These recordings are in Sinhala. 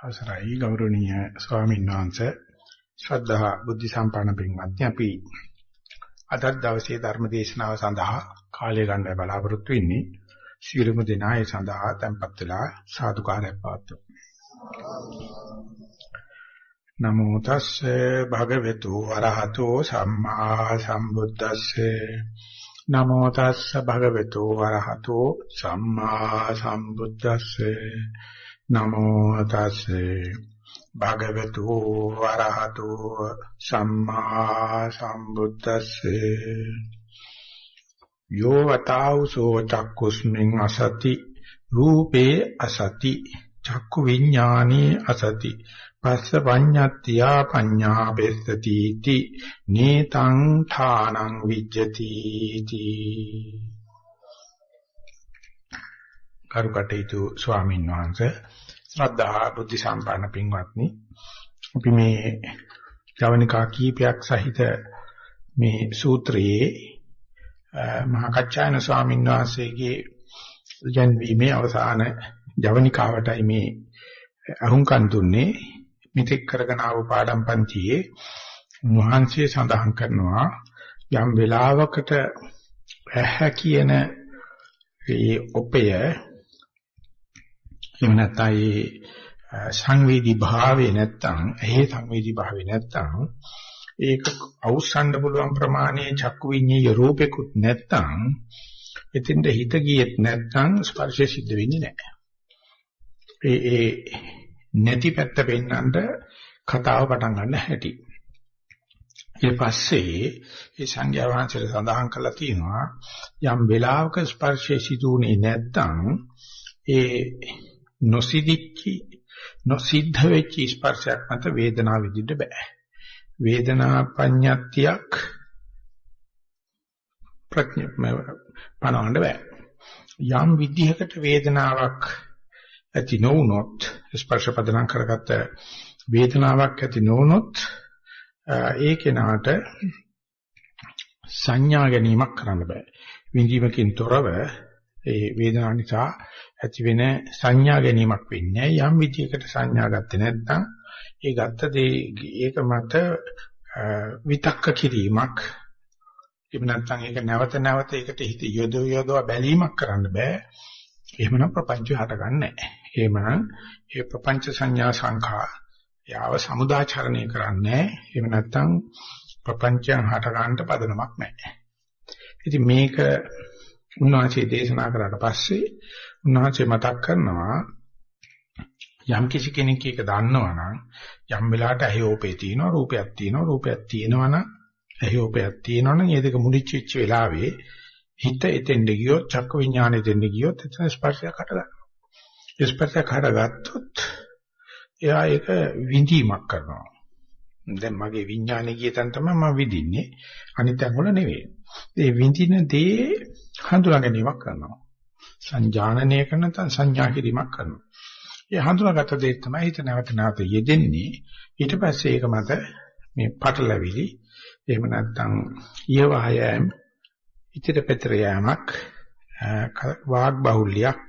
අවසරයි ගෞරවනීය ස්වාමීන් වහන්සේ. ශ්‍රද්ධා බුද්ධ සම්පන්න පින්වත්නි අපි අද දවසේ ධර්ම දේශනාව සඳහා කාලය ගන්න බලාපොරොත්තු වෙන්නේ. සියලුම දෙනා ඒ සඳහා tempත් වෙලා සාදුකාරයක් පවත්වමු. නමෝ තස්සේ භගවතු වරහතෝ සම්මා සම්බුද්දස්සේ. නමෝ තස්සේ භගවතු වරහතෝ සම්මා සම්බුද්දස්සේ. නමෝ තස්සේ භගවතු වරහතෝ සම්මා සම්බුද්දස්සේ යෝ වතාවසෝ චක්කුස්මින් අසති රූපේ අසති චක්කු විඥානේ අසති පස්ස පඤ්ඤත්තියා පඤ්ඤා බෙස්සති इति නේතං ථානං විජ්ජති इति කරුකටේතු ස්වාමීන් වහන්සේ ශ්‍රද්ධා බුද්ධ සම්පන්න පින්වත්නි අපි මේ ජවනිකා කීපයක් සහිත මේ සූත්‍රයේ මහා කච්චායන ස්වාමීන් වහන්සේගේ ජන්වීමේ අවසාන ජවනිකාවටයි මේ අහුම්කන් දුන්නේ. මිත්‍යක් කරගෙන ආව පාඩම් පන්තියේ වහන්සේ සඳහන් කරනවා යම් වෙලාවකට ඇහැ කියන ඒ ඔපය එහෙම නැත්නම් ඒ සංවේදී භාවයේ නැත්නම් ඇහි සංවේදී භාවයේ නැත්නම් ඒක අවසන්ඩ පුළුවන් ප්‍රමාණයේ චක්කු විඤ්ඤාය රූපෙකුත් නැත්නම් එතෙන්ද හිත ගියෙත් නැත්නම් ස්පර්ශය සිද්ධ වෙන්නේ නැහැ. ඒ ඒ නැති පැත්ත පෙන්නඳ කතාව පටන් ගන්න හැටි. ඊට පස්සේ ඒ සංඥා වහන්සේ සඳහන් කළා තියෙනවා යම් වෙලාවක ස්පර්ශය සිදුුනේ නැත්නම් ඒ නොසිදිච්චි නොසිද්ධ වෙච්ච ස්පර්ශයක් මත වේදනාව විඳින්න බෑ. වේදනා පඤ්ඤත්තියක් ප්‍රඥා පනවන්න බෑ. යම් විදිහකට වේදනාවක් ඇති නොවුනොත් ස්පර්ශ පදනම් කරගත්ත වේදනාවක් ඇති නොවුනොත් ඒ කෙනාට සංඥා ගැනීමක් කරන්න බෑ. විඳීමකින් තොරව ඒ වේදනාව නිසා ඇති වෙන සංඥා ගැනීමක් වෙන්නේ යම් විදියකට සංඥා ගත්තේ නැත්නම් ඒ ගත්ත දේ ඒක මත විතක්ක කිරීමක්. එහෙම නැත්නම් ඒක නැවත නැවත ඒකට හිත යොදව යොදව බැලීමක් කරන්න බෑ. එහෙමනම් ප්‍රපංචය හටගන්නේ නැහැ. එහෙමනම් ඒ ප්‍රපංච සංඥා සංඛා යාව සමුදාචරණය කරන්නේ එහෙම නැත්නම් ප්‍රපංචයන් හට ගන්නට පදනමක් නැහැ. ඉතින් මේක උන්වහන්සේ දේශනා කරාට පස්සේ උන්වහන්සේ මතක් කරනවා යම් කිසි කෙනෙක් එක දන්නවනම් යම් වෙලාවට ඇහිෝපේ තියෙනවා රූපයක් තියෙනවා රූපයක් තියෙනවනම් ඇහිෝපයක් තියෙනවනම් මේ දෙක මුලිච්ච වෙච්ච වෙලාවේ හිත එතෙන්ද ගියොත් චක්ක විඥානෙ දෙන්න ගියොත් එතන ස්පර්ශයක් හටගන්නවා. ස්පර්ශයක් හටගත්තොත් එයා ඒක විඳීමක් කරනවා. දැන් මගේ විඥානේ ගිය තැන තමයි මම විඳින්නේ. අනිත් තැන් වල නෙවෙයි. ඒ විඳින දේ හඳුනා ගැනීමක් කරනවා. සංජානනය කරන නැත්නම් සංඥා කිරීමක් කරනවා. ඒ හඳුනාගත්ත දේ තමයි හිත නැවත නැවත යෙදෙන්නේ. ඊට පස්සේ ඒක මත මේ පටලැවිලි එහෙම නැත්නම් ඊවහයම් ඉතිර පෙතර යෑමක් වාග් බහුල්‍යයක්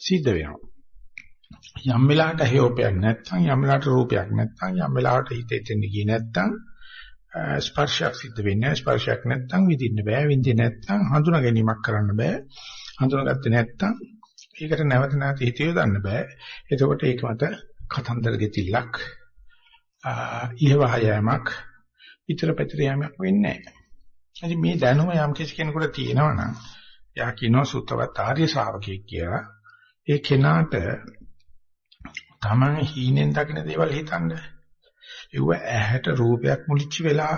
සිද්ධ වෙනවා. යම් වෙලාවට හේෝපයක් නැත්නම් යම් වෙලාවට රූපයක් නැත්නම් යම් වෙලාවට හිතේ තෙන්නේ ගියේ නැත්නම් ස්පර්ශයක් සිද්ධ වෙන්නේ ස්පර්ශයක් නැත්නම් විඳින්න බෑ. විඳින්නේ නැත්නම් හඳුනා ගැනීමක් කරන්න බෑ. හඳුනාගත්තේ නැත්නම් ඒකට නැවත නැවත හිත යොදන්න බෑ. එතකොට ඒක මත කතන්දර ගෙතිල්ලක් ඊවහයමක් ඊතර පැතර යෑමක් වෙන්නේ නැහැ. මේ දැනුම යම් කිසි කෙනෙකුට තියෙනවා නම් යා කියනවා සුත්තවත් ආර්ය ශ්‍රාවකෙක් කියලා. ඒ කෙනාට තමන් හීනෙන් දකින දේවල් හිතන්නේ. ඒව ඇහැට රූපයක් මුලිච්ච වෙලා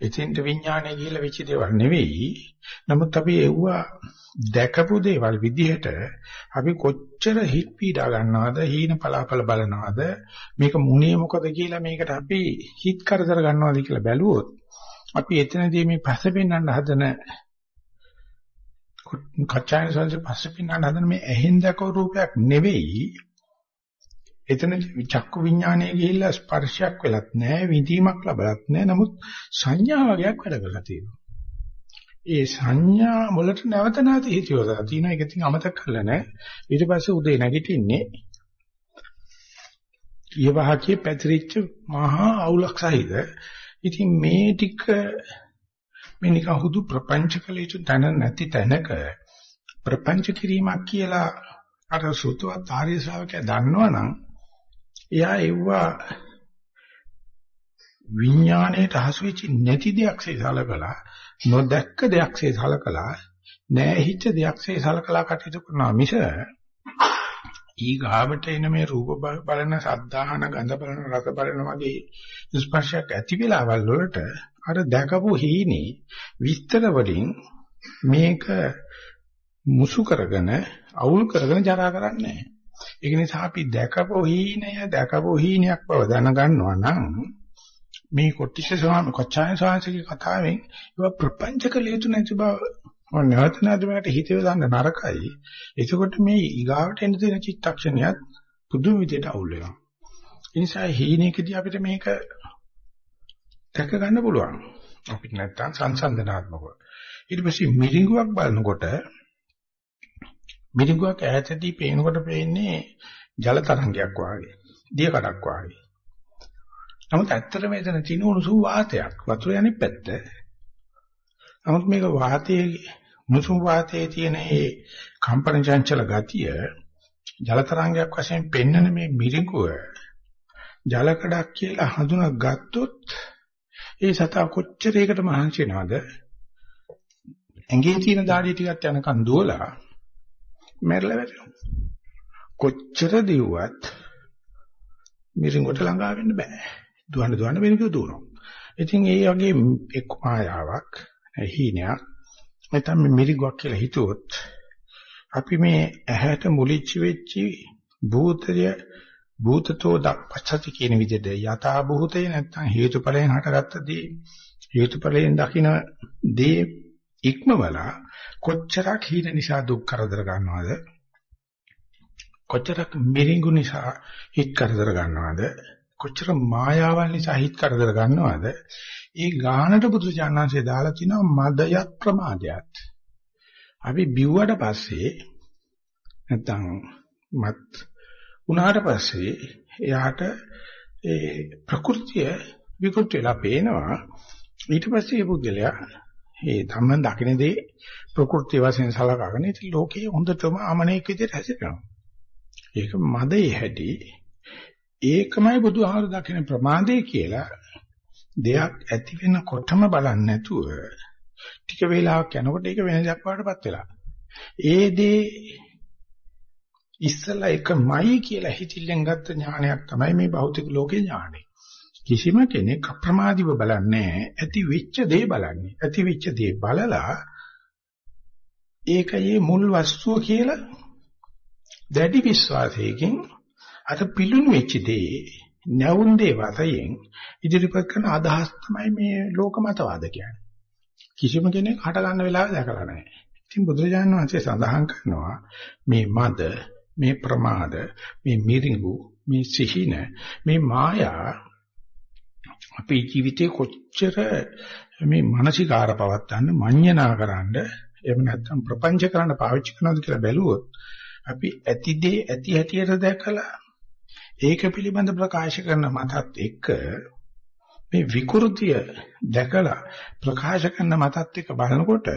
එතෙන්ට විඥානය කියලා වෙච්ච දේවල් නෙවෙයි. නමුත් අපි ඒව දැකපු දේවල් විදිහට අපි කොච්චර හිත් පීඩා ගන්නවද, හීන පලාපල බලනවද, මේක මුනේ මොකද කියලා මේකට අපි හිත් කරදර ගන්නවද කියලා බැලුවොත් අපි එතනදී මේ පස්ස පෙන්වන්න හදන කච්චායන සංසේ පස්ස පෙන්වන්න හදන මේ ඇහෙන් දැකව රූපයක් නෙවෙයි එතන චක්කු විඥානයේ ගිහිල්ලා ස්පර්ශයක් වෙලත් නැහැ විඳීමක් ලැබලත් නැහැ නමුත් සංඥා වගේක් වැඩ කරලා තියෙනවා. ඒ සංඥා වලට නැවත නැවත හිතියොදලා තියෙනවා ඒක ඉතින් අමතක කරලා නැහැ. ඊට පස්සේ උදේ නැගිටින්නේ ඊවහකේ පැතිරිච්ච මහා අවුලක් සහිත. ඉතින් මේ ටික මේ නිකන් හුදු ප්‍රපංච කළ යුතු තැන නැති තැනක ප්‍රපංච කිරීමක් කියලා අර සුතවත් ආර්ය ශ්‍රාවකයා දන්නවනම් එයා එව්වා විඥාණයට හසු වෙච්ච නැති දෙයක්සේ සලකලා නොදැක්ක දෙයක්සේ සලකලා නැහිච්ච දෙයක්සේ සලකලා කටයුතු කරනවා මිස ඊගාවට එන මේ රූප බලන සද්ධාහන ගඳ බලන රස බලන වගේ ස්පර්ශයක් ඇති වෙලාවල් වලට අර දැකපු හීනේ විස්තර වලින් මේක මුසු කරගෙන අවුල් කරගෙන ජරා කරන්නේ නැහැ. ඒක නිසා අපි දැකපු හීනය දැකපු හීනයක් බව දැනගන්නවා නම් මේ කොට්ටිස ස්වාමී කොච්චාය ස්වාමීගේ කතාවෙන් ඒවා ප්‍රපංචක ලේතු නැති බව මම නැවත නැවත මේකට හිතේ දාන්න නරකයි. එතකොට මේ ඊගාවට එන දෙන චිත්තක්ෂණයත් පුදුම විදිහට අවුල් වෙනවා. ඒ නිසා හීනෙකදී අපිට මේක දැක ගන්න පුළුවන්. අපිට නැත්තම් සංසන්දනාත්මකව. ඊට පස්සේ මිරිඟුවක් බලනකොට මිරිඟුවක් ඈතදී පේනකොට පේන්නේ ජල තරංගයක් වාගේ, දිය කඩක් වාගේ. නමුත් ඇත්තටම එතන තියෙන උණුසුම් වාතයක්. වතුර යන්නේ පැත්ත. නමුත් මේක වාතයේ උණුසුම් වාතයේ තියෙන ඒ කම්පන චංචල ගතිය ජල තරංගයක් වශයෙන් පෙන්වන මේ මිරිඟුව ජල කඩක් කියලා හඳුනා ගත්තොත් ඒ සතා කොච්චර ඒකට මහන්සි වෙනවද? ඇඟේ තියෙන දාඩිය ටිකක් යනකන් දුවලා මැරලා වැටෙනවා. කොච්චර දිව්වත් මිරිඟුවට ළඟා වෙන්න බෑ. දුවන්න දුවන්න වෙනකෝ දුවනවා. ඉතින් ඒ වගේ එක් මායාවක් හීනයක් නැත්නම් මේ මිරිඟුවක් කියලා හිතුවොත් අපි මේ ඇහැට මුලිච්ච වෙච්චි භූතය භූතතෝ දක්පච්චති කියන විදිහට යථා භූතය නැත්නම් හේතුඵලයෙන් හටගත්ත දේ හේතුඵලයෙන් දකින දේ ඉක්මවලා කොච්චරක් හීන නිසා දුක් කරදර ගන්නවද? කොච්චරක් මිරිඟු නිසා හිත කරදර ගන්නවද? කොච්චර මායාවන් නිසා හිත කරදර ගන්නවද? ඒ ගානට බුදුචානන්සේ දාලා තිනවා මදයත් ප්‍රමාදයත්. අපි බිව්වට පස්සේ නැත්තම් මත් උනාට පස්සේ එයාට ඒ ප්‍රകൃතිය විකෘති වෙලා පේනවා. ඊට පස්සේ මේ පුද්ගලයා ඒ ධම්මෙන් දකින්නේ දේ ප්‍රകൃති වශයෙන් සලකගෙන ඉතින් ලෝකයේ හොඳටම අමනේක විදිහට හැසිරෙනවා ඒක මදේ හැටි ඒකමයි බුදුහාර දකින ප්‍රමාදේ කියලා දෙයක් ඇති වෙනකොටම බලන්නේ නැතුව ටික වේලාවක් යනකොට ඒක වෙන දෙයක් වඩටපත් වෙලා. ඒ දේ ඉස්සලා එකමයි කියලා හිතිල්ලෙන් ගත්ත ඥානයක් තමයි මේ භෞතික ලෝකේ ඥානෙ. කිසිම කෙනෙක් අප්‍රමාදීව බලන්නේ ඇති වෙච්ච දේ බලන්නේ. ඇති වෙච්ච දේ බලලා ඒකයේ මුල් වස්තුව කියලා දැඩි විශ්වාසයකින් අර පිළුණු වෙච්ච දේ නැවුම් දේ වශයෙන් ඉදිරිපත් කරන අදහස් තමයි මේ ලෝක මතවාද කියන්නේ. කිසිම කෙනෙක් හට ගන්න වෙලාව දැකලා නැහැ. ඉතින් බුදුරජාණන් වහන්සේ සඳහන් කරනවා මේ මද, මේ ප්‍රමාද, මේ මිරිඟු, මේ සිහින, මේ මායා අපේ ජීවිතේ කොච්චර මේ මානසිකාර පවත්තන්න මඤ්ඤණා කරන්න එහෙම නැත්නම් ප්‍රපංච කරන්න පාවිච්චි කරනවද කියලා බැලුවොත් අපි ඇති දේ ඇති හැටියට දැකලා ඒක පිළිබඳ ප්‍රකාශ කරන මතත් එක්ක මේ විකෘතිය දැකලා ප්‍රකාශ කරන මතත් එක්ක බලනකොට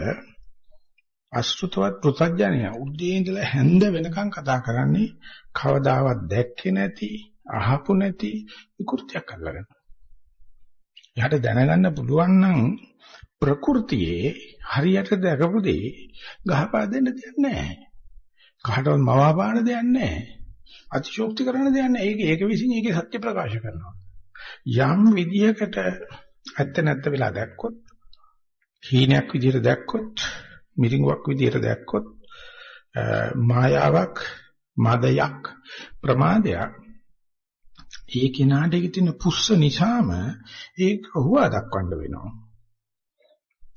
අසෘතවත් පෘථග්ජනය උද්දී ඉඳලා හැන්ද වෙනකන් කතා කරන්නේ කවදාවත් දැක්කේ නැති අහපු නැති විකෘතියක් අල්ලගෙන. එයාට දැනගන්න පුළුවන් නම් ප්‍රകൃතියේ හරියට දැකපු දේ ගහපා දෙන්න දෙයක් නැහැ. කාටවත් මවාපාන දෙයක් නැහැ. අතිශෝක්ති කරන්න දෙයක් නැහැ. ඒක ඒක විසින් ඒකේ සත්‍ය ප්‍රකාශ කරනවා. යම් විදියකට ඇත්ත නැත්ත වෙලා දැක්කොත් හීනයක් විදියට දැක්කොත් මිරිඟුවක් විදියට දැක්කොත් මායාවක් මදයක් ප්‍රමාදයක් ඒ කෙනාට ඒක තියෙන පුස්ස නිසාම ඒක හුවා දක්වන්න වෙනවා.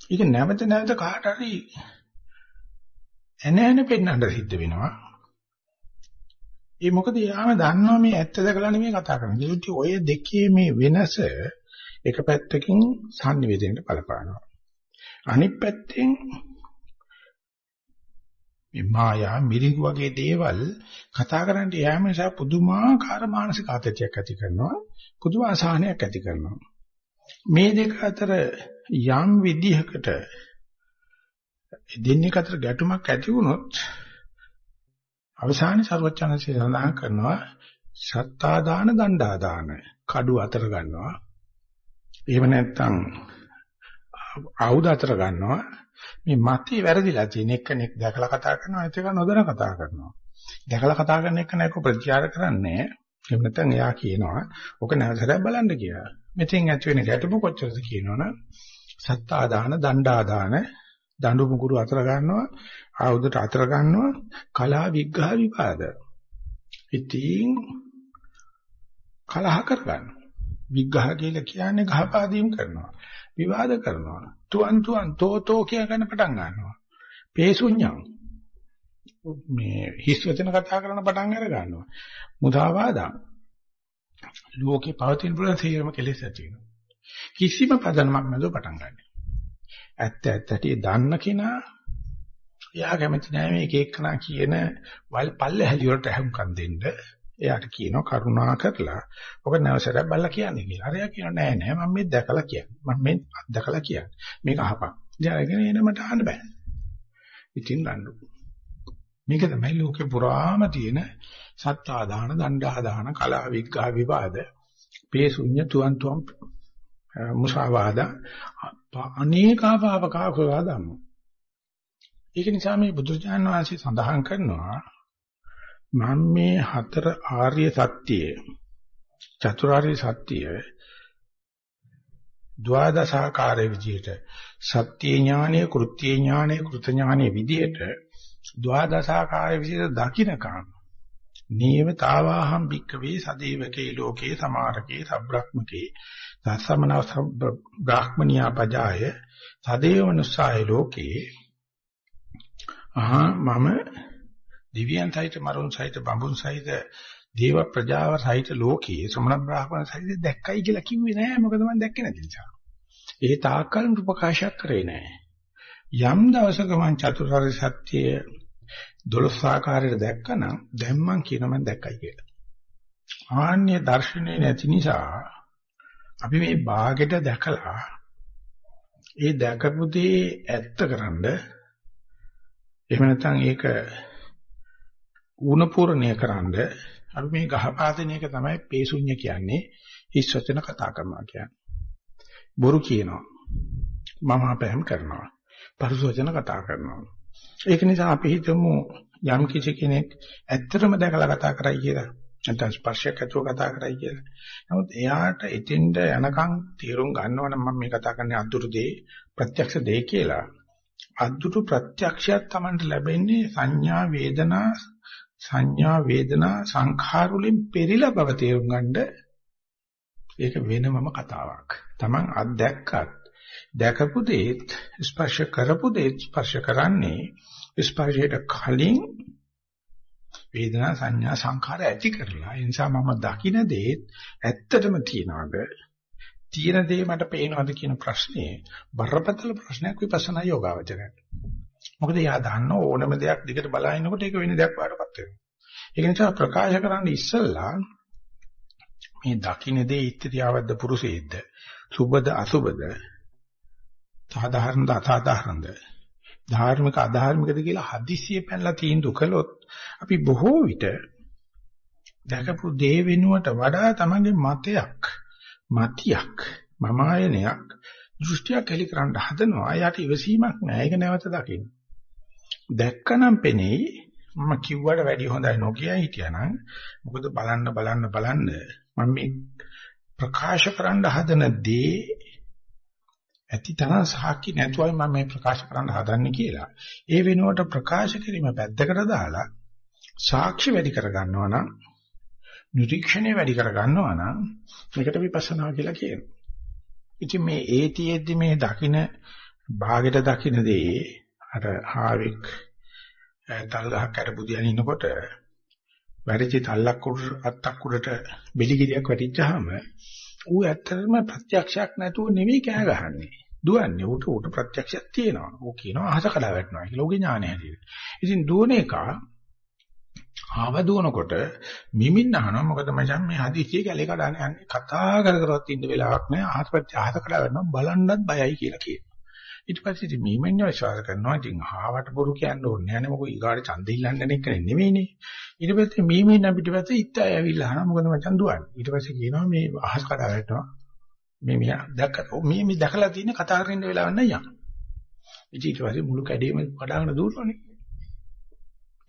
ඒක නැවත නැවත කාට හරි එන එන පෙන්වන්න සිද්ධ වෙනවා. ඒ මොකද යාම දන්නවා මේ ඇත්ත දැකලා නෙමෙයි කතා කරන්නේ. ඒත් ඔය දෙකේ මේ වෙනස එක පැත්තකින් sannivedanaට බලපානවා. අනිත් පැත්තෙන් මේ මායා මිරිඟු වගේ දේවල් කතා කරන්න යෑම නිසා පුදුමාකාර මානසික ආතතියක් ඇති කරනවා පුදුම අසහනයක් ඇති කරනවා මේ දෙක අතර යම් විදිහකට දෙන්නේ අතර ගැටුමක් ඇති වුණොත් අවසානයේ ਸਰවචනසේ සඳහන් කරනවා සත්තා දාන දණ්ඩා දාන කඩු අතර ගන්නවා. එහෙම නැත්නම් ආයුධ අතර ගන්නවා. මේ මතේ වැරදිලා තියෙන එක්කෙනෙක් දැකලා කතා කරනවා අනිත් එක නොදැන කතා කරනවා. දැකලා කතා කරන එක නේක ප්‍රතිචාර කරන්නේ එහෙම නැත්නම් එයා කියනවා ඔක නැවතත් බලන්න කියලා. මෙතෙන් ඇති වෙන ගැටුම කොච්චරද කියනවනම් සත්තා දාන දණ්ඩා දාන දඬු මුගුරු අතර ගන්නවා ආයුධට අතර ගන්නවා කලා විග්‍රහ විපාද. ඉතින් කලහ කරගන්න. විග්‍රහ කියලා කියන්නේ ගහපාදීම් කරනවා විවාද කරනවා. තුන් තුන් තෝතෝ කියන පටන් ගන්නවා. පේසුඤ්ඤං. මේ හිස් වචන කතා කරන පටන් අර ගන්නවා. මුදාවාදා. ලෝකේ පවතින පුළුවන් සියරම කෙලෙස් ඇති වෙනවා. කිසිම පදනමක් නැතුව පටන් ගන්න. ඇත්ත ඇත්තටි දන්න කෙනා එයා කැමති නෑ මේක එක්කනා කියන වල් පල්ලෙහැලි වලට අහුම්කම් දෙන්න. එයාට කියනවා කරුණා කරලා ඔක නැවසරක් බල්ලා කියන්නේ කියලා. අරයා කියනවා නෑ නෑ මම මේ දැකලා කියන්නේ. මම මේ දැකලා කියන්නේ. මේක අහපන්. ඉතින් එන මට අහන්න බෑ. ඉතින් රණ්ඩු. මේක තමයි ලෝකේ පුරාම තියෙන සත්තාදාන, දණ්ඩාදාන, කලා විග්ඝා විවාද, පේසුඤ්ඤ තුවන් තුවන් මුසාවාද අනේකාපාවකා කුසාදම්. ඒක නිසා මේ බුදුරජාණන් වහන්සේ සඳහන් කරනවා මම මේ හතර ආර්ය සත්‍යය චතුරාර්ය සත්‍යය ද්වාදසාකාරයේ විදිහට සත්‍ය ඥානය, කෘත්‍ය ඥානය, කෘත ඥානය විදිහට ද්වාදසාකාරයේ විදිහට දකින්නකම් නීවතාවාහම් භික්කවේ සදේවකේ ලෝකේ සමාරකේ සබ්‍රක්මකේ සසමන බ්‍රාහ්මනියා පජාය තදේව මනුස්සාය ලෝකේ අහා මම දිව්‍යයන් සහිත මරුන් සහිත බඹුන් සහිත දේව ප්‍රජාව සහිත ලෝකයේ ශ්‍රමණ බ්‍රාහ්මණ සහිත දැක්කයි කියලා කිව්වේ නෑ මොකද මම දැක්කේ නැති නිසා. ඒ තාක්කල් ප්‍රකාශයක් කරේ නෑ. යම් දවසක මං චතුරාර්ය සත්‍ය 12 ආකාරයට දැක්කනම් දැන් මං කියන මං දැක්කයි කියලා. ආන්‍ය දර්ශනේ නැති නිසා අපි මේ ਬਾගෙට දැකලා ඒ දැකපු දේ ඇත්තකරනද එහෙම නැත්නම් ඒක ඌනපූර්ණය කරන්ද අපි මේ ගහපාදන එක තමයි පේසුඤ්ඤ කියන්නේ. හිස් වචන කතා කරනවා කියන්නේ. බොරු කියනවා. මම අපහැම් කරනවා. පරුස වචන කතා කරනවා. ඒක නිසා අපි හිතමු යම් කිසි කෙනෙක් ඇත්තටම දැකලා කතා කරයි කියලා. නැත්නම් ස්පර්ශයක් ඇතුව කතා කරයි කියලා. නමුත් එයාට එතෙන්ද යනකම් තීරුම් ගන්නවනම් මම මේ කතා කරන්නේ අද්දුරු දෙය ප්‍රත්‍යක්ෂ දෙය කියලා. අද්දුරු ප්‍රත්‍යක්ෂයක් Tamanට ලැබෙන්නේ සංඥා වේදනා සංඥා වේදනා සංඛාර වලින් පෙරිලා බව තේරුම් ගන්නද ඒක වෙනමම කතාවක්. Taman අත්දැක්කත් දැකපු දේත් ස්පර්ශ කරපු දේත් ස්පර්ශ කරන්නේ ස්පර්ශයට කලින් වේදනා සංඥා සංඛාර ඇති කරලා ඒ නිසා මම දකින දේ ඇත්තටම තියනවාද? තියෙන දේ මට පේනවද කියන ප්‍රශ්නේ බරපතල ප්‍රශ්නයක් විපස්සනා යෝගාවචරයට මොකද යා දන්න ඕනම දෙයක් දිගට බලනකොට ඒක වෙන දෙයක් වඩපත් වෙනවා. ඒක නිසා ප්‍රකාශ කරන්න ඉස්සෙල්ලා මේ දකින්න දේ ඉත්‍ත්‍යාවද්ද පුරුෂේද්ද සුබද අසුබද? සාධාරණද අසාධාරණද? ධාර්මික අධාර්මිකද කියලා හදිසියෙ පැනලා තීන්දුව කළොත් අපි බොහෝ විට දැකපු දේ වෙනුවට වඩා තමන්ගේ මතයක් මතියක් මම ආයනයක් දෘෂ්ටියක් එලි කරන්න හදනවා. යාට ඉවසීමක් නැහැ. ඒක නැවත දකින්න. දැක්කනම් පෙනෙයි මම කිව්වට වැඩි හොඳයි නොකිය හිටියානම් මොකද බලන්න බලන්න බලන්න මම මේ ප්‍රකාශ කරන්න හදන දේ ඇති තරම් සාක්ෂි නැතුවයි මම මේ ප්‍රකාශ කරන්න හදන්නේ කියලා. ඒ වෙනුවට ප්‍රකාශ කිරීම පැත්තකට දාලා සාක්ෂි වැඩි කර ගන්නවා නම් නිරීක්ෂණය වැඩි කර ගන්නවා නම් මේකට විපස්සනා කියලා කියනවා. ඉතින් මේ ඒතියෙද්දි මේ දකින භාගෙට දකින දේ අර හාවෙක් තල් ගහක් අර බුදියන් ඉන්නකොට වැඩිචි තල්ලක් උඩ අත්තක් උඩට බෙලිගිරියක් වැටිච්චාම ඌ ඇත්තටම ප්‍රත්‍යක්ෂයක් නැතුව නෙවෙයි කෑ ගහන්නේ. දුවන්නේ උට උට ප්‍රත්‍යක්ෂයක් තියෙනවා. ඕක කියනවා අහස කඩා වැටෙනවා කියලා. ඕකේ ඥානය හැටියට. ඉතින් දුවන එක ආව දුවනකොට මිමින් අහනවා මොකද මචං මේ හදිස්සිය කැලේ කඩාන යන්නේ කතා කර කරවත් ඉන්න වෙලාවක් නෑ අහස පැත්ත අහස කඩා වැටෙනවා බලන්නත් බයයි කියලා කියනවා. ඊට පස්සේ ඉතින් මිමින් විශ්වාස කරනවා ඉතින් ආවට බොරු කියන්න ඕනේ නෑනේ මොකද ඊගාට ඡන්ද ඉල්ලන්න දෙන එක නෙමෙයිනේ. ඊට පස්සේ මිමින් අපිට පස්සේ ඉත්ත ඇවිල්ලා අහනවා මොකද මචං දුවන්නේ. ඊට පස්සේ කියනවා මේ අහස කඩා වැටෙනවා මේ මියා දැක්ක මේ මේ දැකලා තියෙන කතා කරන්න වෙලාවක් නැහැ යම්. ඉතින් ඊට පස්සේ මුළු කැඩේම කඩාගෙන දුවනනේ.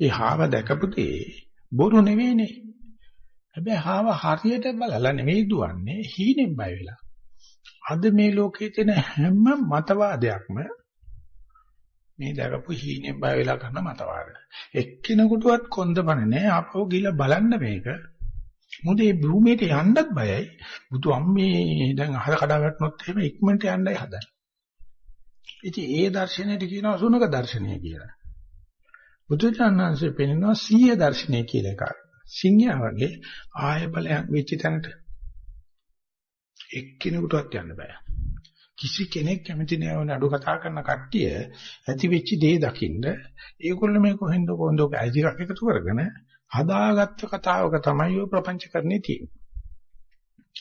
ඒ හාව දැකපු දේ බොරු නෙවෙයිනේ. හැබැයි හාව හරියට බලලා නෙවෙයි දුවන්නේ හීනෙන් බය වෙලා. අද මේ ලෝකයේ තියෙන හැම මතවාදයක්ම මේ දැකපු හීනෙන් බය වෙලා කරන මතවාද. එක්කිනෙකුටවත් කොන්දපණ නැහැ. අපෝ ගිහලා බලන්න මේක. මොකද මේ භූමියට යන්නත් බයයි. බුදු අම්මේ දැන් අහල කඩා වැටුනොත් එහෙම ඉක්මනට යන්නයි හදන්නේ. ඉතින් ඒ දර්ශනයට කියනවා සුනක දර්ශනය කියලා. බුදුචානන්සේ පෙන්නනවා සීය දර්ශනය කියලා එකක්. සිංහයා වගේ ආය බලයක් වෙච්ච තැනට එක්කිනෙකුටවත් යන්න බෑ. කිසි කෙනෙක් කැමති නෑ නඩු කතා කරන කට්ටිය ඇති වෙච්ච දේ දකින්න ඒගොල්ලෝ මේ කොහෙන්ද කොහොඳ ඇයිතිරක් එකතු කරගෙන හදාගත්ත කතාවක තමයි ඔය ප්‍රපංචකරණේ තියෙන්නේ.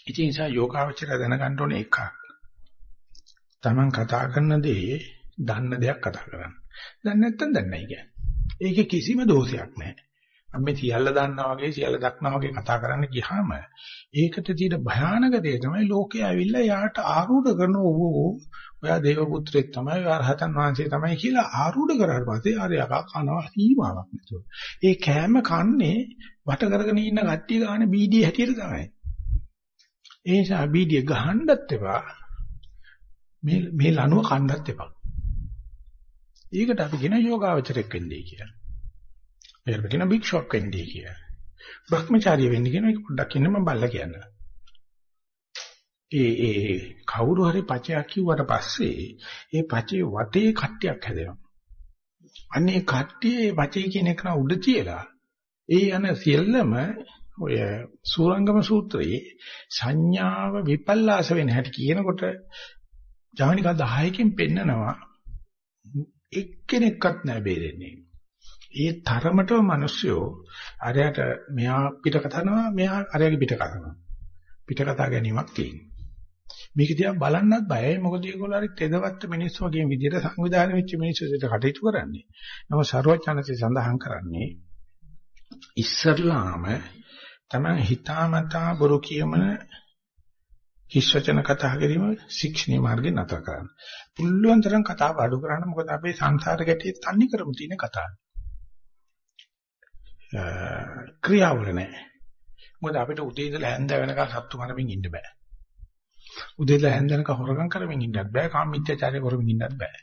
ඉතින් ඒ නිසා යෝගාවචර දැනගන්න ඕනේ එකක්. Taman කතා කරන දේ දන්න දෙයක් කතා කරන්න. දැන් නැත්තම් දැන් නැහැ කියන්නේ. ඒකේ කිසිම දෝෂයක් නැහැ. අපි සියල්ල දන්නා වගේ සියල්ල දක්නා වගේ කතා කරන්න ගියාම ඒකට තියෙන භයානක දේ තමයි ලෝකයේ ඇවිල්ලා යාට ආරූඪ කරන ඕ ඔයා දේව පුත්‍රයෙක් තමයි ඔයා රහතන් වහන්සේ තමයි කියලා ආරූඪ කරාට පස්සේ ආර්යකා කනවා සීමාවක් නැතුව. ඒ කෑම කන්නේ වට කරගෙන ඉන්න කට්ටිය ගන්න බීඩිය හැටියට තමයි. ඒ නිසා බීඩිය ගහන්නත් එපා. මේ මේ ලනුව කන්නත් එපා. ඒකට අපි කියන යෝගාවචරයක් වෙන්නේ කියලා. ඒකට කියන භික්ෂුවක් වෙන්නේ කියලා. භ්‍රමචාරිය වෙන්නේ කියන එක පොඩ්ඩක් ඉන්න මම බල්ලා කියන්න. ඒ ඒ කවුරු හරි පචයක් කිව්වට පස්සේ ඒ පචේ වටේ කට්ටියක් හැදෙනවා. අන්නේ කට්ටියේ වචේ කියන එක උඩ තියලා ඒ යන සියල්ලම ඔය සූරංගම සූත්‍රයේ සංඥාව විපල්ලාස වෙන හැටි කියනකොට ජවනිකා 10කින් පෙන්නනවා එක්කෙනෙක්වත් නැහැ බේරෙන්නේ. ඒ තරමටම මිනිස්සු අරයට මෙහා පිට කතානවා මෙහා අරයට පිට කතානවා. පිට කතා ගැනීමක් තියෙනවා. මේක දිහා බලන්නත් බයයි මොකද ඒගොල්ලෝ හරි තෙදවත්ත මිනිස්සු වගේ විදිහට සංවිධානය වෙච්ච මිනිස්සු දෙට කටයුතු කරන්නේ. නම ਸਰවඥාන්සේ සඳහන් කරන්නේ ඉස්සරලාම තමයි හිතාමතා බොරු කියමන හිස් වචන කතා කිරීම ශික්ෂණීය මාර්ගේ නතර කරන්න. පුළුවන් තරම් කතාව අඩු කරන්න මොකද අපේ සංසාර ගැටේ තන්නේ කරමු තියෙන කතාව. ක්‍රියාවල නැහැ. මොකද අපිට උදේ ඉඳලා හැන්ද වෙනකන් සත්තු මරමින් ඉන්න බෑ. උදේ ඉඳලා හැන්ද වෙනකන් හොරගම් කරමින් ඉන්නත් බෑ. කාමීත්‍යචාරය කරමින් ඉන්නත් බෑ.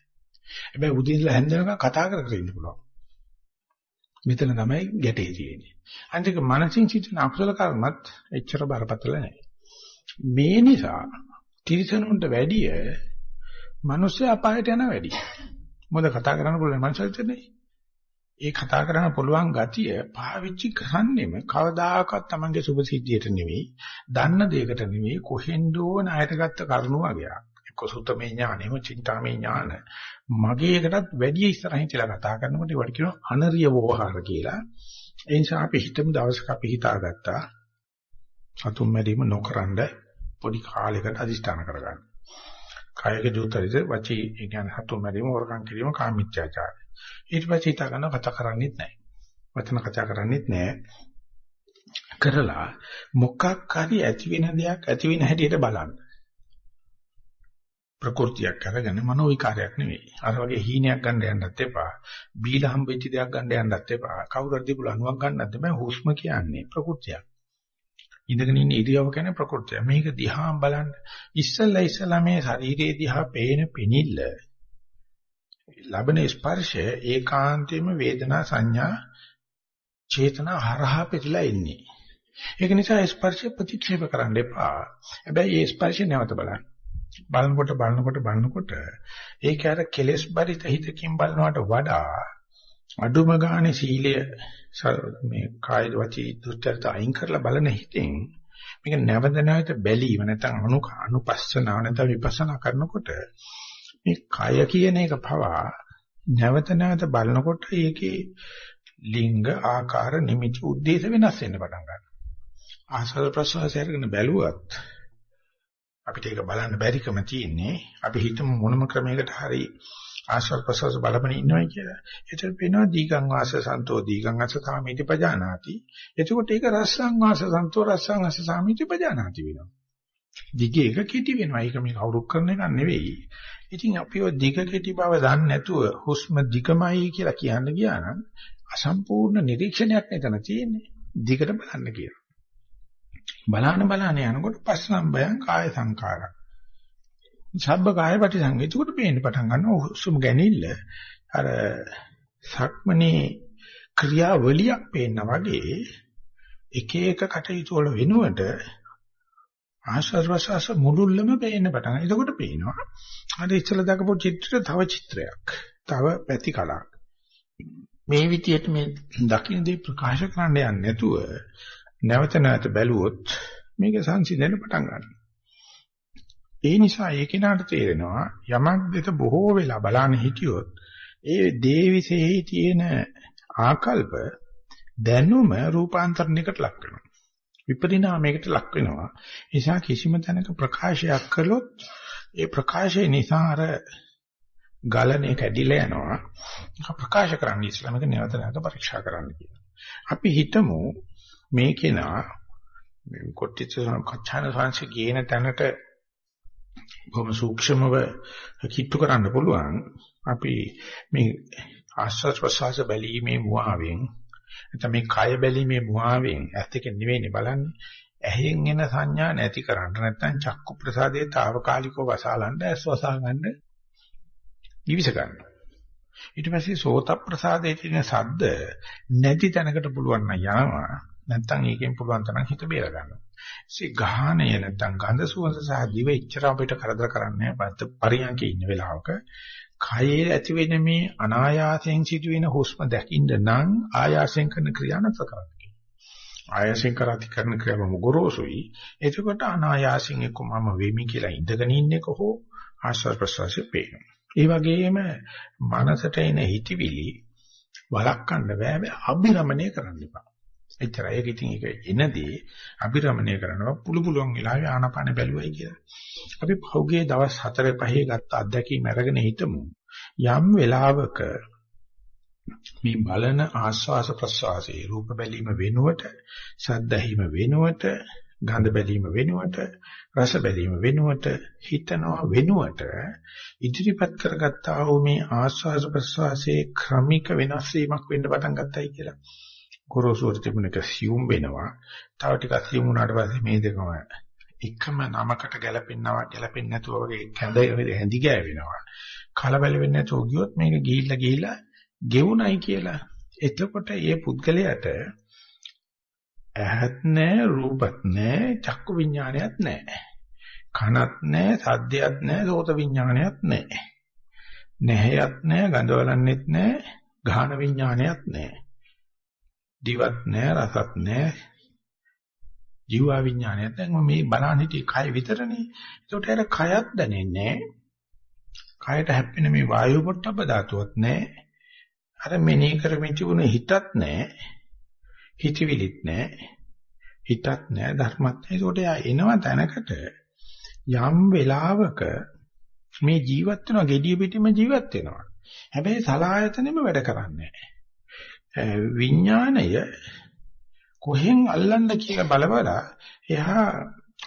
හැබැයි උදේ ඉඳලා හැන්ද වෙනකන් කතා කර කර ඉන්න පුළුවන්. මෙතන තමයි ගැටේ තියෙන්නේ. අනිත් මනසින් සිටින අකුසල කර්මත් එච්චර බරපතල නැහැ. මේ නිසා තිරිසනුන්ට වැඩිය මිනිස්සු අපායට යන වැඩි. මොකද කතා කරන්න පුළුවන් මනසට නේ. ඒ කතා කරන්න පුළුවන් ගතිය පාවිච්චි කරන්නෙම කවදාකවත් Tamange සුභ සිද්ධියට නෙවෙයි, දන්න දෙයකට නෙවෙයි කොහෙන්දෝ ණයට ගත්ත කරුණු වගේක්. එක්ක සුතමේ ඥානෙම, චින්තාමේ ඥාන. මගේ එකටත් වැඩි ඉස්සරහින් කියලා කතා කරනකොට ඒවට කියනවා අනරිය වෝහාර කියලා. ඒ නිසා අපි හිතමු දවසක අපි හිතාගත්තා සතුම් මැරීම නොකරනද පොඩි කාලයකට අදිෂ්ඨාන කරගන්න. කායක දූතරිත වචී ඒ කියන්නේ සතුම් මැරීම, වරකම් කිරීම, කාමීත්‍යාචාරය. ඊට පස්සේ හිතා ගන්න කතා කරන්නේත් නැහැ. වචන කතා කරන්නේත් නැහැ. කරලා මොකක් හරි ඇති වෙන දෙයක් ඇති වෙන හැටියට බලන්න. ප්‍රകൃතියක් අරගෙන මනෝ විකාරයක් නෙවෙයි. අර වගේ හීනයක් ගන්න යන්නත් එපා. බීලා හම්බෙච්ච දෙයක් ගන්න යන්නත් එපා. කවුරු හරි දීපු ලණුවක් ගන්නත් එපා. හුස්ම කියන්නේ ප්‍රകൃතියක්. ඉඳගෙන ඉන්න ඉරියව කියන්නේ ප්‍රകൃතිය. මේක දිහා බලන්න. ඉස්සල්ලා ඉස්සලා මේ ශරීරයේ දිහා පේන පිනිල්ල ලබන ස්පර්ශය ඒකාන්තයෙන්ම වේදනා සංඥා චේතනා හරහා පිටලා එන්නේ. ඒක නිසා ස්පර්ශය ප්‍රතික්ෂේප කරන්න එපා. හැබැයි ඒ ස්පර්ශය නැවත බලන්න. බලනකොට බලනකොට බලනකොට ඒක අර කෙලෙස් බරිත හිතකින් බලනවට වඩා අඩුම ගානේ සීලය මේ කාය වචී දුස්තරත අයින් කරලා බලන හිතෙන් මේක නැවත නැවත බැලීම නැත්නම් අනු අනුපස්සනාව නැත්නම් විපස්සනා කරනකොට මේ කය කියන එක පවා නැවත නැවත බලනකොට ඒකේ ලිංග ආකාර නිමිති උද්දේශ වෙනස් වෙන්න පටන් ගන්නවා. ආසල ප්‍රසවාසය අරගෙන බැලුවත් අපිට ඒක බලන්න බැරිකම තියෙන්නේ අපි හිතමු මොනම ක්‍රමයකට හරි ආශ්වාස ප්‍රශ්වාස බලපණ ඉන්නවයි කියලා. එතන පේනවා දීගං වාස සන්තෝ දීගං අස සාමිති පජානාති. එතකොට ඒක රස්සං වාස සන්තෝ රස්සං අස සාමිති පජානාති වෙනවා. දිගේ එක කෙටි වෙනවා. ඒක මේ කවුරුක් කරන එක නෙවෙයි. ඉතින් අපි ඔය දිග කෙටි බව දන්නේ නැතුව හුස්ම දිගමයි කියලා කියන්න ගියා නම් අසම්පූර්ණ නිරීක්ෂණයක් නේතන තියෙන්නේ. දිගට බලන්න කියලා. බලාන බලාන යනකොට පස්සම්බයං කාය සංකාරක්. සබ්බ කාය පටිසංවේදීකට පේන්න පටන් ගන්නවා හුස්ම ගැනීමල අර සක්මනේ ක්‍රියාවලියක් පේනා වගේ එක එක කටයුතු වල වෙනුවට ආශ්වාස ප්‍රශ්වාස මුළුල්ලම පේන්න පටන් ගන්නවා. එතකොට පේනවා අර ඉස්සලා දකපු චිත්‍රය තව චිත්‍රයක්. තව පැතිකලක්. මේ විදියට මේ දකින්න දේ ප්‍රකාශ කරන්න යන්නේ නැතුව නැවත නැවත බැලුවොත් මේක සංසිඳෙන්න පටන් ගන්නවා. ඒ නිසා ඒ කෙනාට තේරෙනවා යමක් දෙක බොහෝ වෙලා බලන්න හිටියොත් ඒ දේවිසෙහි තියෙන ආකල්ප දැනුම රූපාන්තරණයකට ලක් වෙනවා. විපරිණාමයකට ලක් වෙනවා. ඒ නිසා කිසිම තැනක ප්‍රකාශයක් කළොත් ඒ ප්‍රකාශය නිසා අර ගලණය කැඩිලා යනවා. ප්‍රකාශ කරන්න ඉස්සලමක නැවත නැවත පරීක්ෂා කරන්න කියලා. අපි හිතමු මේ කෙනා කොට්ටිච කච්චාන සංශ කියන තැනට බොහොම සූක්ෂමව කිට්ටු කරන්න පුළුවන්. අපි මේ ආස්වාද ප්‍රසවාස බැලීමේ මුවාවෙන් නැත්නම් මේ කය බැලීමේ මුවාවෙන් ඇත්ත එක නෙවෙයිනේ බලන්නේ. ඇහෙන් එන සංඥා නැති කරන්න නැත්නම් චක්කු ප්‍රසාදයේ తాවකාලිකව වසාලන්න ඇස් වසා ගන්න ඉවිස ගන්නවා. ඊට පස්සේ සෝත ප්‍රසාදයේ තියෙන සද්ද නැති තැනකට පුළුවන් නම් යනවා. නැත්නම් ඒකෙන් පුළුවන් තරම් හිත බේර ගන්නවා. ඒ ගාහණය නැත්නම් ගඳ සුවඳ සහ දිව ඉච්චර අපිට කරදර කරන්නේ නැහැ. පරියන්කේ ඉන්න වෙලාවක කයේ ඇති වෙන මේ අනායාසයෙන් සිදුවෙන හුස්ම දකින්න නම් ආයාසයෙන් කරන ක්‍රියා නැතර කරන්න ආයාසයෙන් කරati කරන ක්‍රියාවම ගොරෝසුයි. එතකොට අනායාසයෙන් එක්ක මම වෙමි කියලා ඉඳගෙන ඉන්නේක හෝ ආශ්වාස ප්‍රශ්වාසයේ පේනවා. ඒ වගේම මනසට එන හිතවිලි වළක්වන්න බෑ අභිරමණය කරන්න එපා. එච්චරයි. ඒක ඉතින් ඒක එනදී අභිරමණය කරනවා පුළු පුළුවන් වෙලාවේ ආනාපාන බැලුවයි කියලා. අපි පහුගිය දවස් 4 5 ගත්ත අත්දැකීම් අරගෙන හිටමු. යම් වෙලාවක මේ බලන ආස්වාස ප්‍රස්වාසයේ රූප බැලීම වෙනුවට ශබ්ද ඇහිම වෙනුවට ගන්ධ බැලීම වෙනුවට රස බැලීම වෙනුවට හිතනවා වෙනුවට ඉදිරිපත් කරගත්තා වූ මේ ආස්වාස ප්‍රස්වාසයේ ක්‍රමික වෙනස් වීමක් වෙන්න පටන් ගත්තයි කියලා. ගොරෝසුවට තිබුණක සියුම් වෙනවා. තව ටිකක් සියුම් වුණාට පස්සේ මේ දෙකම එකම නමකට ගැලපෙන්නවා ගැලපෙන්නේ නැතුව වගේ කැඳ හැඳි ගෑවෙනවා. කලබල වෙන්නේ නැතුව ගියොත් මේක ගිහිල්ලා ගිහිල්ලා ගෙවුණයි කියලා. එතකොට මේ පුද්ගලයාට ඇහත් නැහැ රූපත් නැහැ චක්කු විඥානයත් නැහැ. කනත් නැහැ සද්දයක් නැහැ සෝත විඥානයත් නැහැ. නැහැයක් නැහැ ගඳ බලන්නෙත් නැහැ ගාහන විඥානයත් නැහැ. දිවක් නැහැ රසත් නැහැ. ජීවා විඥානයත් නැහැ මේ බලන්න හිටියේ කය විතරනේ. ඒකට අර කයත් දැනෙන්නේ කයට හැප්පෙන මේ වායු පොට්ටබ්බ ධාතුවත් නැහැ. අර මෙනෙහි කරමින් තිබුණ හිතත් නැහැ. හිතවිලිත් නැහැ. හිතත් නැහැ ධර්මත් නැහැ. ඒකට යා එනවා තැනකට යම් වෙලාවක මේ ජීවත් වෙනවා gediya පිටිම ජීවත් වෙනවා. හැබැයි සලායතනෙම වැඩ කරන්නේ නැහැ. විඥාණය කොහෙන් අල්ලන්න කියලා බලවලා එහා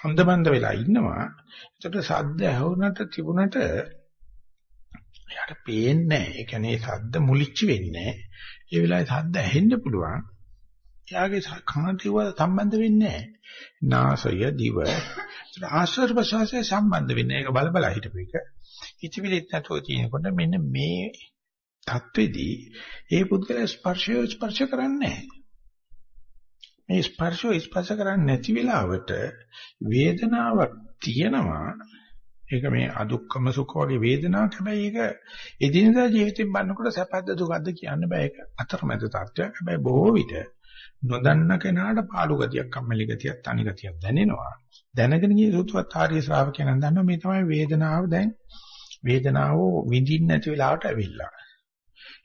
අන්දමන්ද වෙලා ඉන්නවා. ඒකට සද්ද ඇහුනට තිබුණට එයාට පේන්නේ නැහැ. ඒ කියන්නේ සද්ද මුලිච්ච වෙන්නේ නැහැ. ඒ වෙලාවේ සද්ද ඇහෙන්න පුළුවන්. එයාගේ කනට සම්බන්ධ වෙන්නේ නැහැ. නාසය දිව ආශ්වාස ප්‍රශ්වාසය සම්බන්ධ වෙන්නේ. ඒක බල බල හිටපු එක. ඉතිවිලිත් නැතුව තියෙනකොට මෙන්න මේ தත්වෙදී ඒ පුද්ගලයා ස්පර්ශය ස්පර්ශ කරන්නේ නැහැ. මේ ස්පර්ශය ස්පර්ශ කරන්නේ නැති වෙලාවට වේදනාවක් තියෙනවා. ඒක මේ අදුක්කම සුඛ වගේ වේදනාවක්. හැබැයි ඒක එදිනදා ජීවිතෙන් බannකොට සැපද දුකද කියන්න බෑ. ඒක අතරමැද තත්ත්වයක්. හැබැයි බොහෝ විට නොදන්න කෙනාට පාළු ගතියක්, කම්මැලි ගතියක්, තනි ගතියක් දැනෙනවා. දැනගෙන ගිය සුත්වත් ආර්ය ශ්‍රාවකයන් දන්නවා මේ තමයි වේදනාව දැන් වේදනාව විඳින්න නැති වෙලාවට ඇවිල්ලා.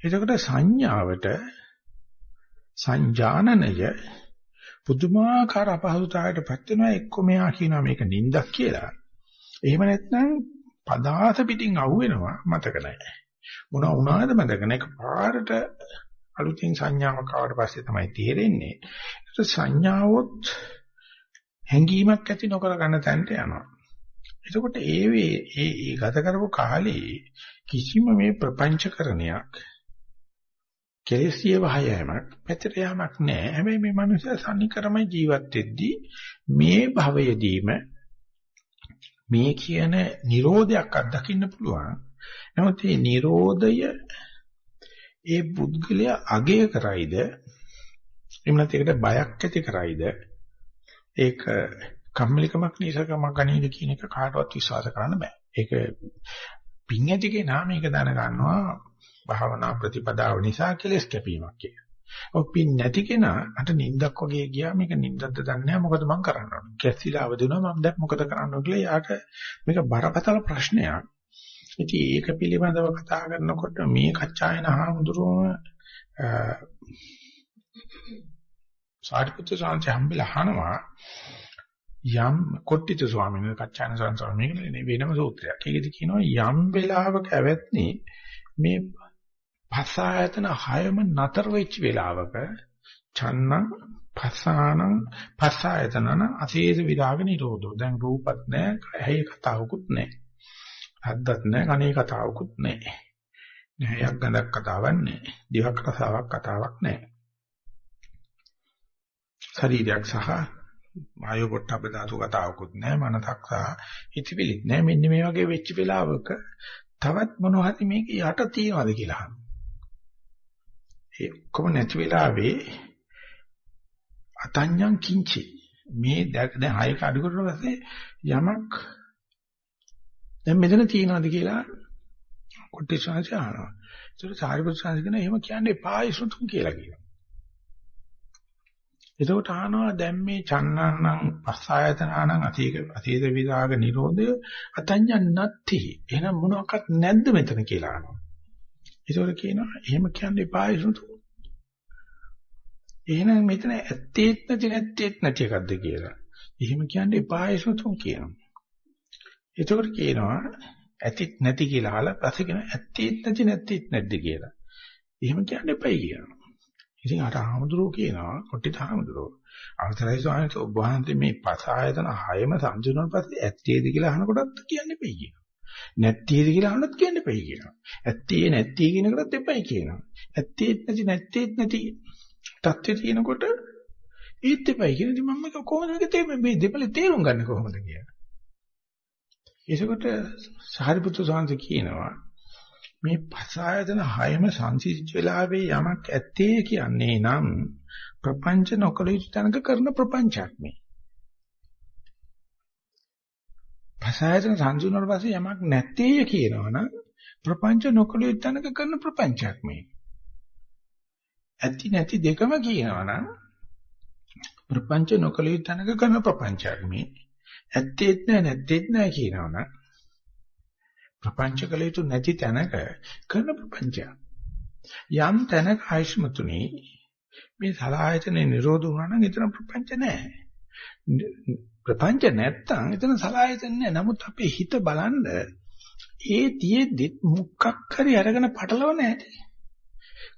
එතකොට සංඥාවට සංජානනය පුදුමාකාර අපහසුතාවයකටපත් වෙනවා එක්ක මෙයා කියනවා මේක නිින්දක් කියලා. එහෙම නැත්නම් පදාස පිටින් අහුවෙනවා මතක නැහැ. මොනවා වුණාද මතක නැහැ. පාරට අලුතින් සංඥාවක් ආවට පස්සේ තමයි තේරෙන්නේ. ඒක සංඥාවොත් හැඟීමක් ඇති නොකර ගන්න තැනට යනවා. එතකොට ඒ වේ ඒ ඒ ගත කරපු කාලේ කිසිම මේ ප්‍රපංචකරණයක් කෙලෙසිය වහයමක් පැතර යාමක් නැහැ. හැබැයි මේ මනුස්සයා සම්නිකරමයි ජීවත් වෙද්දී මේ භවයේදීම මේ කියන Nirodhayak අත්දකින්න පුළුවන්. නමුත් මේ Nirodhaය ඒ පුද්ගලයා අගය කරයිද එහෙම නැත්නම් ඒකට බයක් ඇති කරයිද ඒක කම්මැලිකමක් නිසකමක් ගනීද කියන එක කාටවත් විශ්වාස කරන්න බෑ. ඒක පිං ඇති කෙනා මේක දැන ගන්නවා භාවනා ප්‍රතිපදාව නිසා කෙලස් කැපීමක් කියලා. ඔව් පිං නැති කෙනා අට නිින්දක් වගේ ගියා මේක නිින්දක්ද දන්නේ නැහැ මොකද මම කරන්න ඕන. කැස්සිලා අවදිනවා මම දැන් මොකද කරන්න ඕන කියලා යාට මේක බරපතල ප්‍රශ්නයක්. ඉතින් ඒක පිළිබඳව කතා කරනකොට මේ කච්චායන හාමුදුරුවම සාරිපුත්‍ර සාන්ති හම්බෙලා අහනවා යම් කොට්ටිත ස්වාමීන් වහන්සේ කච්චායන සංසාර මේක වෙනම සූත්‍රයක්. ඒකෙදි කියනවා යම් වෙලාවක ඇවැත්නි මේ පස ආයතන හයම නතර වෙච්ච වෙලාවක චන්නං පස්සානං පස ආයතනන අශේෂ විරාග නිරෝධෝ. දැන් රූපත් නැහැ, ඇහි කතාවකුත් නැහැ. හද්දත් නැහැ, කනේ කතාවකුත් නැහැ. නැහැයක් ගඳක් කතාවක් නැහැ. දිවක් රසාවක් කතාවක් නැහැ. ශරීරයක් සහ ආයෝ පොට්ටබ්බ ධාතු කතාවකුත් නැහැ. මනසක් සහ හිතවිලිත් නැහැ. මෙන්න මේ වගේ වෙච්ච වෙලාවක තවත් මොනවද මේක යට තියනවද කියලා අහනවා. ඒ ඔක්කොම නැති වෙලාවේ අතඤ්ඤං කිංචි මේ දැන් හයක අඩු කරලා පස්සේ යමක් දැන් මෙතන තියනවාද කියලා කොට්ටේ ශාංශය අහනවා. ඒකට සාරිපුත් ශාංශ කියන එහෙම කියන්නේ පායිසුතුම් කියලා කියනවා. එතකොට අහනවා දැන් මේ චන්නං පස්සායතනානං අතීක අතීත විදාග නිරෝධය අතඤ්ඤං නත්ති. එහෙනම් මොනවාක්වත් නැද්ද මෙතන කියලා අහනවා. ඒතකොට කියනවා එහෙම කියන්නේ පායිසුතුම්. එහෙනම් මෙතන ඇත්තේත් නැති නැත්තේත් නැති එකක්ද කියලා. එහෙම කියන්නේ පායිසුතුම් කියනවා. එතකොට කියනවා ඇතිත් නැති කියලා අහලා පස්සේ කියනවා ඇත්තේත් නැති නැත්තේත් නැද්ද කියලා. එහෙම කියන්න එපයි කියනවා. ඉතින් අර ආමඳුරෝ කියනවා කොටිත ආමඳුරෝ අවසරයි ස්වාමීන් වහන්සේ ඔබ වහන්සේ මේ පස ආයතන හයම සම්ජුනන පස්සේ ඇත්තේද කියලා අහනකොටත් කියන්න එපයි කියනවා. නැත්තේද කියලා අහනත් කියන්න එපයි කියනවා. ඇත්තේ නැත්තේ කියන එකටත් එපයි කියනවා. ඇත්තේත් නැති නැත්තේත් නැති තත්ත්වයේ තියෙනකොට ඒත් එපයි කියන ඉතින් මම කොහොමද මේ දෙපළ තේරුම් ගන්න කොහොමද කියලා. එසකොට සාරිපුත්‍ර සාංශ කියනවා මේ පස ආයතන හයම සංසිද්ධ වෙලාවේ යමක් ඇත්තේ කියන්නේ නම් ප්‍රපංච නොකළ යුතු තැනක කරන ප්‍රපංචයක් මේ. පස ආයතන සංසුනන පස්සේ යමක් නැත්තේ කියනවනම් ප්‍රපංච නොකළ යුතු තැනක කරන ප්‍රපංචයක් මේ. ඇති නැති දෙකම කියනවනම් ප්‍රපංච නොකළ යුතු තැනක කරන ප්‍රපංචයක් මේ. ඇත්තේත් නැහැ නැත්තේත් නැහැ කියනවනම් ප්‍රපංච කළ යුතු නැති තැනක කරන ප්‍රපංචය. යම් තැනක ආයෂ්මතුනි මේ සලායතනේ නිරෝධ වුණා නම් එතන ප්‍රපංච නැහැ. ප්‍රපංච නැත්තම් එතන සලායතන නැහැ. නමුත් අපේ හිත බලන්න ඒ තියෙද්දි මුක්කක් හරි අරගෙන පටලව නැහැ.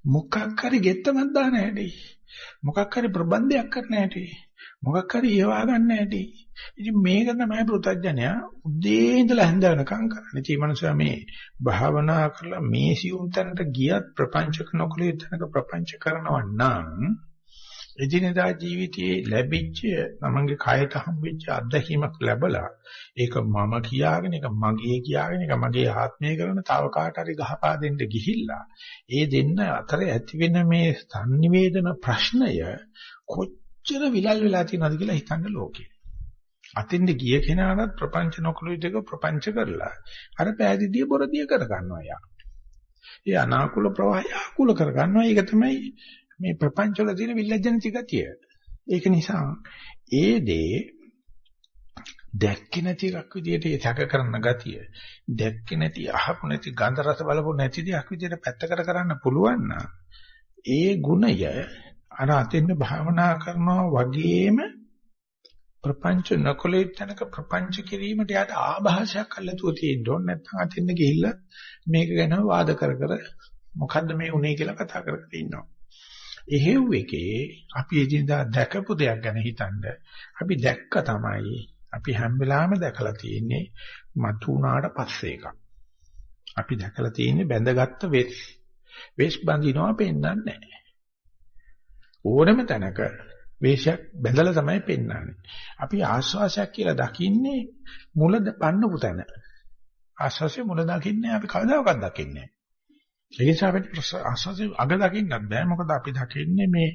මොකක් හරි ගෙත්තමක් දාන හැටි. මොකක් හරි ප්‍රබන්ධයක් කරන හැටි. මොකක් හරි ඒවා ගන්න හැටි. ඉතින් මේක තමයි පෘථග්ජනයා උදේ ඉඳලා හැන්ද වෙනකම් කරන්නේ. ඉතින් මනුස්සයා මේ භාවනා කරලා මේ සියුම් තැනට ගියත් ප්‍රපංචක නොකළ යුතුනක ප්‍රපංච කරනවා නම් එදිනදා ජීවිතයේ ලැබිච්ච තමන්ගේ කයට හම්බෙච්ච අත්දැකීමක් ලැබලා ඒක මම කියාගෙන ඒක මගේ කියාගෙන ඒක මගේ ආත්මය කරන තව කාට හරි ගහපා දෙන්න ගිහිල්ලා ඒ දෙන්න අතර ඇති වෙන මේ sannivedana ප්‍රශ්නය කොච්චර විලල් වෙලා තියෙනවද කියලා හිතන්න ලෝකේ. අතින්ද ගිය කෙනාට ප්‍රපංච නොකළු දෙක ප්‍රපංච කරලා අර පෑදීදී බොරදිය කර ගන්නවා යා. ඒ අනාකූල ප්‍රවාහය ආකූල කර ගන්නවා. ඒක තමයි මේ ප්‍රපංච වල තියෙන විලජ්ජන ගතිය. ඒක නිසා ඒ දේ දැක්කේ නැති එකක් විදියට ඒ සැක කරන ගතිය දැක්කේ නැති අහපු නැති ගන්ධ රස බලපු නැති දෙයක් විදියට පැත්තකට කරන්න පුළුවන් නම් ඒ ගුණය අර අතින්න භාවනා කරනවා වගේම ප්‍රපංච නකොලේ තනක ප්‍රපංච කිරීමට යාට ආభాෂයක් අල්ලතුව තියෙන්න ඕනේ නැත්නම් අතින්න ගිහිල්ලා මේක ගැන වාද කර කර මොකද්ද මේ උනේ කියලා කතා කර කර ඉන්නවා. එහෙව් එකේ අපි එදිනදා දැකපු දෙයක් ගැන හිතනද අපි දැක්ක තමයි අපි හැම වෙලාවෙම දැකලා තියෙන්නේ මතු උනාට පස්සේ එකක්. අපි දැකලා තියෙන්නේ බැඳගත්ත වෙස්. වෙස් බඳිනවා පෙන්වන්නේ නැහැ. ඕනම තැනක වේශයක් බැඳලා තමයි පෙන්වන්නේ. අපි ආස්වාසයක් කියලා දකින්නේ මුල බන්නපු තැන. ආස්වාසිය මුල දකින්නේ අපි කවදාකවත් දකින්නේ නැහැ. ඒ නිසා අපිට ආස්වාසිය අග දකින්නත් බෑ. මොකද අපි දකින්නේ මේ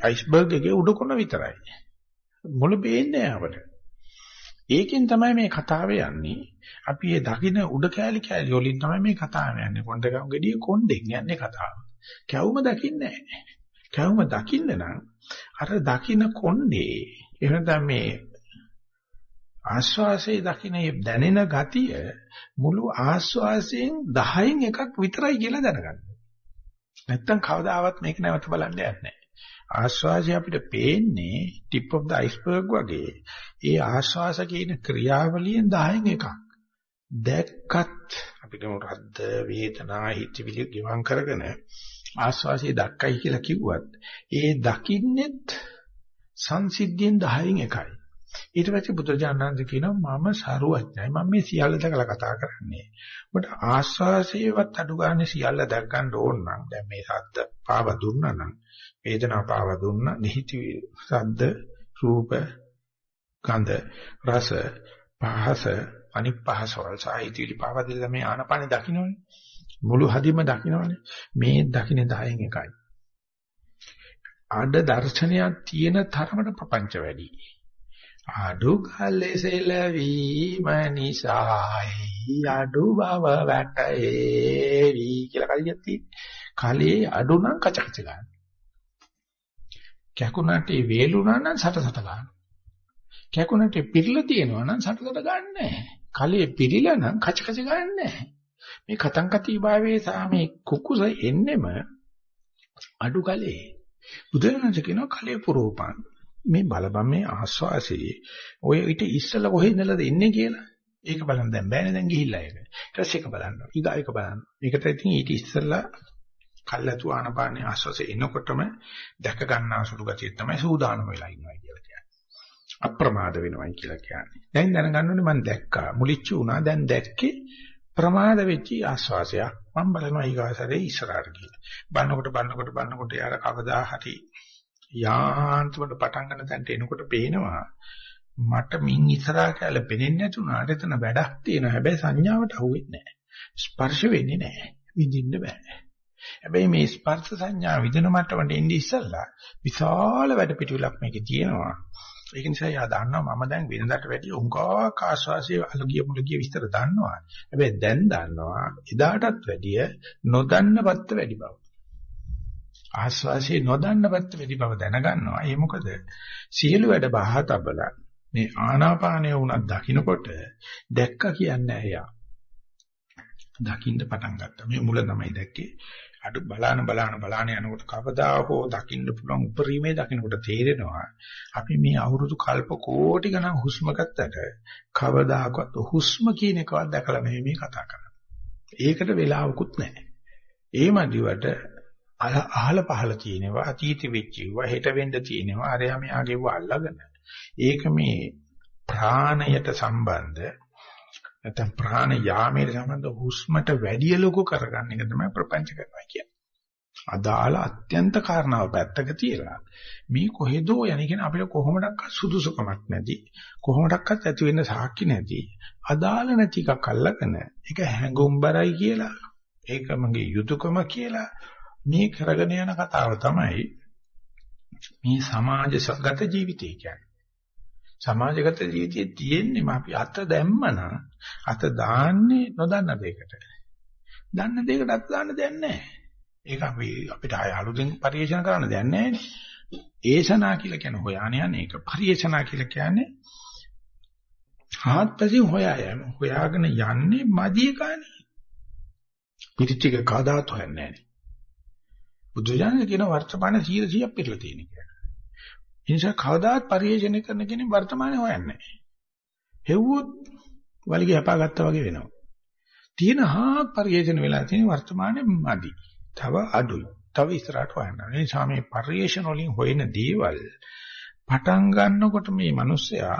අයිස්බර්ග් එකේ උඩ කොන විතරයි. මුල පේන්නේ අපට. ඒකෙන් තමයි මේ කතාව යන්නේ. අපි ඒ දකින්න උඩ කෑලි කෑලි වලින් තමයි මේ කතාව යන්නේ. කොණ්ඩකම් ගෙඩිය කොණ්ඩෙන් යන්නේ කතාව. කැවුම දකින්නේ නැහැ. කැවුම දකින්න නම් අර දකින්න කොණ්ඩේ එහෙම මේ ආස්වාසයේ දකින්න දැනෙන ගතිය මුළු ආස්වාසයෙන් 10න් එකක් විතරයි කියලා දැනගන්න. නැත්තම් කවදාවත් මේක නැවත බලන්න යන්නේ නැහැ. ආශ්වාසය අපිට පේන්නේ tip of the iceberg වගේ. ඒ ආශ්වාස කියන ක්‍රියාවලියෙන් 10න් එකක්. දැක්කත් අපිට රද්ද වේදනා හිතවිලි ගිවං කරගෙන ආශ්වාසය දක්කයි කියලා කිව්වත් ඒ දකින්නෙත් සංසිද්ධියෙන් 10න් එකයි. ඊට පස්සේ බුදුජානනාංශ කියනවා මම සරුවඥයි මම මේ සියල්ල දැකලා කතා කරන්නේ. ඔබට ආස්වාසයේවත් අඩු ගන්න සියල්ල දැක් ගන්න ඕන නම් දැන් මේ සද්ද පාව දුන්නා නම් වේදනාව පාව දුන්නා නිහිති සද්ද රූප ගන්ධ රස පහස අනිත් පහස වල සාහිත්‍යලි පාව දෙලා මේ ආනපානෙ දකින්නෝනේ මුළු හදිම දකින්නෝනේ මේ දකින්නේ 10න් එකයි. ආඩ දර්ශනයක් තියෙන තරමට ප්‍රපංච වැඩි. අඩු කලෙසෙලවීම නිසායි අඩු බව වැටේවි කියලා කලියක් තියෙන්නේ. කලේ අඩු නම් කචකච ගන්න. කැකුණට වේලුණා නම් සටසට ගන්න. කැකුණට පිරලා තියෙනවා නම් සටසට ගන්නෑ. කලේ පිරිලා නම් කචකච ගන්නෑ. මේ කතං කති භාවයේ සහ මේ කුකුස එන්නෙම අඩු කලේ. බුදුරජාණන් කියනවා කලේ පුරෝපන්. මේ බලපන් මේ ආස්වාසේ ඔය ඊට ඉස්සලා කොහෙ ඉඳලාද එන්නේ කියලා. ඒක බලන්න දැන් බෑනේ දැන් ගිහිල්ලා ඒක. ඊට පස්සේ ඒක බලන්න. ඊගා ඒක බලන්න. මේකට ඉතින් ඊට ඉස්සලා කල්ලාතු ආනපානේ ආස්වාසේ එනකොටම දැක ගන්නා සුළු ගතිය තමයි සූදානම් වෙලා ඉන්නවා කියලා කියන්නේ. අප්‍රමාද වෙනවයි කියලා කියන්නේ. දැන් දැනගන්න ඕනේ මම දැක්කා. මුලිච්ච වුණා. දැන් දැක්කේ ප්‍රමාද වෙච්ච ආස්වාසයක්. මම බලනවා ඊගාසරේ ඉස්සරහට ගිහින්. බලනකොට බලනකොට බලනකොට යාර කවදා හරි යාන්තමට පටන් ගන්න තැනට එනකොට පේනවා මට මින් ඉස්සරහා කියලා පෙනෙන්නේ නැතුණාට එතන වැඩක් තියෙනවා. හැබැයි සංඥාවට අහුවෙන්නේ නැහැ. ස්පර්ශ වෙන්නේ නැහැ. විඳින්න බෑ. හැබැයි මේ ස්පර්ශ සංඥා විදින මට්ටමට එන්නේ ඉස්සල්ලා විශාල වැඩ පිටිවිලක් මේකේ තියෙනවා. ඒක නිසා යා දන්නවා මම දැන් වෙනදාට වැඩිය උංගා කාශ්වාසයේ අලගිය මුලගිය විස්තර දන්නවා. හැබැයි දැන් දන්නවා එදාටත් වැඩිය නොදන්න පැත්ත වැඩි බව. ආස්වාසිය නොදන්න පැත්ත වැඩි බව දැනගන්නවා. ඒ මොකද සියලු වැඩ බහ තබලා මේ ආනාපානය වුණත් දකින්නකොට දැක්ක කියන්නේ එයා. දකින්න පටන් ගත්තා. මේ මුල තමයි දැක්කේ. අඩු බලාන බලාන බලාන යනකොට කවදා හෝ දකින්න පුළුවන් උපරිමේ දකින්නකොට තේරෙනවා අපි මේ අවුරුදු කල්ප කෝටි ගණන් හුස්ම ගත්තට කවදාකවත් හුස්ම කියන එකවත් දැකලා මේ මේ කතා කරන්නේ. ඒකට වෙලාවකුත් නැහැ. ඒ මදිවට අහල පහල තියෙනවා අතීත වෙච්චිවා හෙට වෙන්න තියෙනවා අරයා මෙයාගේ වල්ලාගෙන ඒක මේ ප්‍රාණයට සම්බන්ධ නැත්නම් ප්‍රාණ යාමයට සම්බන්ධ හුස්මට වැඩි ලොකු කරගන්න එක තමයි ප්‍රපංච කරනවා කියන්නේ. අදාළ අත්‍යන්ත කාරණාව පැත්තක තියලා මේ කොහෙදෝ යන කියන අපිට කොහොමඩක්වත් සුදුසුකමක් නැති කොහොමඩක්වත් ඇති වෙන්න සාක්ෂි නැති අදාළ නැති එකක් අල්ලගෙන ඒක හැඟුම්බරයි කියලා ඒක මගේ යුතුයකම කියලා මේ කරගෙන යන කතාව තමයි මේ සමාජගත ජීවිතය කියන්නේ. සමාජගත ජීවිතයේ තියෙන්නේ අපි අත දැම්මනම් අත දාන්නේ නොදන්න දෙයකට. දන්න දෙයකට අත දාන්න දෙයක් නැහැ. ඒක අපි අපිට ආය අලුතෙන් පරිේෂණ කරන්න දෙයක් නැහැ ඒසනා කියලා කියන හොයාන යන්නේ ඒක පරිේෂණා කියලා කියන්නේ ආත්පසින් හොයා යෑම. හොයාගෙන යන්නේ මදිය කානේ. පිටිච්චක කවදාත් හොයන්නේ නැහැ. බුදුජානක කියන වර්තමාන 100 100ක් පිටලා තියෙන කියලා. ඒ නිසා කවදාත් පරිේෂණය කරන කෙනෙක් වර්තමානේ හොයන්නේ නැහැ. හෙව්වොත් වලිගය හපාගත්තා වගේ වෙනවා. තියෙන හා පරිේෂණ වෙලා තියෙන වර්තමානේ මදි. තව අඩුයි. තව ඉස්සරහට හොයන්න. ඒ නිසා මේ පරිේෂණ වලින් හොයන දේවල් පටන් ගන්නකොට මේ මිනිස්සයා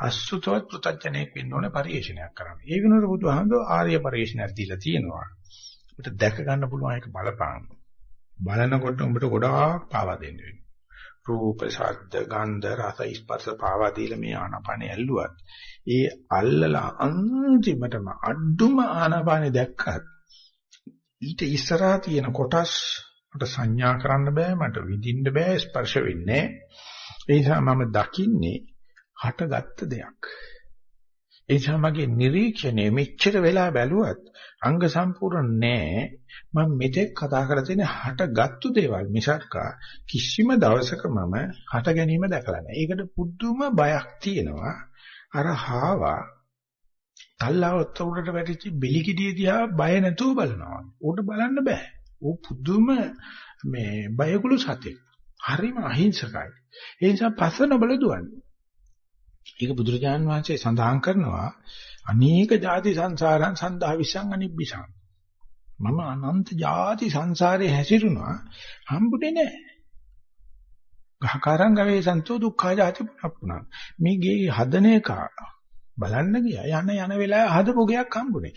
අසුතවත් පෘතජ්ජනෙක් වෙන්න ඕනේ පරිේෂණයක් කරන්න. ඒ වෙනුවට බුදුහාමුදුරුවෝ ආර්ය පරිේෂණයක් දීලා තියෙනවා. අපිට දැක ගන්න පුළුවන් එක බලපාන. බලනකොට උඹට ගොඩාක් පාවා දෙන්න වෙනවා. රූප, ශබ්ද, ගන්ධ, රස, ස්පර්ශ පාවා දීලා මේ ආනාපානෙ ඇල්ලුවත් ඒ අල්ලලා අන්තිමටම අඩුම ආනාපානෙ දැක්කත් ඊට ඉස්සරහා තියෙන කොටස් මට සංඥා කරන්න බෑ මට විඳින්න බෑ ස්පර්ශ වෙන්නේ ඒ නිසා මම දකින්නේ හටගත්ත දෙයක් ඒ නිසා මගේ නිරීක්ෂණය මෙච්චර වෙලා බැලුවත් අංග සම්පූර්ණ නෑ මම මෙතෙක් කතා කරලා තියෙන හටගත්තු දේවල් මිසක් කිසිම දවසක මම හට ගැනීම දැකලා නෑ ඒකට පුදුම බයක් තියෙනවා. අර හාවා තල්ලාවත් උඩට වැටිච්ච බෙලිකිඩිය දිහා බය නැතුව බලනවා. උඩ බලන්න බෑ. ඌ පුදුම මේ බයකුළු සතෙක්. හරිම අහිංසකයි. ඒ නිසා පස්ස නොබල දුවන්නේ. ඒක බුදුරජාන් වහන්සේ සඳහන් කරනවා. අනේක ಜಾති සංසාරං සන්දා විසං අනිබ්බිසං. මම අනන්ත ಜಾති සංසාරේ හැසිරුණා හම්බුනේ නැහැ. ගහකරං ගවේ සන්තෝ දුක්ඛා ජාති පුනප්පුනා. මේ ගේ හදන එක බලන්න ගියා. යන යන වෙලාවේ හදපු ගයක් හම්බුනේ.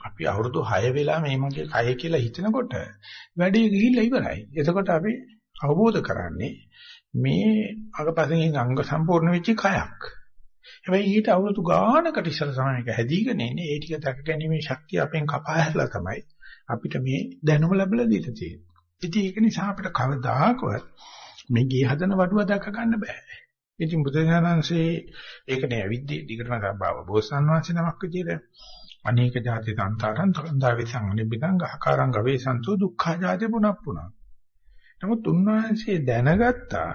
අපි අවුරුදු 6 වෙලා මේ මගේ කය කියලා හිතනකොට වැඩේ ගිහිල්ලා ඉවරයි. එතකොට අපි අවබෝධ කරන්නේ මේ අගපසින් අංග සම්පූර්ණ වෙච්ච කයක්. හැබැයි ඊට අවුරුදු ගානකට ඉස්සර තමයි මේක හැදීගෙන එන්නේ. ඒ ටික දැක ගැනීමේ ශක්තිය අපෙන් කපා හැරලා තමයි අපිට මේ දැනුම ලැබලා දීලා තියෙන්නේ. ඉතින් ඒක නිසා අපිට කවදාකවත් මේ ගේ හදන වඩුව දැක ගන්න බෑ. ඉතින් බුදුසසුනන්සේ ඒක නෑ විද්‍ය දිගටම බව බෝසත්න් වහන්සේ නමක් විදියට අනේක ಜಾති තන්තරන් තන්දා විසං අනිබ්බිකං ගහකාරං ගවේසන්තෝ දුක්ඛා ಜಾති පුනප්පුනා නමුත් උන්වහන්සේ දැනගත්තා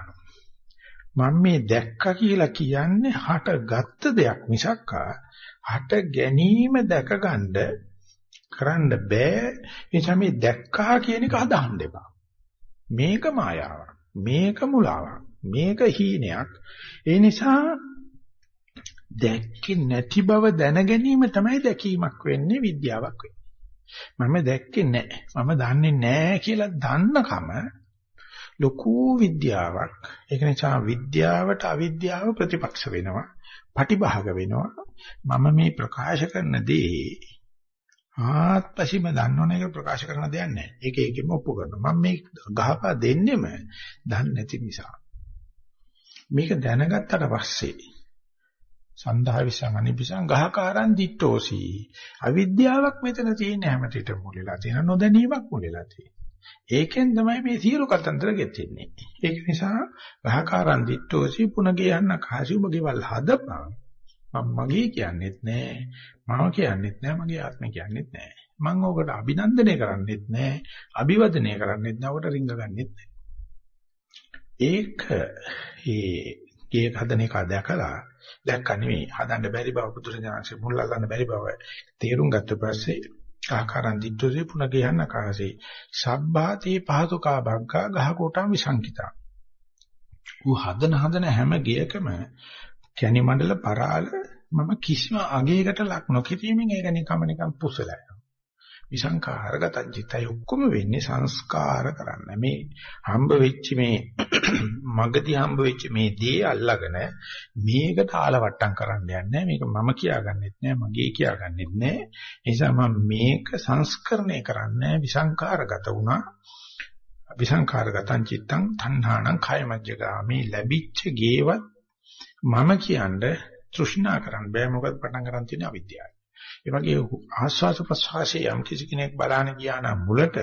මම මේ දැක්කා කියලා කියන්නේ හටගත්ත දෙයක් මිසක් හට ගැනීම දැකගන්න කරන්න බෑ. එනිසා මේ දැක්කා කියන එක අදහන්න එපා. මේක මායාවක් මේක මුලාවක් මේක හීනයක්. ඒ නිසා දැක්කේ නැති බව දැන ගැනීම තමයි දැකීමක් වෙන්නේ විද්‍යාවක් වෙන්නේ. මම දැක්කේ නැහැ මම දන්නේ නැහැ කියලා දන්නකම ලොකු විද්‍යාවක්. ඒක නිසා විද්‍යාවට අවිද්‍යාව ප්‍රතිපක්ෂ වෙනවා. පටිභාග වෙනවා. මම මේ ප්‍රකාශ කරන දේ ආත්පසීම දන්නවනේ ඒක ප්‍රකාශ කරන දෙයක් නැහැ. ඒක ඒකෙම ඔප්පු කරනවා. මම මේ ගහපා දෙන්නෙම දන්නේ නැති නිසා. මේක දැනගත්තට පස්සේ සන්දහා විසං අනිපිසං ගහකාරන් දිට්ටෝසි අවිද්‍යාවක් මෙතන තියෙන හැමතිට මුලලා තියෙන නොදැනීමක් මුලලා තියෙන ඒකෙන් තමයි මේ සියලු කතන්දර ගෙතෙන්නේ. ඒක නිසා ගහකාරන් දිට්ඨෝසි පුනගේ යන්න කාසි ඔබ ගෙවල් හදපන්. මම මගේ කියන්නෙත් නෑ. මම කියන්නෙත් නෑ. මගේ ආත්මය කියන්නෙත් නෑ. මම ඕකට අභිනන්දනය කරන්නෙත් නෑ. අභිවදනය කරන්නෙත් නෑ. ඔකට රිංග ගන්නෙත් නෑ. ඒක ඒ කීයක හදන එක දැකලා දැක්ක නෙවෙයි හදන්න බැරි බව පුදුරජානසේ මුල් අල්ලන්න බැරි බව තේරුම් ගත්ත පස්සේ ආකාරං දිට්ඨෝසේ පුනගේ යන්න කාසේ සබ්බාතේ පහතුකා බග්ගා ගහකොටම් විසංකිතා. ඌ හදන හදන හැම ගියකම කැණි මණ්ඩල පරාල මම කිසිම අගයකට ලක් නොකිරීමෙන් ඒක නිකම්ම නිකම් පුසලා යනවා විසංකාරගතං චිත්තය ඔක්කොම වෙන්නේ සංස්කාර කරන්න. මේ හම්බ වෙච්ච මේ මගදී හම්බ වෙච්ච මේ දේ අල්ලගෙන මේකට ආලවට්ටම් කරන්න යන්නේ මේක මම කියාගන්නෙත් නෑ මගේ කියාගන්නෙත් නෑ. ඒ නිසා මම මේක සංස්කරණය කරන්නේ විසංකාරගත වුණා. විසංකාරගතං චිත්තං තණ්හාණං කයමජ්ජගාමි ලැබිච්ච ගේවත් මම කියන්නේ තෘෂ්ණා කරන්න බෑ මොකද පටන් ගන්න තියෙන අවිද්‍යාවයි. ඒ වගේ ආස්වාද ප්‍රසවාසයේ යම් කිසි කෙනෙක් බලන්න ගියා නම් මුලට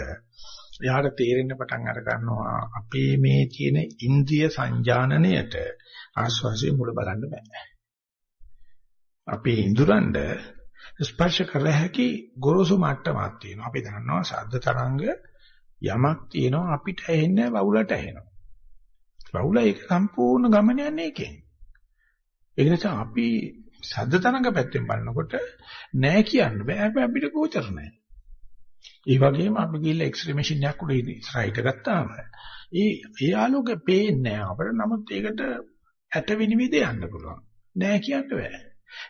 එයාට තේරෙන්න පටන් අර ගන්නවා අපේ මේ තියෙන ඉන්ද්‍රිය සංජානනයට ආස්වාසිය මුල බලන්න බෑ. අපේ ඉඳුරන්ඩ ස්පර්ශ කර හැකි ගොරෝසු මට්ටමක් තියෙනවා. අපි දන්නවා ශබ්ද තරංග යමක් තියෙනවා අපිට ඇහෙන්නේ වවුලට ඇහෙනවා. වවුල ඒක සම්පූර්ණ ගමන යන්නේ ඒකෙන්. ඒ නිසා අපි සද්ද තරංග පැත්තෙන් බලනකොට නෑ කියන්න බෑ හැබැයි අපිට ගෝචර නෑ. ඒ වගේම අපි ගිහලා එක්ස්රේ මැෂින් එකක් උඩ ඉස්සරහට ගත්තාම ඒ ඒ ආලෝකය පේන්නේ නෑ අපිට. නමුත් ඒකට ඇට විනිවිද යන්න පුළුවන්. නෑ කියන්න බෑ.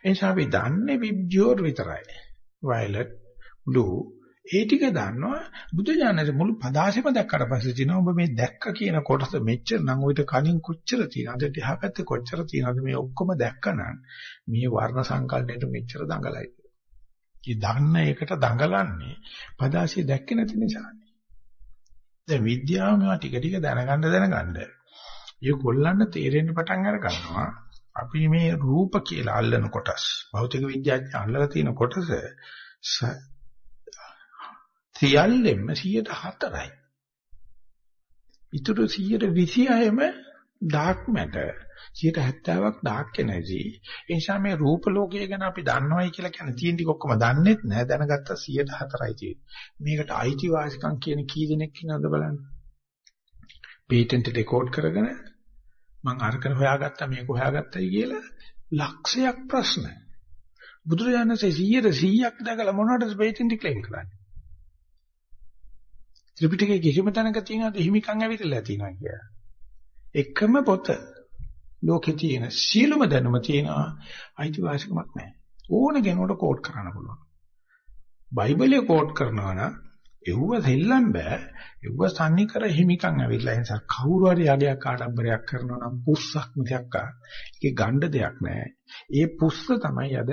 ඒ නිසා අපි දන්නේ විබ්ජෝර් විතරයි. violet, blue ඒ ටික දන්නවා බුදු දානසේ මුළු පදාසෙම දැක්කට පස්සේ තියෙනවා ඔබ මේ දැක්ක කියන කොටස මෙච්චර නම් ඔයිට කලින් කොච්චර තියෙනවද දිහා පැත්තේ කොච්චර තියෙනවද මේ ඔක්කොම දැක්කනම් මේ වර්ණ සංකල්පයට මෙච්චර දඟලයි. ඒ දන්න එකට දඟලන්නේ පදාසිය දැක්කේ නැති නිසානේ. දැන් විද්‍යාව මේවා ටික ටික දැනගන්න දැනගන්න. ඒ ගොල්ලන්ට තේරෙන්න පටන් අර ගන්නවා. අපි මේ රූප කියලා අල්ලන කොටස් භෞතික විද්‍යාඥයන් අල්ලලා තියෙන කොටස සියල්ලෙම 104යි. ඊටු 126ම ඩාර්ක් මැටර් 70ක් ඩාර්ක් එනර්ජි. ඒ නිසා මේ රූප ලෝකය ගැන අපි දන්නවයි කියලා කියන තියෙන ටික ඔක්කොම දන්නෙත් නෑ දැනගත්ත 104යි තියෙන්නේ. මේකට අයිතිවාසිකම් කියන කී දෙනෙක් ඉන්නවද බලන්න. පේටන්ට් රෙකෝඩ් කරගෙන මම අරකන හොයාගත්තා මේක හොයාගත්තයි කියලා ලක්ෂයක් ප්‍රශ්න. බුදුරජාණන්සේ 100 100ක් දැකලා මොනවටද පේටන්ට් ක්ලේම් කරන්නේ? ත්‍රිපිටකයේ කිසිම තැනක තියෙනවද හිමිකම් ඇවිල්ලා තියෙනවා කියලා. එකම පොත ලෝකේ තියෙන සියලුම දැනුම තියෙනවා අයිතිවාසිකමක් නැහැ. ඕන කෙනෙකුට කෝඩ් කරන්න පුළුවන්. බයිබලයේ කෝඩ් කරනවා නම් එව්ව දෙල්ලම් බෑ. එව්ව සම්නිකර හිමිකම් ඇවිල්ලා ඒ නිසා කවුරු හරි යගයක් ආඩම්බරයක් කරනවා නම් පුස්සක් මිසක් ඒකේ ගණ්ඩ දෙයක් නැහැ. ඒ පුස්ස තමයි අද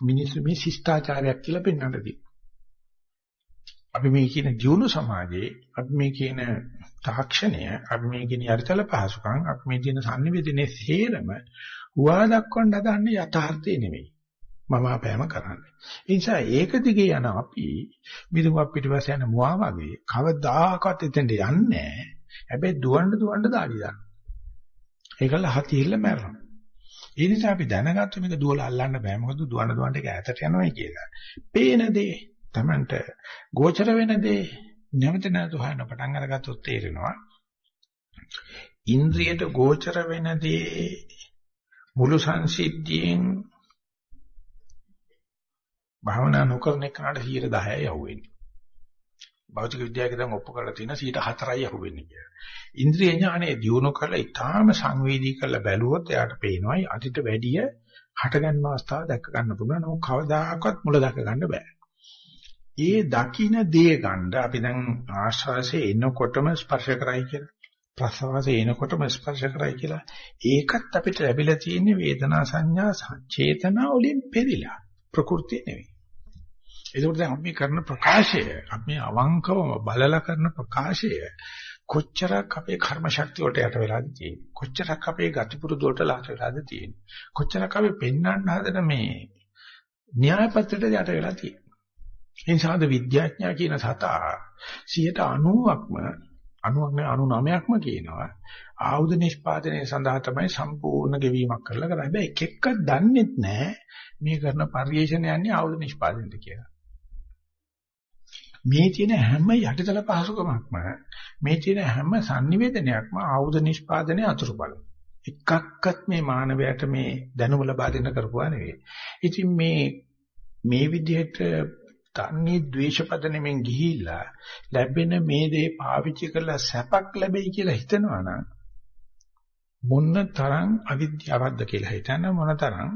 මිනිස්සු මේ ශිෂ්ටාචාරයක් කියලා පෙන්වන්න දෙන්නේ. අපි මේ කියන ජීවුන සමාජයේ අපි මේ කියන තාක්ෂණය අපි මේ කියන යරිතල පහසුකම් අපි මේ කියන sannivedanaye සේරම හුවා දක්වන්න හදන්නේ යථාර්ථය නෙමෙයි. මම අපෑම කරන්නේ. ඒ නිසා ඒක දිගේ යන අපි මිදුවක් පිටිපස්ස යන මුවා වගේ කවදාකවත් එතෙන්ට යන්නේ හැබැයි දුවන්න දුවන්න දාඩි දාන ඒකල හතිහිල්ල මැරෙනවා. ඒ නිසා අපි දැනගත්තු මේක දුවලා අල්ලන්න බෑ. මොකද දුවන දුවන්ට ඒක ඈතට යනවායි කියලා. පේන දේ Tamanට ගෝචර වෙන දේ නැවත නැවත හොයන්න පටන් අරගත්තොත් තේරෙනවා ඉන්ද්‍රියට ගෝචර වෙන දේ මුළු සංසිද්ධියෙන් භාවනා නොකරන එකට 10යි යහුවෙන්නේ. භෞතික විද්‍යාවේ දැන් ඔප්පු කරලා තියෙන 104යි යහුවෙන්නේ කියලා. ඉන්ද්‍රිය ඥානය දියුණු කරලා ඊටාම සංවේදී කරලා බැලුවොත් එයාට පේනවා අදිට වැඩිය හටගන්න අවස්ථාව දැක ගන්න පුළුවන්. නමුත් කවදාකවත් මුල දැක ගන්න බෑ. ඒ දකින්න දේ ගන්න අපි දැන් ආශ්වාසයේ එනකොටම ස්පර්ශ කරයි කියලා. ප්‍රසවාසයේ එනකොටම ස්පර්ශ කරයි කියලා. ඒකත් අපිට ලැබිලා තියෙන වේදනා සංඥා චේතනා වලින් පෙරිලා. ප්‍රകൃතිය නෙවෙයි. ඒකෝට දැන් අපි කරන ප්‍රකාශය අපි අවංකවම බලලා කරන ප්‍රකාශය කොච්චරක් අපේ කර්ම ශක්තිය වලට යට වෙලාද තියෙන්නේ? කොච්චරක් අපේ ගති පුරුදු වලට ලාට වෙලාද තියෙන්නේ? කොච්චරක් අපි පෙන්වන්න හදන මේ න්‍යාය පත්‍රයට යට වෙලා තියෙන්නේ? ඒ නිසාද විද්‍යාඥයා කියන සතා 90%ක්ම 90ක් 99ක්ම කියනවා ආයුධ නිෂ්පාදනය සඳහා තමයි සම්පූර්ණ ගෙවීමක් කරලා කරන්නේ. හැබැයි එක එකක් දන්නේත් නැහැ මේ කරන පරිශ්‍රණ යන්නේ ආයුධ නිෂ්පාදනයට කියලා. මේ තියෙන හැම යටිතල පහසුකමක්ම මේ තියෙන හැම sannivedanayakම ආයුධ නිෂ්පාදනයේ අතුරු බල. එකක්වත් මේ මානවයාට මේ දැනුම ලබා දෙන්න කරපුවා නෙවෙයි. ඉතින් මේ මේ විදිහට තන්නේ ද්වේෂපද නෙමෙන් ගිහිල්ලා ලැබෙන මේ දේ පාවිච්චි කරලා සැපක් ලැබෙයි කියලා හිතනවා නම් මොන තරම් අවිද්‍යාවක්ද කියලා හිතන මොන තරම්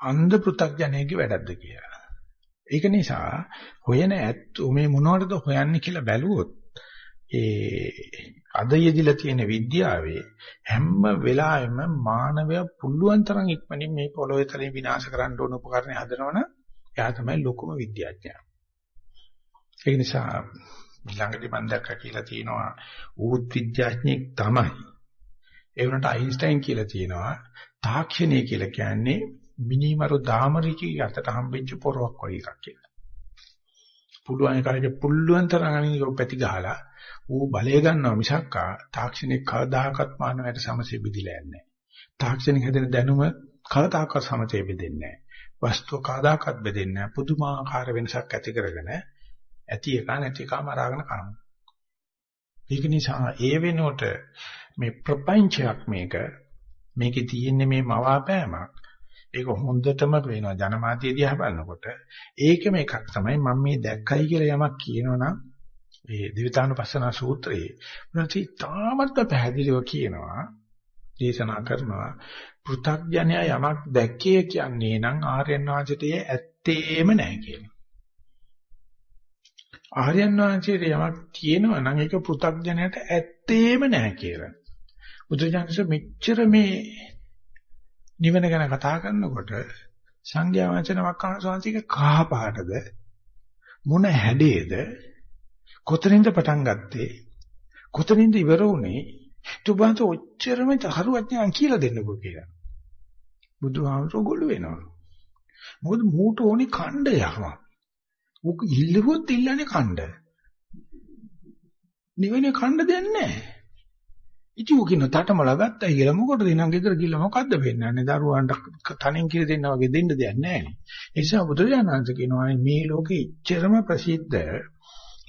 අන්ධ පෘථග්ජනයෙක්ගේ වැඩක්ද කියලා. ඒක නිසා හොයන ඇත්ත මේ මොනවටද හොයන්නේ කියලා බැලුවොත් ඒ අද යෙදිලා තියෙන විද්‍යාවේ හැම වෙලාවෙම මානවය පුළුවන් තරම් ඉක්මනින් මේ පොළොවේ තලින් විනාශ කරන්න ඕන උපකරණ හදනවනම් එයා තමයි ලොකුම විද්‍යාඥයා. ඒ නිසා ළඟදී මම දැක්කා කියලා තියෙනවා ඌත් විද්‍යාඥයෙක් තමයි. ඒ වුණාට අයින්ස්ටයින් කියලා තියෙනවා තාක්ෂණය කියලා කියන්නේ මිනිමරු දාමරිකී අතට හම්බෙච්ච පොරවක් වගේ එකක් කියලා. පුළුවන් කාලේ පුළුවන් තරම් අනික පැති ගහලා ඌ බලය ගන්නවා මිසක්කා තාක්ෂණික කවදාකවත් මානවයට සමසේ බෙදිලා නැහැ. තාක්ෂණික හැදෙන දැනුම කවදාකවත් සමතේ බෙදෙන්නේ නැහැ. වස්තුව කවදාකවත් බෙදෙන්නේ නැහැ. පුදුමාකාර වෙනසක් ඇති කරගෙන ඇති එක නැති එක මරාගෙන කරනවා. ඒක නිසා ඒ වෙනුවට මේ ප්‍රපංචයක් මේක මේකේ තියෙන්නේ මේ මවාපෑමක්. ඒක හොඳටම පේනවා ජනමාධ්‍ය දිහා බලනකොට. ඒකම එකක් තමයි මම මේ දැක්කයි කියලා යමක් කියනවනම් මේ දිවිතානුපස්සන සූත්‍රයේ උන්වහන්සේ තාමත් පැහැදිලිව කියනවා දේශනා කරනවා පෘථග්ජනයා යමක් දැක්කේ කියන්නේ නම් ආර්යයන් වහන්සේට ඇත්තේම නැහැ කියලා. ආර්යයන් වහන්සේට යමක් තියෙනවා නම් ඒක පෘථග්ජනයට ඇත්තේම නැහැ කියලා. බුදුජානක මෙච්චර මේ නිවන ගැන කතා කරනකොට සංඝයා වහන්සේ නමක් අහන සංසික කහ පාටද මොන හැඩයේද කොතනින්ද පටන් ගත්තේ කොතනින්ද ඉවර වුනේ තුබන්ත ඔච්චරම තහරුවඥාන් කියලා දෙන්නකෝ කියලා. බුදුහාමරෝ ගොළු වෙනවා. මොකද මූට ඕනේ ඛණ්ඩ යහම උක ඉල්ලුවොත් ඉල්ලන්නේ ඛණ්ඩ නිවෙන්නේ ඛණ්ඩ දෙන්නේ නැහැ. ඉතින් උකින තටමල ගත්තා කියලා. මොකටද නං ගෙදර ගිහලා මොකද්ද වෙන්නන්නේ දරුවන්ට තනින් කියලා දෙන්නා වගේ දෙන්න දෙයක් නැහැ. නේ ඒ නිසා බුදුරජාණන්සේ කියනවා මේ ලෝකේ ඉච්ඡරම ප්‍රසිද්ධ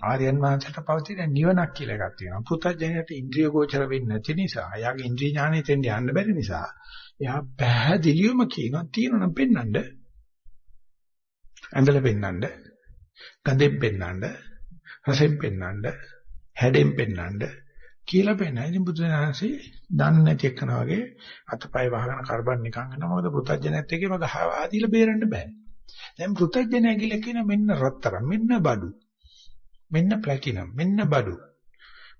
ආර්යයන් වහන්සේට පවතින නිවනක් කියලා එකක් තියෙනවා පුතඥයට ඉන්ද්‍රිය ගෝචර වෙන්නේ නැති නිසා එයාගේ ඉන්ද්‍රිය ඥානෙ තෙන්ද යන්න බැරි නිසා එයා පැහැදිලිවම කියනවා තියෙනනම් පෙන්වන්න ඇඳලා පෙන්වන්න ගඳෙන් පෙන්වන්න රසෙන් පෙන්වන්න හැඩෙන් පෙන්වන්න කියලා පෙන්නන. ඉතින් බුදුරජාණන්සේ දන්නේ නැති එකන වගේ අතපය වහගෙන කරබන් නිකන් යනවා. මොකද පුතඥයත් එක්කම ගහවා දීලා බේරන්න බෑ. දැන් පුතඥය කියලා කියන මෙන්න රත්තරන්, මෙන්න බඩු. මෙන්න ප්ලැටිනම්, මෙන්න බඩු.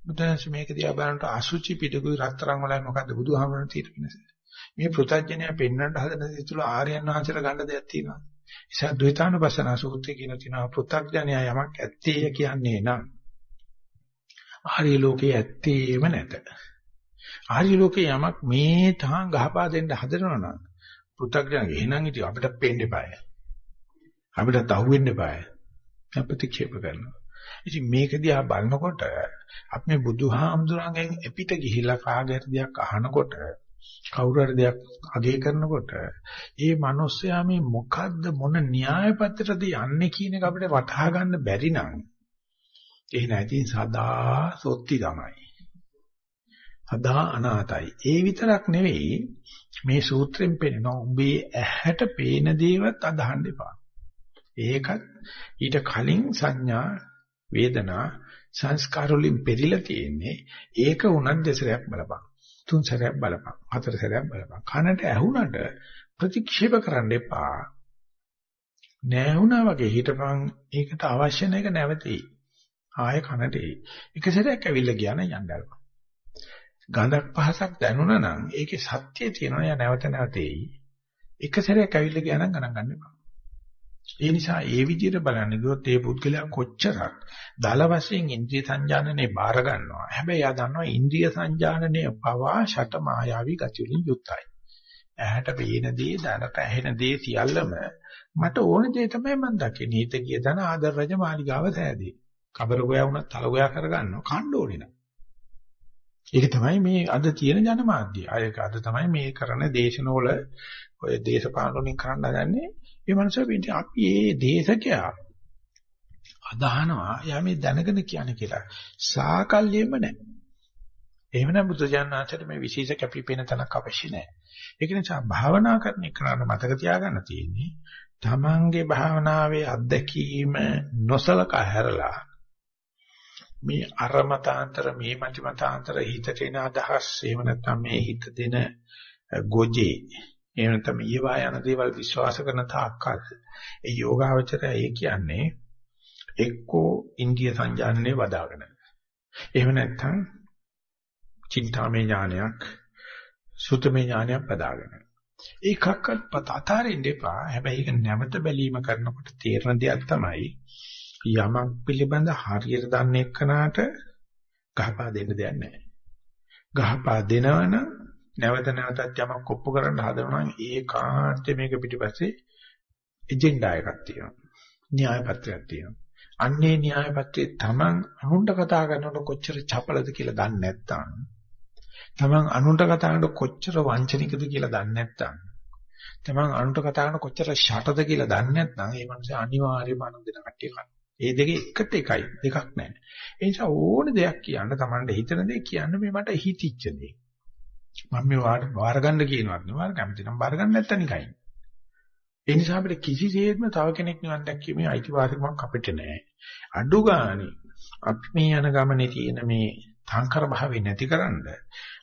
බුදුරජාණන්සේ මේක දිහා බලනකොට අසුචි පිටකුයි රත්තරන් වලයි මොකද්ද බුදුහාමරණ තියෙන වෙනස. මේ පුතඥය පෙන්වන්න හදන දේ තුල ආර්යයන් වහන්සේලා ගන්න දෙයක් තියෙනවා. ඉතින් ද්වේතානුපස්සන සූත්‍රයේ කියන තියෙනවා පුතඥය යමක් ඇත්තේ කියන්නේ නම් ආර්ය ලෝකයේ ඇත්තේම නැත. ආර්ය ලෝකේ යමක් මේ තාන් ගහපා දෙන්න හදනවා නම් පෘථග්ජනගේ එහෙනම් ඉතින් අපිට පේන්න එපාය. අපිට අහුවෙන්න එපාය. අපතික්ෂේප කරනවා. ඉතින් මේක දිහා බලනකොට අපි මේ බුදුහාමුදුරන්ගෙන් එපිට ගිහිලා කාගේ දෙයක් අහනකොට කවුරු හරි දෙයක් අගය කරනකොට ඒ මිනිස්සයා මේ මොකද්ද මොන න්‍යාය පත්‍රයටද යන්නේ කියන එක අපිට වටහා ගන්න බැරි නම් ඒ නැති සදා සොත්ති තමයි. සදා අනාතයි. ඒ විතරක් නෙවෙයි මේ සූත්‍රයෙන් පෙන්නන උඹේ ඇහැට පේන දේවත් අදහන්න එපා. ඒකත් ඊට කලින් සංඥා වේදනා සංස්කාර වලින් පෙරිලා තියෙන්නේ ඒක උනත් දෙසරයක් බලපන් තුන් සැරයක් බලපන් හතර සැරයක් බලපන් කනට ඇහුණට ප්‍රතික්ෂේප කරන්න එපා නෑ වුණා වගේ හිටපන් ඒකට අවශ්‍ය නැක නැවතී ආය කනට එයි. එක සැරයක් ඇවිල්ලා ගියා නම් යන්න අරපන්. ගඳක් පහසක් දැනුණා නම් ඒකේ සත්‍යය තියෙනවා යා නැවත නැවත එයි. එක සැරයක් ඇවිල්ලා ගියා නම් ගණන් ගන්න එපා. ඒ නිසා ඒ විදිහට බලන්න ගියොත් ඒ පුද්ගලයා කොච්චරක් දල වශයෙන් ඉන්ද්‍රිය සංජානනයේ බාර ගන්නවා. හැබැයි යා දන්නවා ඉන්ද්‍රිය සංජානනයේ පවා ෂට මායාවී ගති වලින් යුක්තයි. ඇහැට පේන දේ, දනට ඇහෙන දේ සියල්ලම මට ඕන දේ තමයි මම දකින්නේ. හිත ගිය තන ආදර රජ මාලිගාව සෑදී. කබර ගෝයා වුණත් තල ගෝයා කරගන්නවා කණ්ඩ ඕනේ නෑ. ඒක තමයි මේ අද තියෙන ජනමාධ්‍ය. අයක අද තමයි මේ කරන දේශනවල ඔය දේශපාලන වලින් කරන්න හදන්නේ. මේ මනුස්සය පිටින් අපි මේ දේශකයා අදහනවා යා මේ දැනගෙන කියන්නේ කියලා. සාකල්යෙම නැහැ. එහෙමනම් බුදුජානනාථට මේ විශේෂ කැපිපෙන තැනක් අවශ්‍ය නැහැ. ඒක නිසා භාවනා කරන එකට මතක තියාගන්න තියෙන්නේ තමන්ගේ භාවනාවේ අත්දැකීම නොසලකා හැරලා මේ අරමතාන්තර මේ මතිමතාන්තර හිතට එන අදහස් එහෙම නැත්නම් මේ හිත දෙන ගොජේ එහෙම නැත්නම් ඊවා යන දේවල් විශ්වාස කරන තාක්කල් ඒ යෝගාවචරය ඒ කියන්නේ එක්කෝ ඉන්දිය සංජානනයේ වදාගෙන. එහෙම නැත්නම් චින්තාමේ ඥානයක් සුතමේ ඥානයක් පදාගෙන ඒකක්වත් පත අතාරින්න එපා. හැබැයි ඒක නැවත බැලීම කරනකොට තේරෙන දෙයක් තමයි යමක් පිළිබඳ හරියට දන්නේ එක්කනාට ගහපා දෙන්න දෙයක් නැහැ. ගහපා දෙනවනම් නැවත නැවතත් යමක් ඔප්පු කරන්න හදනවා නම් ඒකාන්තයෙන් මේක පිටිපස්සේ එජෙන්ඩා එකක් තියෙනවා. න්‍යාය පත්‍රයක් තියෙනවා. අන්නේ න්‍යාය පත්‍රයේ Taman අනුන්ට කතා කරනකොට කොච්චර චපලද කියලා දන්නේ නැත්නම් Taman අනුන්ට කතා කරනකොට කොච්චර වංචනිකද කියලා දන්නේ නැත්නම් Taman අනුන්ට කතා කරනකොට කොච්චර ෂටද කියලා දන්නේ නැත්නම් ඒ මනුස්සය අනිවාර්යයෙන්ම අනුන් දෙන කට්ටිය කරනවා. ඒ දෙකේ එකට එකයි දෙකක් නැහැ. ඒ නිසා ඕන දෙයක් කියන්න Tamande හිතන දේ කියන්න මේ මට හිතිච්ච දේ. මම මේ වාර ගන්න කියනවත් නෙවෙයි වාර කැමති නම් වාර ගන්න නැත්තම් නිකයි. ඒ නිසා අපිට කිසිසේත්ම තව කෙනෙක් නිවන් දැක්කීමේ අයිතිවාසිකමක් අපිට නැහැ. අඩු ගානේ අපි මේ යන ගමනේ තියෙන මේ තංකර භාවය නැතිකරන්න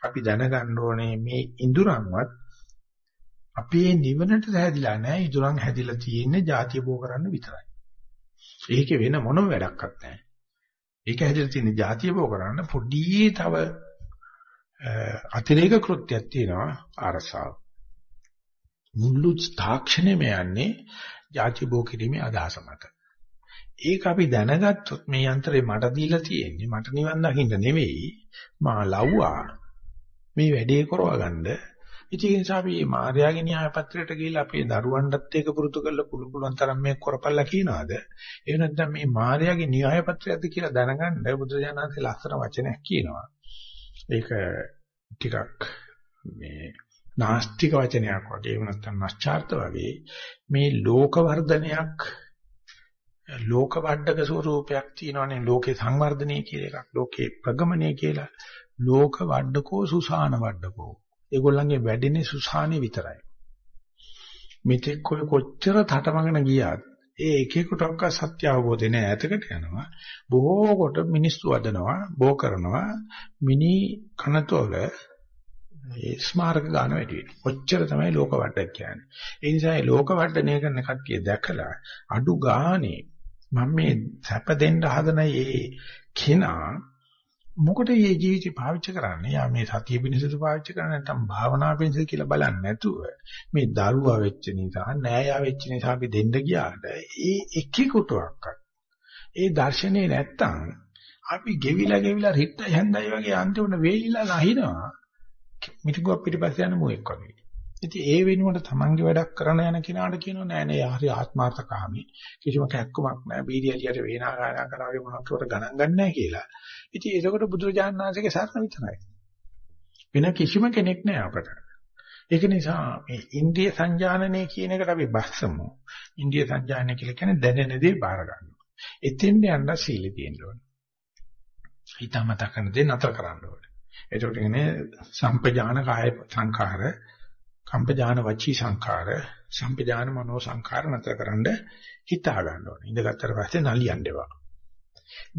අපි දැනගන්න ඕනේ මේ ඉඳුරන්වත් අපේ නිවනට හැදිලා නැහැ ඉඳුරන් හැදිලා තියෙන්නේ ಜಾතිය බෝ කරන්න විතරයි. ඒකේ වෙන මොනම වැඩක්වත් නැහැ. ඒක හැදිලා තියෙන්නේ ಜಾතිය බෝ කරන්න පොඩි තව අතිරේක කෘත්‍යයක් තියෙනවා අරසාව. මුළු තාක්ෂණයම යන්නේ ಜಾති බෝ කිරීමේ අදහස මත. ඒක අපි දැනගත්තොත් මේ යන්ත්‍රේ මට දීලා තියෙන්නේ මට නිවන් දකින්න නෙවෙයි. මා ලව්වා. මේ වැඩේ කරවගන්න. ඉතින් ඒ නිසා අපි මේ මාර්යාගේ න්‍යාය පත්‍රයට ගිහිල්ලා අපේ දරුවන්ටත් ඒක පුරුදු කරලා පුළු පුළුවන් තරම් මේ කරපල්ලා කියනවාද? එහෙම නැත්නම් මේ මාර්යාගේ න්‍යාය පත්‍රයක්ද කියලා දැනගන්න බුදුජානකසේ ලස්සන වචනයක් කියනවා. ඒක ටිකක් මේ නාස්තික වචනයක් වගේ එහෙම නැත්නම් නැස්චාර්ථ වගේ මේ ලෝක වර්ධනයක් ලෝක වඩක ස්වරූපයක් තියෙනවානේ ලෝකේ සංවර්ධනය කියලා එකක් ලෝකේ ප්‍රගමනය කියලා. ලෝක වඩකෝ සුසාන වඩකෝ. ඒගොල්ලන්ගේ වැඩිනේ සුසානේ විතරයි. මෙතෙක් කොයි කොච්චර තටමගෙන ගියාත් ඒ එක එකටක සත්‍ය අවබෝධය නෑ ඇතකට යනවා බොහෝ කොට මිනිස්සු වදනවා බෝ කරනවා මිනි කනතොල ඒ ස්මාරක ගන්න වැඩි වෙනවා. ඔච්චර තමයි ලෝක වඩක් කියන්නේ. ඒ නිසා මේ ලෝක වඩණය කරන කට්ටිය දැකලා අඩු ගානේ මම මේ සැප දෙන්න හදන මේ කෙනා මොකට මේ ජීවිතය පාවිච්චි කරන්නේ? යා මේ සතිය පිණිසද පාවිච්චි කරන්නේ නැත්නම් භාවනා පිණිසද කියලා බලන්නේ නැතුව මේ දරුවා වෙච්ච නිසා, නෑයා වෙච්ච නිසා අපි දෙන්න ගියාට ඒ එකෙකුටවත් ඒ දර්ශනේ නැත්තම් අපි ගෙවිලා ගෙවිලා රිට්ටයි හැන්දයි වගේ අන්තිමට වේලිලා නැහිනවා. මිටිගුවක් පිටිපස්සේ යන මොෙක් වගේ. ඉතින් ඒ වෙනුවට තමන්ගේ වැඩක් කරන යන කෙනාට කියනවා නෑ නෑ හරි ආත්මార్థකාමී කිසිම කැක්කමක් නෑ බීඩියලියට වේනා ගායනා කරාගේ මොනක්කට ගණන් ගන්නෑ කියලා. ඉතින් ඒකකොට බුදුරජාණන් වහන්සේගේ සරණ විතරයි. වෙන කිසිම කෙනෙක් නෑ අපට. ඒක නිසා මේ ඉන්ද්‍රිය සංජානනය කියන එකට අපි බස්සමු. ඉන්ද්‍රිය සංජානනය කියලා කියන්නේ දැනෙන දේ බාර ගන්නවා. එතෙන්ද යන්න සීලෙ තියෙන්න ඕනේ. හිතමතා කරන දේ නතර කරන්න ඕනේ. ඒකට කියන්නේ සම්පජාන කාය සංඛාර කම්පජාන වචී සංඛාර, සම්පජාන මනෝ සංඛාර නතරකරනද හිතා ගන්න ඕනේ. ඉඳගත්තට පස්සේ නලියන්න එපා.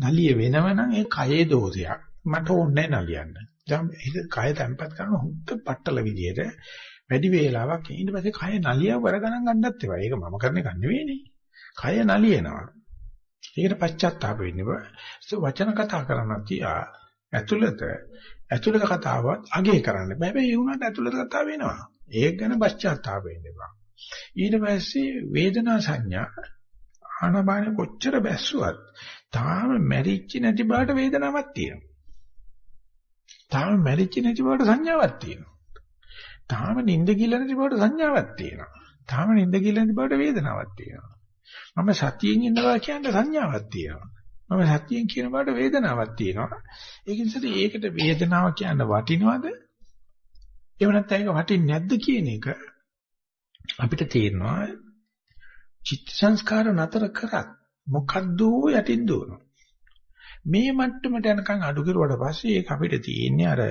නලිය වෙනවනම් ඒ කයේ දෝෂයක්. මට ඕනේ නලියන්න. දැන් ඒක කය තැම්පත් කරන හුද්ද පట్టල විදියට වැඩි වේලාවක් ඊට පස්සේ කය නලියව වර ගණන් ගන්නත් ඒවා. ඒක මම කරන එක නෙවෙයිනේ. කය නලියනවා. ඒකට පශ්චාත්තාප වෙන්න බෑ. ඒක වචන කතා කරන්න තියා ඇතුළත ඇතුළත කතාවත් අගේ කරන්න බෑ. හැබැයි ඒ වුණාට ඇතුළත කතාව වෙනවා. ඒක ගැන පශ්චාත්තාප වෙන්න එපා. ඊට පස්සේ වේදනා සංඥා ආනපාන කොච්චර බැස්සුවත් තාම මැරිච්ච නැති බාට වේදනාවක් තියෙනවා. තාම මැරිච්ච නැති බාට සංඥාවක් තියෙනවා. තාම නිින්ද කියලා නැති බාට සංඥාවක් තියෙනවා. තාම නිින්ද කියලා නැති බාට වේදනාවක් තියෙනවා. මම සතියෙන් ඉන්නවා කියන්නේ සංඥාවක් තියෙනවා. මම සතියෙන් කියන බාට වේදනාවක් තියෙනවා. ඒක නිසා ඒකට වේදනාව කියන්න වටිනවද? එහෙම නැත්නම් ඒක වටින්නේ නැද්ද කියන එක අපිට තේරෙනවා. චිත්ත සංස්කාර නතර කරත් මොකද්ද යටින් දුවනවා මේ මට්ටමට යනකම් අඩු කරුවාට පස්සේ ඒක අපිට තියෙන්නේ අර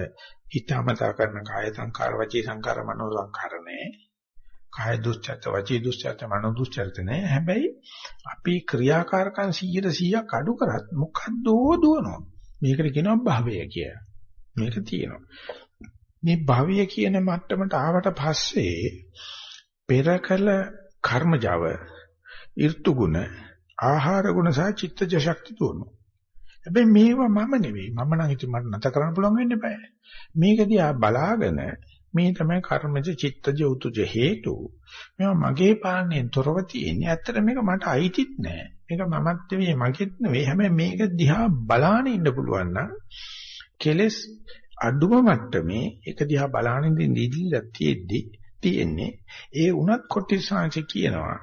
හිතාමතා කරන කාය සංකාර වචී සංකාර මනෝ සංකාර නෑ. කාය දුස්චර්ත වචී දුස්චර්ත මනෝ දුස්චර්ත නෑ. හැබැයි අපි ක්‍රියාකාරකම් 100ට 100ක් අඩු කරත් මොකද්ද දුවනවා. මේකට කියනවා භවය කියලා. මේක තියෙනවා. මේ භවය කියන මට්ටමට ආවට පස්සේ පෙර කල කර්මජව ඍතු ගුණ ආහාර ගුණ සහ චිත්තජ ශක්ති තුනෝ හැබැයි මේවා මම නෙවෙයි. මම නම් ඉතින් මට නැත කරන්න පුළුවන් වෙන්නේ බෑ. මේක දිහා බලාගෙන මේ තමයි කර්මජ චිත්තජ උතුජ හේතු. මේවා මගේ පාලනයෙන් තොරව තියෙන්නේ. ඇත්තට මේක මට අයිතිත් නෑ. මේක මමත් නෙවෙයි මගේත් නෙවෙයි. හැබැයි මේක දිහා බලාගෙන ඉන්න පුළුවන් නම් කෙලස් අඩුම මට්ටමේ එක දිහා බලන ඉඳිලා තියෙද්දි තියෙන්නේ ඒ උනත් කොටිසාංශ කියනවා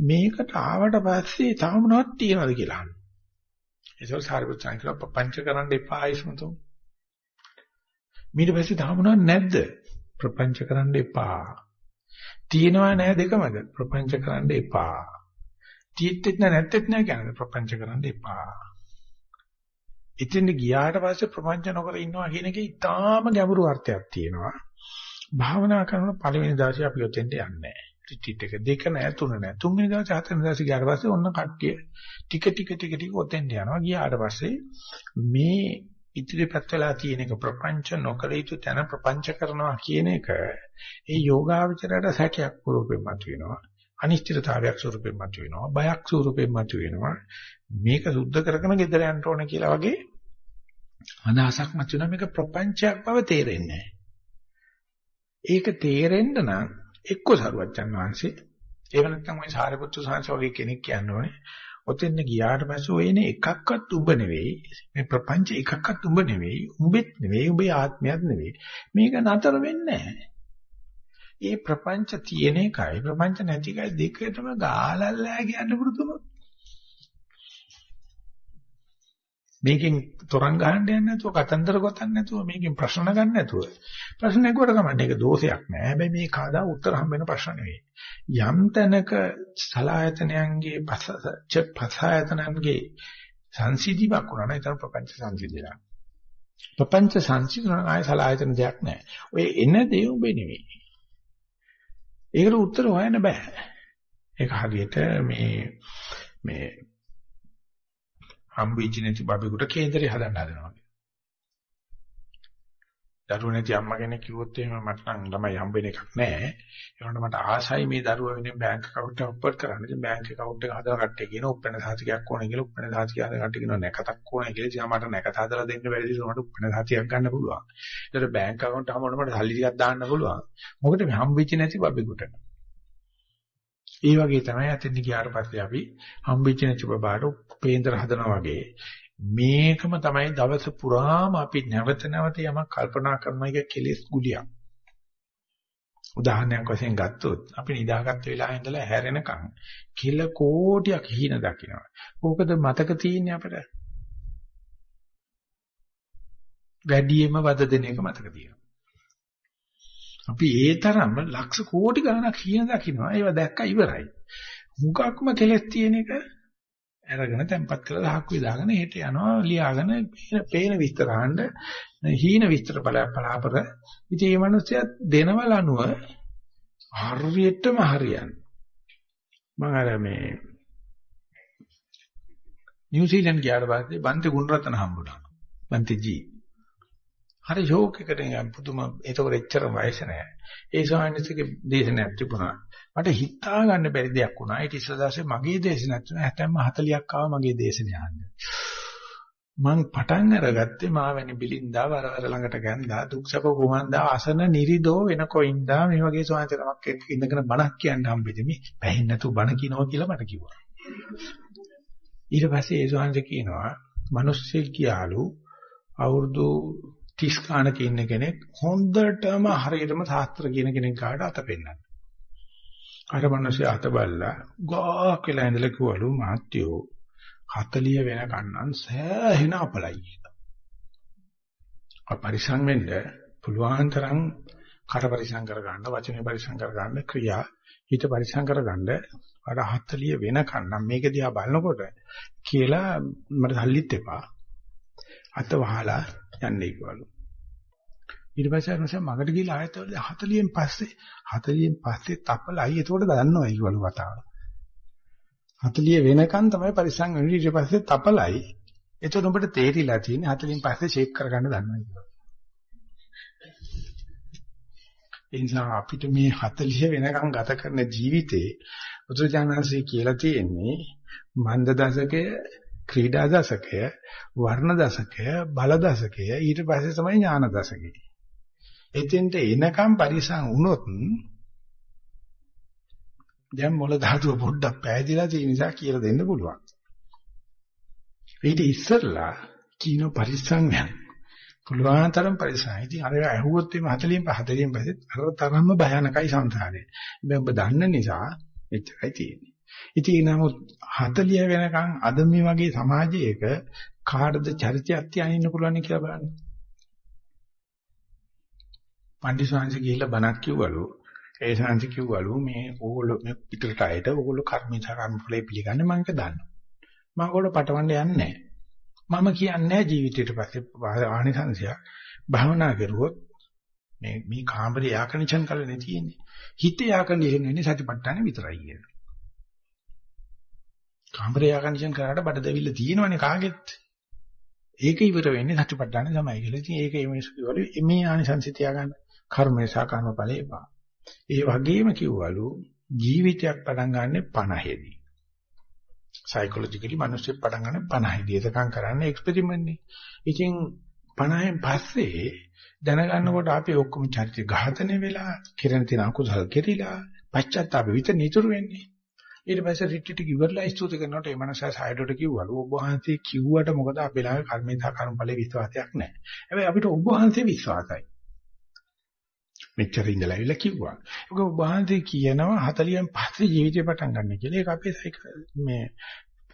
මේකට ආවට පස්සේ තව මොනවද තියනවද කියලා අහනවා. ඒසොල් සාරිපුත්‍රයන් කියලා ප්‍රපංච කරන්න එපා ආයිස්මතු. ඊට පස්සේ තව මොනවද නැද්ද? ප්‍රපංච කරන්න එපා. තියෙනවා නෑ දෙකමද? ප්‍රපංච කරන්න එපා. තියෙද්දිත් නැත්තේත් නෑ කියන්නේ ප්‍රපංච කරන්න එපා. එතෙන් ගියාට පස්සේ ප්‍රපංච නොකර ඉන්නවා කියන එකේ ඉතාම ගැඹුරු අර්ථයක් තියෙනවා. භාවනා කරන පළවෙනි දවසේ අපි ඔතෙන්ට යන්නේ නැහැ. රිට්‍රීට් එක දෙක නෑ තුන නෑ තුන්වෙනි දවසේ හතරවෙනි දවසේ ගියාට පස්සේ ඔන්න කට්ටිය ටික ටික ටික ටික ඔතෙන්ට යනවා ගියාට පස්සේ මේ ඉදිරිපත් වෙලා තියෙන එක ප්‍රපංච නොකල යුතු තැන ප්‍රපංච කරනවා කියන එක ඒ යෝගාවචරයට සැකයක් ස්වරූපෙන් මතුවෙනවා අනිශ්චිතතාවයක් ස්වරූපෙන් මතුවෙනවා බයක් ස්වරූපෙන් මතුවෙනවා. මේක සුද්ධ කරගෙන ගෙදර යන්න ඕන කියලා වගේ අදහසක් මතුවෙනවා. මේක ප්‍රපංචයක් බව තේරෙන්නේ ඒක තේරෙන්න නම් එක්ක සරුවච්චන් වහන්සේ ඒව නැත්නම් ওই සාරිපුත්තු සාංශ වගේ කෙනෙක් කියන්නේ ඔතෙන් ගියාට පස්සේ ඔය එන එකක්වත් උඹ නෙවෙයි. මේ ප්‍රපංච එකක්වත් උඹ නෙවෙයි. උඹෙත් නෙවෙයි උඹේ ආත්මයක් නෙවෙයි. මේක නතර වෙන්නේ නැහැ. ඒ ප්‍රපංච තියෙන එකයි ප්‍රපංච නැති එකයි දෙකටම ගාලල්ලා කියන්න පුරුදුනොත් මේකෙන් තොරන් ගහන්න යන්නේ නැතුව කතන්දර ගොතන්න නැතුව මේකෙන් ප්‍රශ්න ගන්න නැතුව. ප්‍රශ්න නැගුවට කමන්නේ ඒක දෝෂයක් නෑ. හැබැයි මේ කාදා උත්තර හම්බ වෙන ප්‍රශ්න නෙවෙයි. යම් තැනක සලායතනයන්ගේ පසායතනන්ගේ සංසිද්ධියක් වුණා නම් ඒතර ප්‍රපංච සංසිද්ධියක් ප්‍රපංච සංසිද්ධියක් ආය සලායතන දෙයක් නෑ. ඔය එන දේ ඔබ නෙවෙයි. ඒකට උත්තර හොයන්න බෑ ඒක හරියට මේ මේ හම්බෙච්ච නැති බබෙකුට කේන්දරේ හදන්න හදනවා. දරුවෝ නැති අම්මා කෙනෙක් කිව්වොත් එහෙම මට නම් ළමයි හම්බෙන එකක් නැහැ. ඒ වුණාට මට ආසයි මේ දරුවා වෙනුවෙන් බැංක account එක ඔප්පර් කරන්න. ඉතින් බැංක account එක හදලා කට්ටිය කියන උප්පන්න සාතිකයක් ඕනේ කියලා උප්පන්න සාතිකය හදලා කට්ටිය කියනවා නැකතක් ඕනේ කියලා. ඉතින් මට නැකත හදලා දෙන්න බැරි නිසා මට උප්පන්න සාතිකයක් ගන්න පුළුවන්. ඒතර බැංක account එක හම්බුනොත් මට සල්ලි ටිකක් දාන්න පුළුවන්. මොකද මේ හම්බෙච්ච නැති බබෙකුට. ඒ වගේ තමයි අතෙන් ගියාට පස්සේ අපි හම්බෙච්ච නැති බබාට පේන්දර හදනවා වගේ මේකම තමයි දවස පුරාම අපි නැවත නැවත යමක් කල්පනා කරන එක කෙලෙස් ගුලියක්. උදාහරණයක් වශයෙන් ගත්තොත් අපි නිදාගත්ත වෙලාවෙ ඉඳලා හැරෙනකන් කිල කෝටියක් හිණ දකින්නවා. ඕකද මතක තියෙන්නේ අපිට? වැඩියෙන්ම වද දෙන එක මතක තියෙනවා. අපි ඒ තරම්ම ලක්ෂ කෝටි ගණනක් හිණ දකින්නවා. ඒව දැක්ක ඉවරයි. හුඟක්ම කෙලස් තියෙන එක අරගෙන tempat කරලා ලහක් විදාගෙන හෙට යනවා ලියාගෙන පේන විස්තර අහන්න හීන විස්තර බලයක් බලාපර ඉතින් මේ මිනිස්සයා දෙනවල අනුව හරියටම හරියන්නේ මම අර මේ නිව්සීලන්ත ගියාට පස්සේ බන්ති ගුණරත්න හම්බුණා බන්ති ජී හරි ෂෝක් එකකට නිකන් පුදුම ඒතකොට එච්චර වයස නැහැ. ඒ ස්වාමීන්වහන්සේගේ දේශනාවක් තිබුණා. මට හිතා ගන්න බැරි දෙයක් වුණා. ඊට ඉස්සර දවසේ මගේ දේශනාවක් තුන 70 40ක් ආවා මගේ දේශනේ අහන්න. මං පටන් අරගත්තේ මාවැනි බිලින්දා වරවර ළඟට ගන්දා දුක්සප කුමන්දා අසන නිරිදෝ වෙන කොයින්දා මේ වගේ ස්වාමීන්වහන්සේනමක් එක්ක ඉඳගෙන බණක් කියන්න හම්බෙදි මේ පැහැින් නැතුව බණ කියනවා කියලා මට කිව්වා. ඊට පස්සේ ඒ ස්වාමීන්වහන්සේ කියනවා මිනිස්සෙක් කියාලු අවුරුදු 30 ගානක ඉන්න කෙනෙක් හොඳටම හරියටම සාස්ත්‍ර කියන කෙනෙක් ගාඩ අත පෙන්නන. අර මිනිස්සේ අත බල්ලා ගාක් වෙලා ඉඳලා කිව්වලු මහත්යෝ 40 වෙනකන් නම් සෑහෙන අපලයි කියලා. අපරිසං වෙන්න පුළුවන් තරම් කර පරිසං කරගන්න, වචනේ පරිසං කරගන්න, ක්‍රියා හිත පරිසං කරගන්න අර 40 වෙනකන් නම් මේක දිහා බලනකොට කියලා මට සල්ලිත් එපා. අත වහලා යන්නේ කිව්වලු. ඊට පස්සේ අරනස මගට ගිහලා ආයෙත් 40න් පස්සේ 40න් පස්සේ තපලයි ඒතකොට දන්නවා කිව්වලු වතාව. 40 වෙනකන් තමයි පරිස්සම් වෙන්නේ ඊට පස්සේ තපලයි. එතකොට ඔබට තේරිලා තියෙන්නේ 40න් පස්සේ ෂේප් කරගන්න දන්නවා කියලා. ඒ නිසා අපිට මේ 40 වෙනකන් ගත කරන ජීවිතේ බුදුජානනාංශය කියලා තියෙන්නේ මන්ද දශකයේ ක්‍රීඩා දශකය, වර්ණ දශකය, බල දශකය ඊට පස්සේ තමයි ඥාන දශකය. එතෙන්ට එනකම් පරිසං වුණොත් දැන් මොළ ධාතුව පොඩ්ඩක් පෑදිලා තියෙන නිසා කියලා දෙන්න පුළුවන්. ඊට ඉස්සෙල්ලා කීන පරිසං යන පුළුවන් තරම් පරිසං. ඉතින් අර ඇහුවොත් මේ 40 40 පස්සේ අර තරම්ම භයානකයි සංසාරේ. හැබැයි ඔබ දන්න නිසා එච්චරයි තියෙන්නේ. ඉතින් නමුත් 40 වෙනකන් අද මේ වගේ සමාජයක කාටද චරිතයක් තියාගෙන ඉන්න පුළුවන් කියලා බලන්න. පන්දිසාංශ ගිහිල්ලා බණක් කිව්වලු. ඒ සාංශ කිව්වලු මේ ඕගොල්ලෝ මේ පිටරට අයට ඕගොල්ලෝ කර්මිතා කර්ම ඵලයේ පිළිගන්නේ මම ඒක දන්නවා. මම ඕගොල්ලෝ පටවන්න යන්නේ නැහැ. මම කියන්නේ ජීවිතයට පස්සේ ආනිසංශයක් භවනා කරුවොත් මේ මේ කාමරේ යා කන්ඩිෂන් කරලා තියෙන්නේ. හිතේ යා කන්ඩිෂන් වෙන්නේ සතිපට්ඨාන විතරයි කියන. කාමරේ යා කන්ඩිෂන් කරාට බඩ දෙවිල්ල තියෙනවනේ කාගෙත්. ඒක ඉවර වෙන්නේ සතිපට්ඨාන තමයි කියලා. ඉතින් ඒක මේ කිව්වලු මේ ආනිසංසය තියාගන්න කර්මේ සහ කර්මඵලේ එපා. ඒ වගේම කිව්වලු ජීවිතයක් පටන් ගන්නෙ 50 දී. සයිකොලොජිකලි මිනිස්සු පටන් ගන්න 50 දී. ඒකම් කරන්නේ එක්ස්පෙරිමන්ට් නේ. ඉතින් 50න් පස්සේ දැනගන්නකොට අපි ඔක්කොම චරිත ඝාතනය වෙලා කිරණ තියෙන අකුසල කෙරිලා පශ්චාත්තාප විතර නිතර වෙන්නේ. ඊට පස්සේ රිට්ටිට ඉවරලා ස්තුති කරනකොට ඒ මනස සායඩට කිව්වලු ඔබ වහන්සේ කිව්වට මොකද අපේ ළඟ කර්මෙන් සහ කර්මඵලේ විශ්වාසයක් නැහැ. හැබැයි අපිට ඔබ වහන්සේ විශ්වාසයි. මෙච්චර ඉඳලා ඉල කිව්වා. ඒක ඔබ වහන්සේ කියනවා 40න් පස්සේ ජීවිතේ පටන් ගන්න කියලා. ඒක අපේ මේ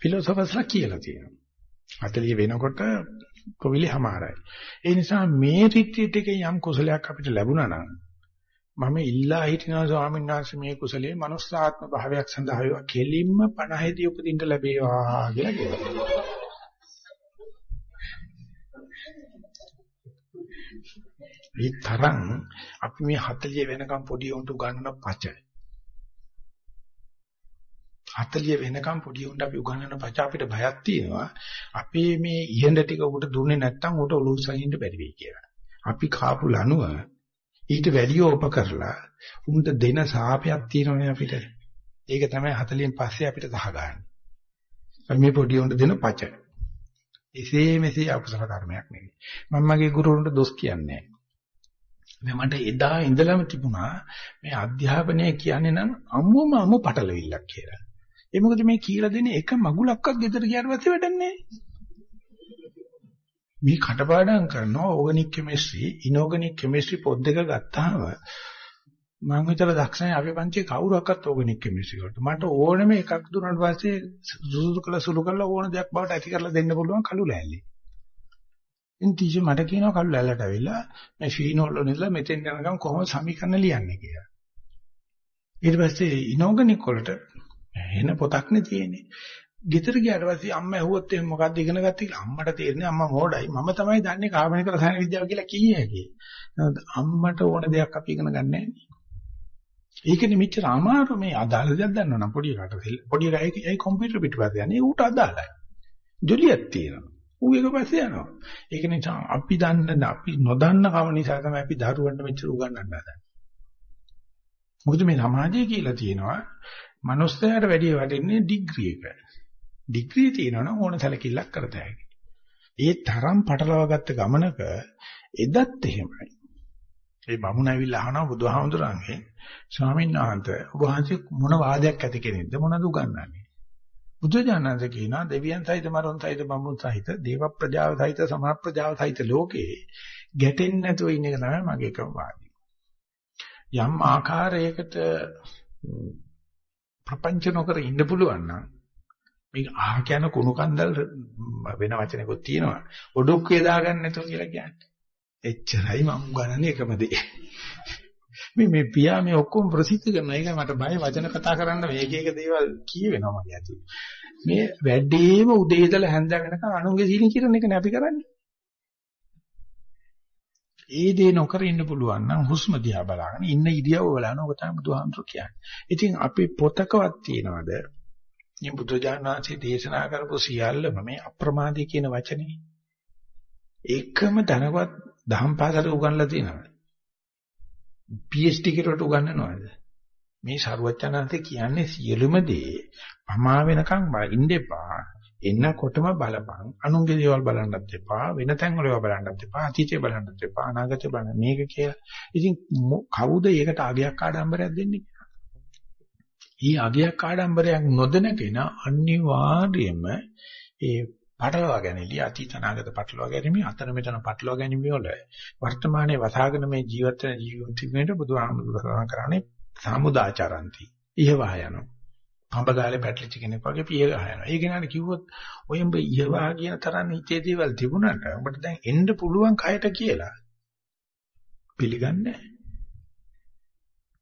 ෆිලොසොෆර්ස්ලා කියලා තියෙනවා. 40 වෙනකොට කොවිලි හමාරයි. ඒ නිසා මේ රිට්‍රීට් එකේ යම් කුසලයක් අපිට ලැබුණා නම් මම ඉල්ලා හිටිනවා ස්වාමීන් වහන්සේ මේ කුසලයේ මනුස්සාත්ම භාවයක් සඳහා වේවා කෙලින්ම 50 දී උපදින්න ලැබේවා කියලා කියනවා. මේ තරම් අපි මේ 40 වෙනකම් පොඩි උන්ට උගන්නන පච 40 වෙනකම් පොඩි උන්ට අපි උගන්නන පච අපිට බයක් තියෙනවා අපේ මේ ඉහෙඳ ටික උට දුන්නේ නැත්නම් උට ඔලුව සහින්න බැරි වෙයි කියලා. අපි කාපු ලනුව ඊට වැඩිය ඕප කරලා උන්ට දෙන සාපයක් තියෙනවනේ අපිට. ඒක තමයි 40න් පස්සේ අපිට සහගන්නේ. මේ පොඩි උන්ට දෙන පච. එසේ මෙසේ අකුසල කර්මයක් නෙවෙයි. මම මගේ ගුරුවරුන්ට දොස් කියන්නේ නැහැ. මට එදා ඉඳලම තිබුණා මේ අධ්‍යාපනය කියන්නේ නම් අමුම අමු පටලවිල්ලක් කියලා. ඒ මොකද මේ කියලා දෙන එක මගුලක්වත් ගෙදර ගියාට පස්සේ වැඩක් නැහැ. මේ කටපාඩම් කරනවා ඕගනික් කෙමිස්ට්‍රි, ඉනෝගනික් කෙමිස්ට්‍රි පොත් දෙක ගත්තාම මම විතර දක්ෂ නැහැ අපි පන්තියේ කවුරක්වත් ඕගනික් කෙමිස්ට්‍රි වලට. මට ඕනෙම එකක් දුන්නාට පස්සේ සුසුදු කළ සුළු කළ ඕන දෙයක් බවට ඇති කරලා දෙන්න පුළුවන් කළු ලෑල්ලේ. ඉතින් ටීචර් මට කියනවා කළු ලෑල්ලට ඇවිල්ලා මේ ෆීනෝල් වල ඉඳලා මෙතෙන් යනකම් කොහොමද සමීකරණ ලියන්නේ කියලා. ඊට පස්සේ ඉනෝගනික් වලට එන පොතක් නේ තියෙන්නේ. ගෙදර ගියාට පස්සේ අම්මා ඇහුවොත් එහෙනම් මොකද්ද ඉගෙන ගත්තේ කියලා අම්මට තේරෙන්නේ අම්මා මෝඩයි මම තමයි දන්නේ කාබනික රසායන විද්‍යාව කියලා කීයේ හැකි. අම්මට ඕන දෙයක් අපි ඉගෙන ගන්න නැහැ. ඒකනේ මෙච්චර අමාරු මේ අදාළ දෙයක් දන්නවනම් පොඩි එකට පොඩි එකයි ඒ කම්පියුටර් පිටපත යන්නේ ඌට අදාළයි. ජොලියක් තියෙනවා. ඌ එක පස්සේ යනවා. ඒක නිසා අපි දන්න අපි නොදන්න කම නිසා තමයි අපි දරුවන්ට මෙච්චර උගන්වන්න හදන්නේ. මොකද මේ සමාජය කියලා තියෙනවා මනුස්සයාට වැඩි වටින්නේ ඩිග්‍රී එක. ඩිග්‍රී තියෙනවනම් ඕන සැලකිල්ලක් කරත හැකියි. ඒ තරම් පටලවාගත්ත ගමනක එදත් එහෙමයි. ඒ බමුණ ඇවිල්ලා අහනවා බුදුහාමුදුරන්ගෙන් ස්වාමීන් වහන්සේ ඔබ වහන්සේ මොන වාදයක් ඇති කෙනෙක්ද මොනවද උගන්වන්නේ? බුදුජානක කියනවා දෙවියන් සහිත මරුන් සහිත බඹුන් සහිත දේව ප්‍රජාව සහිත සමා ප්‍රජාව සහිත ලෝකේ ගැටෙන්නේ නැතුව ඉන්න එක තමයි මගේ එකම වාදී. යම් ආකාරයකට ප්‍රපංච නොකර ඉන්න පුළුවන් නම් මේක ආහ කියන කුණු කන්දල් වෙන වචනකුත් තියෙනවා. ඔඩොක්කේ දාගන්න නැතුව කියලා කියන්නේ. එච්චරයි මම ගණන්නේ එකම දේ. මේ මේ පියා මේ ඔක්කොම ප්‍රසිද්ධ කරන එක මට බය වචන කතා කරන්න මේක එක දේවල් කියවෙනවා මගේ ඇති. මේ වැඩිම උදේ ඉඳලා හැන්ද වෙනකන් අනුන්ගේ සීනි කිරණ එකනේ අපි කරන්නේ. ඒ දේ නොකර ඉන්න පුළුවන් නම් හුස්ම දිහා බලාගෙන ඉන්න ඉරියව්ව බලන ඔක තමයි බුදුහාමුදුරු කියන්නේ. ඉතින් අපි පොතකවත් තියනවද මේ බුදුජානනාංශයේ දේශනා කරපු සියල්ලම මේ අප්‍රමාදී කියන වචනේ එකම ධනවත් දහම් පාසලේ උගන්ලා තියෙනවද? PhD කෙරුවට උගන්වනවද? මේ ਸਰුවචනාන්තේ කියන්නේ සියලුම දේ පමා වෙනකන් ඉන්න එපා. එන්නකොටම බලපං. අනුන්ගේ දේවල් බලන්නත් එපා. වෙන තැන් වල ඒවා බලන්නත් එපා. අතීතේ බලන්නත් එපා. අනාගතේ බලන්න. මේක කියලා. ඉතින් කවුද ඒකට අගයක් ආඩම්බරයක් දෙන්නේ? ඊ අගයක් ආඩම්බරයක් නොදැන කෙනා අනිවාර්යයෙන්ම ඒ පටලවා ගැනීම අතීත අනාගත පටලවා ගැනීම අතන මෙතන පටලවා ගැනීම වල වර්තමානයේ වසාගෙන මේ ජීවිත ජීවිතේට බුදුහාමුදුරුවෝ කරන්නේ සමුදාචරಂತಿ ඉහවහ යනවා. පඹගාලේ පැටලිච්ච කෙනෙක් වගේ පිය ගහ යනවා. ඒ කෙනාට කිව්වොත් ඔය උඹ ඉහවහ කියන තරම් හිතේ දේවල් තිබුණාට උඹට දැන් එන්න පුළුවන් කයට කියලා පිළිගන්නේ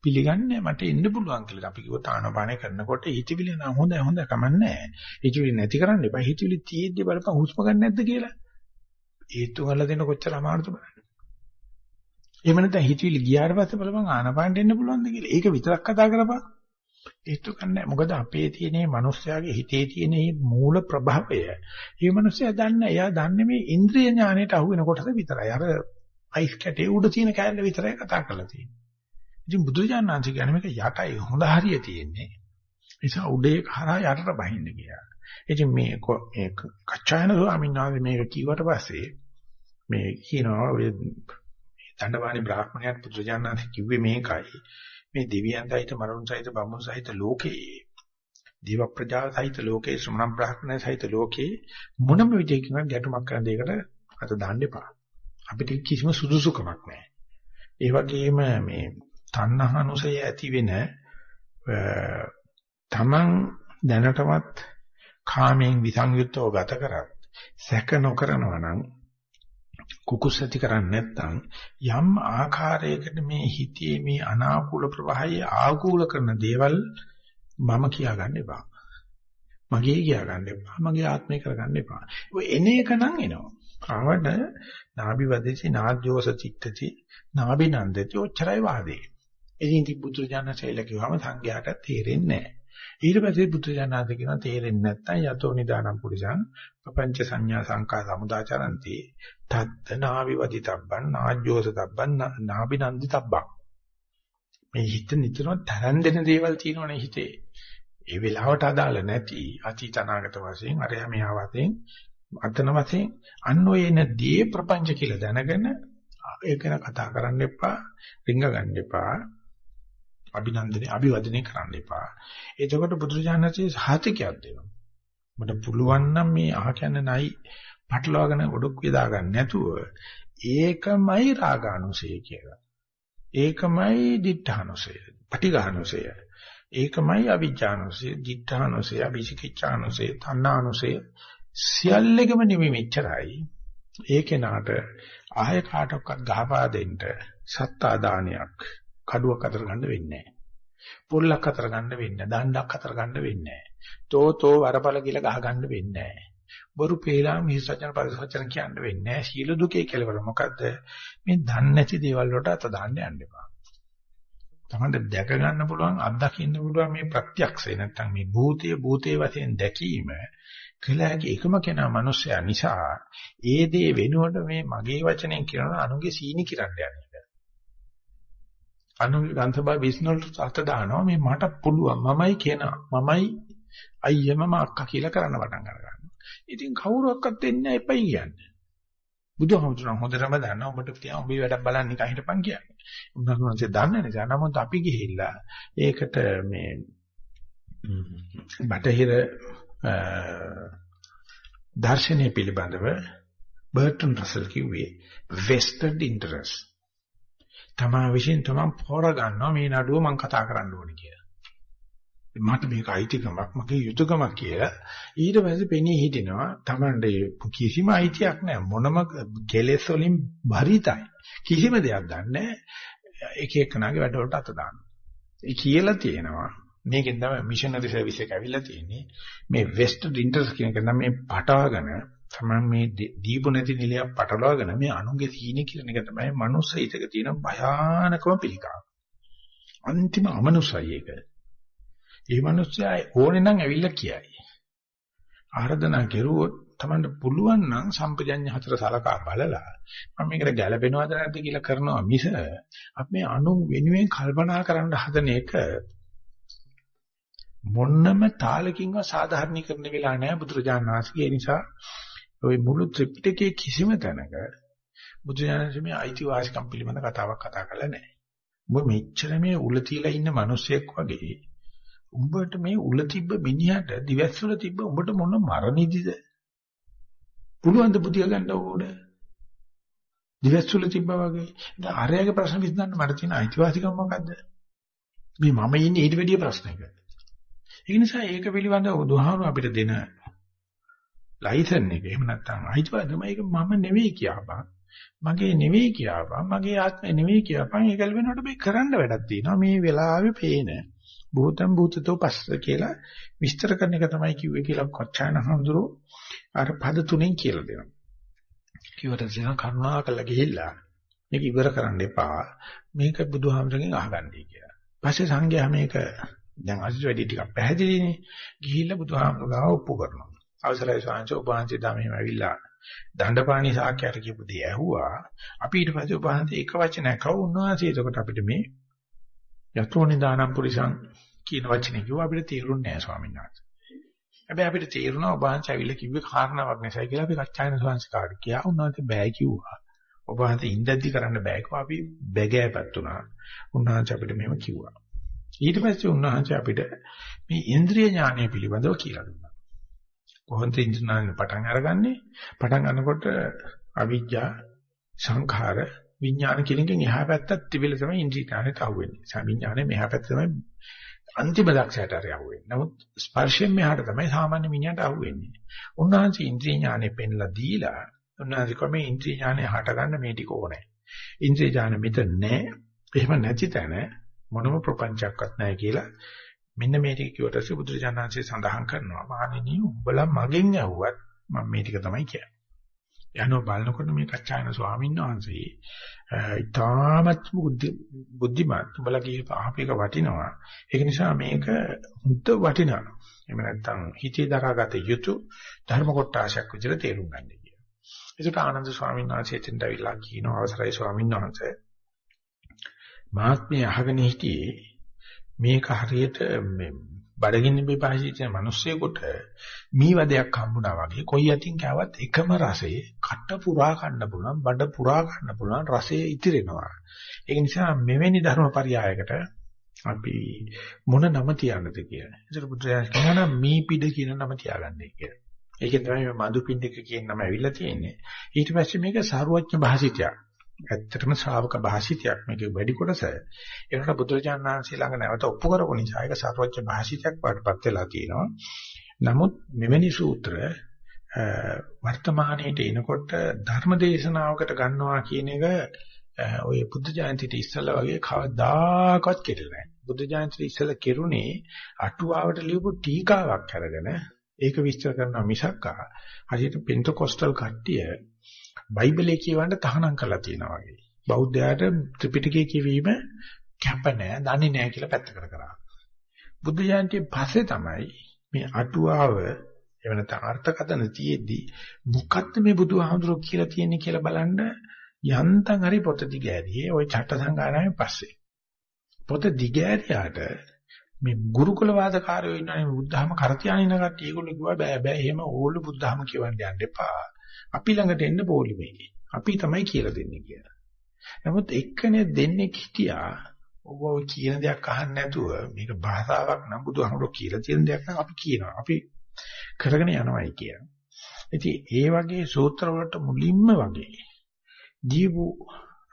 පිළිගන්නේ මට එන්න පුළුවන් කියලා. අපි කිව්වොත් ආනපානය කරනකොට හිතවිලි නම් හොඳයි හොඳයි කමන්නේ. හිතවිලි නැති කරන්න එපා. හිතවිලි තියෙද්දි බලපන් හුස්ම ගන්න නැද්ද කියලා. ඒතු වල දෙන කොච්චර අමාරුද බලන්න. එහෙම නැත්නම් හිතවිලි ගියාට පස්සේ බලපන් ආනපානට එන්න පුළුවන්ද කියලා. ඒක විතරක් කතා කරපන්. ඒතු කන්නේ මොකද අපේ තියෙන මේ මිනිස්යාගේ හිතේ තියෙන මේ මූල ප්‍රභවය. මේ මිනිස්යා දන්නේ එයා දන්නේ මේ ඉන්ද්‍රිය ඥාණයට අහු වෙන කොටස විතරයි. අර අයිස් කැටේ උඩ තියෙන කෑල්ල විතරයි කතා කරලා තියෙන්නේ. ඉතින් බුදුරජාණන් කියන්නේ මේක යටයි හොඳ හරිය තියෙන්නේ. ඒ නිසා උඩේ කරා යටට බහින්න කියලා. ඉතින් මේ මේ කච්චායන ස්වාමීන් වහන්සේ මේක කිව්වට පස්සේ මේ කියනවා ඔය දණ්ඩපාණි බ්‍රාහ්මණයාට බුදුරජාණන් කිව්වේ මේකයි. මේ දෙවියන් සහිත මරුන් සහිත බඹුන් සහිත ලෝකේ දේව ප්‍රජා සහිත ලෝකේ ශ්‍රමණ බ්‍රාහ්මණ සහිත ලෝකේ මොනම විදිහකින් ගැටුමක් කරන දෙයකට අත දාන්න එපා. අපිට කිසිම සුදුසුකමක් නැහැ. ඒ වගේම මේ තණ්හානුසය ඇති වෙන තමන් දැනටමත් කාමයෙන් විසංයුක්තව ගත කරත් සැක නොකරනවා නම් කුකුස් ඇති කරන්නේ නැත්නම් යම් ආකාරයකට මේ හිතේ මේ අනාකූල ප්‍රවාහය ආකූල කරන දේවල් මම කියා ගන්න එපා. මගේ කියා ගන්න එපා. මගේ ආත්මය කරගන්න එපා. ඔය එන එක නම් එනවා. ආවට නාභි වදේසි නාජ්ජෝස චිත්තති නාභි නන්දති ඔච්චරයි වාදේ. ඉතින් ඉති බුදුරජාණන් සේල කිව්වම සංඝයාට තේරෙන්නේ නැහැ. ඊට පස්සේ බුදුරජාණන් කියනවා තේරෙන්නේ නැත්නම් යතෝ නිදානම් පුරිසං පపంచ සංඥා සංකා සමුදාචරಂತಿ තත්ත නාවි වදිතබ්බන් නාජ්ජෝස තබ්බන් නාබිනන්දි තබ්බක්. මේ හිත නිතරම තරන් දෙන දේවල් තියෙනවනේ හිතේ. ඒ වෙලාවට අදාළ නැති අතීත අනාගත වශයෙන් අරයා මෙහා වශයෙන් අතන වශයෙන් අන්න ඔය එන දේ ප්‍රපංච කියලා දැනගෙන ඒක ගැන කතා කරන්න එපා රිංග ගන්න එපා අභිනන්දනේ අභිවදනය කරන්න එපා. එතකොට බුදුරජාණන්සේ සාතිකයක් දෙනවා. මට පුළුවන් නම් මේ අහ කියන්නේ නයි පටලවාගෙන ඔඩොක් වේදා ගන්න නැතුව ඒකමයි රාගානුසය කියලා. ඒකමයි දිඨානුසය, පටිඝානුසය. ඒකමයි අවිජ්ජානුසය, දිඨානුසය, අවිචිකිච්ඡානුසය, තණ්හානුසය සියල්ලෙකම නිමෙ මෙච්චරයි. ඒ කෙනාට ආය කාටවත් ගහපා දෙන්න සත්තා දානයක් කඩුවක් අතර ගන්න වෙන්නේ නැහැ. පොල්ලක් අතර ගන්න වෙන්නේ නැහැ. දණ්ඩක් අතර ගන්න වෙන්නේ නැහැ. තෝතෝ වරපල කියලා ගහ ගන්න වෙන්නේ නැහැ. බොරු පේලා මිහිසචන පරිසචන කියන්න වෙන්නේ නැහැ. සීල දුකේ කෙලවර මොකද්ද? මේ දන්නේ නැති දේවල් වලට අත දාන්න යන්න එපා. තමන්ට දැක ගන්න පුළුවන් අත්දකින්න පුළුවන් මේ ප්‍රත්‍යක්ෂය නැත්තම් මේ භූතය භූතේ වශයෙන් දැකීම කළ හැකි එකම කෙනා මිනිස්සයා නිසා ඒ දේ වෙනුවට මේ මගේ වචනෙන් කියනවා අනුගේ සීනි කිරන්න යන එක. අනුගේ ගන්ධබා විශ්නවලට අත දානවා මේ මට පුළුවන් මමයි කෙනා මමයි අයියා මම අක්කා කියලා කරන්න පටන් ගන්නවා. ඉතින් කවුරුවක්වත් දෙන්නේ නැහැ එපයි කියන්නේ. බුදුහාමුදුරන් හොඳටම දන්නවා ඔබට තියා ඔබේ වැඩක් බලන්න නිකන් හිටපන් කියන්නේ. උන්වහන්සේ දන්නේ නැහැ. නමුත් අපි ගිහිල්ලා ඒකට මේ බටහිර දර්ශනය පිළිබඳව බර්ටන් රසල් කිව්වේ vested interest. තමා විශ්ින් තමන් පොර ගන්නවා මේ නඩුව මම කතා කරන්න ඕනේ කියලා. මට මේක අයිතිකමක් මගේ යුතුයකමක් කියලා. ඊට පස්සේ පෙනී හිටිනවා තමන්ට කිසිම අයිතියක් නැහැ. මොනම කෙලෙස් වලින් බරිතයි. කිසිම දෙයක් දන්නේ එක එකනාගේ වැඩවලට අත දානවා ඒ කියලා තියෙනවා. මේකෙන් තමයි මිෂනරි සර්විස් එක ඇවිල්ලා තියෙන්නේ. මේ වෙස්ට් ඉන්ටර්ස් කියන එක නම් මේ පටවගෙන තමයි මේ දීපු නැති නිලයක් පටලවාගෙන මේ අනුන්ගේ සීනි කියන එක තමයි මනුස්ස හිතක තියෙන භයානකම පිළිකාව අන්තිම අමනුසයි ඒක ඒ මිනිස්සයා ඕනේ නම් ඇවිල්ලා කියයි. ආර්දනා කෙරුවොත් Tamanට පුළුවන් නම් සම්පජඤ්ඤ හතර සලකා බලලා මම මේකට ගැළපෙනවද නැද්ද කියලා කරනවා මිස අපි මේ අනු වෙනුවෙන් කල්පනා කරන්න හදන එක මොන්නම තාලකින්ව සාධාරණීකරණ වෙලා නැහැ බුදුරජාණන් වහන්සේ. ඒ නිසා ওই මුළු ත්‍රිපිටකයේ කිසිම තැනක බුදුරජාණන් මේ අයිතිවාසිකම් පිළිබඳ කතාවක් කතා කරලා නැහැ. ඔබ මෙච්චර මේ උල තියලා ඉන්න මිනිස්සෙක් වගේ උඹට මේ උල තිබ්බ මිනිහට දිවැස්සුල තිබ්බ උඹට මොන මරණිදිද? පුළුවන් ද පුතිය ගන්න ඕන? දිවැස්සුල තිබ්බා වගේ. දැන් අරයාගේ ප්‍රශ්න විසඳන්න මට තියෙන අයිතිවාසිකම මොකද්ද? මේ මම ඉන්නේ ඊට වැඩිය ප්‍රශ්නයක. ඒ නිසා ඒක පිළිබඳව උදාහරණ අපිට දෙන ලයිසන් එක එහෙම නැත්නම් අයිතිවාසිකම ඒක මම නෙවෙයි කියපන්. මගේ නෙවෙයි කියපන් මගේ ආත්මය නෙවෙයි කියපන් ඒකල් වෙනකොට මේ කරන්න වැඩක් තියෙනවා මේ වෙලාවේ පේන භූතම් භූතතෝ පස්ස කියලා විස්තර කරන එක තමයි කිව්වේ කියලා කොච්චාන හඳුරෝ අර පද තුනෙන් කියලා දෙනවා. කිව්වට සෙන කරුණාකරලා ගිහිල්ලා මේක ඉවර කරන්න එපා. මේක බුදුහාමරගෙන් අහගන්නයි කියලා. පස්සේ සංඝයා මේක දැන් අසිත වැඩි ටිකක් පැහැදිලිනේ. ගිහිල්ලා බුදුහාමරගාව ඔප්පු කරනවා. අවසරයි ස්වාමීන් වහන්සේ ඔබ වහන්සේ ධමෙම ඇවිල්ලා දණ්ඩපාණි සාක්‍යයට කියපු දේ ඇහුවා. අපි ඊට පස්සේ ඔබ වහන්සේ එක වචනයක් කව උන්වහන්සේ එතකොට අපිට මේ යතෝ නිදානම් පුරිසං කියන වචනේ කිව්වා අපිට තේරුන්නේ නැහැ ස්වාමීන් වහන්සේ. හැබැයි අපිට තේරුණා ඔබ වහන්සේ ඇවිල්ලා කිව්වේ කාරණාවක් නැසයි කියලා අපි කච්චායන ස්වාමීන් කාට කියා උන්වහන්සේ බෑ කිව්වා. ඔබ වහන්සේ ඉඳද්දි කරන්න බෑ කිව්වා අපි බැගෑපත් වුණා. උන්වහන්සේ අපිට මෙහෙම කිව්වා. ඊට පස්සේ උන්වහන්සේ අපිට මේ ඉන්ද්‍රිය ඥානය පිළිබඳව කියලා දුන්නා. කොහොමද ඉන්ද්‍රනාන පටන් අරගන්නේ? පටන් ගන්නකොට අවිජ්ජා සංඛාර විඥාන කියන එකෙන් එහා පැත්තත් තිබිලා තමයි ඉන්ද්‍රිය ඥානෙට අහුවෙන්නේ. සමිඥානේ මෙහා පැත්ත තමයි අන්තිම දක්ෂයට හරි අහුවෙන්නේ. නමුත් ස්පර්ශයෙන් මෙහාට තමයි සාමාන්‍ය මිනිහට අහුවෙන්නේ. උන්වහන්සේ ඉන්ද්‍රිය ඥානෙ පෙන්ලා දීලා උන්වහන්සේ කොහේ ඉන්ද්‍රිය ඥානෙ හට ගන්න මේ ටික ඕනේ. ඉන්ද්‍රිය ඥාන මෙතන නැහැ. එහෙම නැති තැන මොනම ප්‍රපංචයක්වත් නැහැ කියලා මෙන්න මේ ටික කිව්වට පස්සේ බුදුරජාණන්සේ සඳහන් කරනවා මහණෙනි උඹලා මගෙන් ඇහුවත් මම මේ ටික තමයි කියන්නේ. යනවා බලනකොට මේ කච්චායන ස්වාමීන් වහන්සේ ඊටාමත් බුද්ධිමත් උඹලා කියපු ආපේක වටිනවා. ඒක නිසා මේක හුද්ද වටිනවා. එහෙම නැත්නම් හිතේ දරාගත යුතු ධර්ම කොටාශයක් විදිහට තේරුම් ගන්න කියලා. ඒකට ආනන්ද ස්වාමීන් වහන්සේ එතෙන්ට අවිලා කියන අවසරයි ස්වාමීන් වහන්සේ මාත්මය අහගෙන හිටියේ මේක හරියට මේ බඩගින්න පිපාසිත මිනිස්සෙකුට මීවදයක් හම්බුණා වගේ කොයි අතින් කෑවත් එකම රසයේ කට පුරා ගන්න පුළුවන් බඩ පුරා ගන්න පුළුවන් රසය ඉතිරෙනවා ඒ නිසා මෙවැනි ධර්මපරියායකට අපි මොන නම තියන්නද කියලා. ඒතර බුදුරජාණන් කියනවා මීපිඩ කියන නම තියාගන්නයි කියලා. ඒකෙන් තමයි මధు පිණ්ඩික කියන නම ඇවිල්ලා තියෙන්නේ. ඊට පස්සේ මේක සාරවත්ඥ භාෂිතයක්. ඇත්තටම ශ්‍රාවක භාෂිතයක් මේකේ වැඩි කොටස. ඒකට බුදුරජාණන් වහන්සේ ළඟ නැවත ඔප්පු කරපු නිසා ඒක සර්වඥ භාෂිතයක් වඩපත් වෙලා තියෙනවා. නමුත් මෙවැනි සූත්‍ර වර්තමානයේට එනකොට ධර්ම දේශනාවකට ගන්නවා කියන එක ඔය බුද්ධ ජයන්තිට ඉස්සෙල්ලා වගේ කවදාකවත් කෙරෙන්නේ නැහැ. බුද්ධ ජයන්තිට ඉස්සෙල්ලා කෙරුණේ අටුවාවට ලියපු ටීකාවක් අරගෙන ඒක විස්තර කරනවා මිසක්කා හරියට පෙන්තකොස්ටල් කට්ටිය බයිබලයේ කියවන්න තහනම් කරලා තියෙනවා වගේ. බෞද්ධයාට ත්‍රිපිටකය කියවීම කැප නැහැ, දන්නේ නැහැ කියලා පැත්තකට කරා. බුද්ධ ජයන්තියේ පස්සේ තමයි මේ අටුවාව එවන තාර්ථකතන තියේදී මොකක්ද මේ බුදුහාමුදුරුවෝ කියලා තියෙන්නේ කියලා බලන්න යන්තම් හරි පොත දිගෑරියේ ওই චට්ට සංගායනාවෙන් පස්සේ. පොත දිගෑරියාට මේ ගුරුකුල වාදකාරයෝ ඉන්නනේ බුද්ධහම කරතියානින කට්ටිය ඒගොල්ලෝ කිව්වා බෑ බෑ එහෙම ඕළු බුද්ධහම කියවන්න යන්න එපා. අපි ළඟට එන්න පොලිමේ. අපි තමයි කියලා දෙන්නේ කියලා. නමුත් එක්කනේ දෙන්නේ හිටියා ඔබ ඔය කියන දෙයක් අහන්න නැතුව මේක භාෂාවක් නම් බුදුහාමුදුරුවෝ කියලා තියෙන දෙයක් නම් අපි කියනවා. අපි කරගෙන යනවායි කියන. ඉතින් ඒ වගේ සූත්‍ර වලට මුලින්ම වගේ දීපු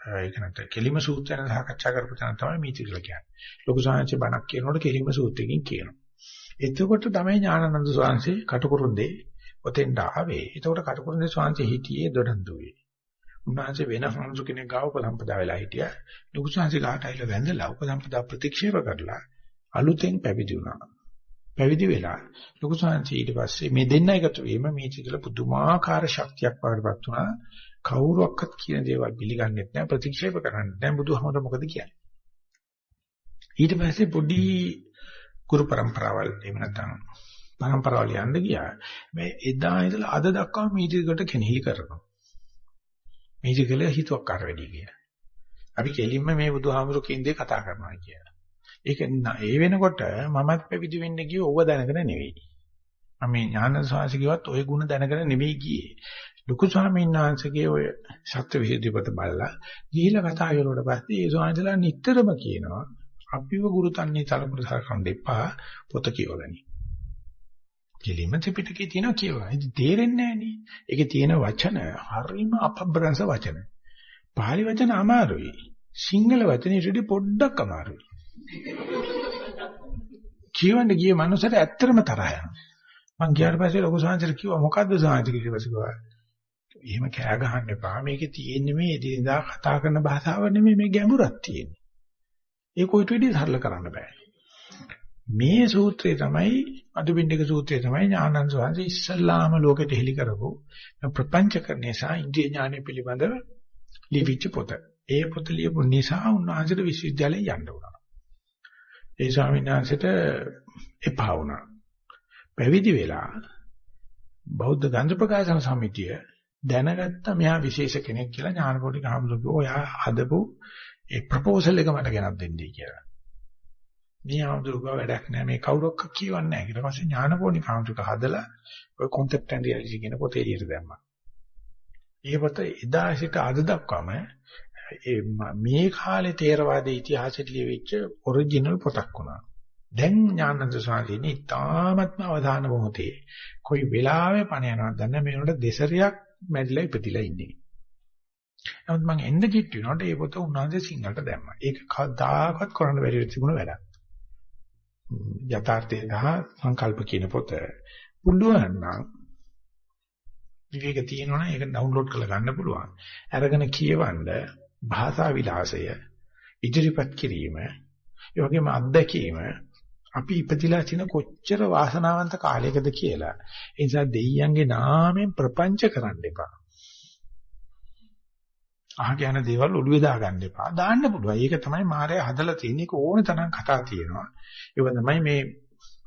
ඒක නැත්නම් කෙලිම සූත්‍රය ගැන සාකච්ඡා කරපු තැන තමයි මේ තිරල කියන්නේ. ලොකු සාංශේ බණක් කියනකොට කෙලිම සූත්‍රයෙන් කියනවා. එතකොට තමයි ඥානানন্দ සාංශේ කටුකුරුන්දේ ඔතෙන්ට ආවේ. එතකොට කටුකුරුන්දේ සාංශේ හිටියේ දොඩන්දුවේ. උන්වහන්සේ වෙන හමුසු කෙනෙක් ගාව උපසම්පදා වෙලා හිටියා. ලොකු සාංශේ ගාට ඇවිල්ලා වැඳලා උපසම්පදා ප්‍රතික්ෂේප කරලා අලුතෙන් පැවිදි වුණා. පැවිදි වෙලා ලොකු සාංශේ ඊට පස්සේ මේ දෙන්න එකතු වීම මේ තිරල පුදුමාකාර ශක්තියක් වඩපත් වුණා. කවුරුවක්වත් කියන දේවල් පිළිගන්නෙත් නැහැ ප්‍රතික්ෂේප කරන්නේ නැහැ බුදුහමර මොකද කියන්නේ. ඊට පස්සේ පොඩි ගුරු પરම්පරාවල් එහෙම නැත්නම් પરම්පරාවල් යන්න ගියා. මේ එදා ඉඳලා අද දක්වා මීටිකට කෙනෙහි කරනවා. මීටිකල හිතුවක්කාර වැඩි කියලා. අපි කෙලින්ම මේ බුදුහාමුදුරු කියන දේ කතා කරනවා කියලා. ඒක ඒ වෙනකොට මමත් පැවිදි වෙන්න ගියේ ඕව දැනගෙන නෙවෙයි. මම ඥාන ශාසිකවත් ওই ಗುಣ දැනගෙන නෙවෙයි ගියේ. ලොකු ස්වාමීන් වහන්සේගේ ඔය සත්‍ය විහිදිපත බලලා ගිහිලා කතා කරුවට පස්සේ ඒ ස්වාමීන්දලා නිතරම කියනවා අපිව ගුරුතන්නේ තලමුරු සරකන් දෙපා පොත කියවගනි. කෙලින්ම ත්‍රිපිටකේ තියෙනවා කියවා. ඉතින් තේරෙන්නේ නැහනේ. ඒකේ තියෙන වචන හරිම අපබ්‍රංශ වචන. පාලි වචන අමාරුයි. සිංහල වචනේ ඊට පොඩ්ඩක් අමාරුයි. කියවන්න ගිය මනුස්සයට ඇත්තටම තරහ යනවා. මං ගියාට පස්සේ ලොකු සාංශර කිව්වා මොකද්ද සාංශර කියලා කිව්වා. එහෙම කෑ ගහන්න එපා. මේකේ තියෙන්නේ මේ එදිනදා කතා කරන භාෂාව නෙමෙයි මේ ගැඹුරක් තියෙන්නේ. ඒක කොයිට වෙඩි සරල කරන්න බෑ. මේ සූත්‍රය තමයි අදුබින්දක සූත්‍රය තමයි ඥානන්ද සෝහන්ස ඉස්සල්ලාම ලෝකෙට හෙළි කරපු ප්‍රපංචකරණය සහ ඉන්ද්‍රිය ඥානය පිළිබඳව ලිවිච්ච පොත. ඒ පොත ලියපු නිසා උන්වහන්සේට විශ්වවිද්‍යාලයට යන්න වුණා. ඒ ස්වාමීන් වහන්සේට එපා වුණා. පැවිදි වෙලා බෞද්ධ ගන්ධ ප්‍රකාශන සමිතිය දැනගත්ත මෙහා විශේෂ කෙනෙක් කියලා ඥානපෝටි හාමුදුරුවෝ ඔයා හදපු ඒ ප්‍රොපෝසල් එක මට ගෙනත් දෙන්නයි කියලා. මේ හාමුදුරුවෝ වැඩක් නැහැ මේ කවුරක්ක කියවන්නේ නැහැ. ඊට පස්සේ ඥානපෝටි හාමුදුරුවෝ හදලා ඔය concept and reality කියන පොතේ එළියට දැම්මා. ඒ පොත එදා සිට අද දක්වාම මේ කාලේ තේරවාදයේ ඉතිහාසෙට ලියවිච්ච ඔරිජිනල් පොතක් වුණා. දැන් ඥානන්ද සාධිනේ ඉතාමත්ම අවධාන මොහොතේ කොයි වෙලාවෙ පණ යනවද දන්නේ මේ උනට දෙසරියක් මැරිලා ඉපදිලා ඉන්නේ. නමුත් මම එන්න කිට්ටු වෙනකොට ඒ පොත උන්වහන්සේ සිංහලට දැම්මා. ඒක කවදාකවත් කරන්න බැරි තිබුණ වැඩක්. යථාර්ථය සහ සංකල්ප කියන පොත පුළුවන් නම් විවේක තියෙනවනේ ඒක ඩවුන්ලෝඩ් කරලා ගන්න පුළුවන්. අරගෙන කියවන්න භාෂා විලාසය ඉදිරිපත් කිරීම ඒ වගේම අත්දැකීම අපි ඉපදිලා තියෙන කොච්චර වාසනාවන්ත කාලයකද කියලා. ඒ නිසා දෙයියන්ගේ නාමයෙන් ප්‍රපංච කරන්න එපා. අහක යන දේවල් ඔළුවේ දාගන්න එපා. දාන්න පුළුවන්. ඒක තමයි මායя හදලා තියෙන එක ඕන තරම් කතා තියෙනවා. ඒක තමයි මේ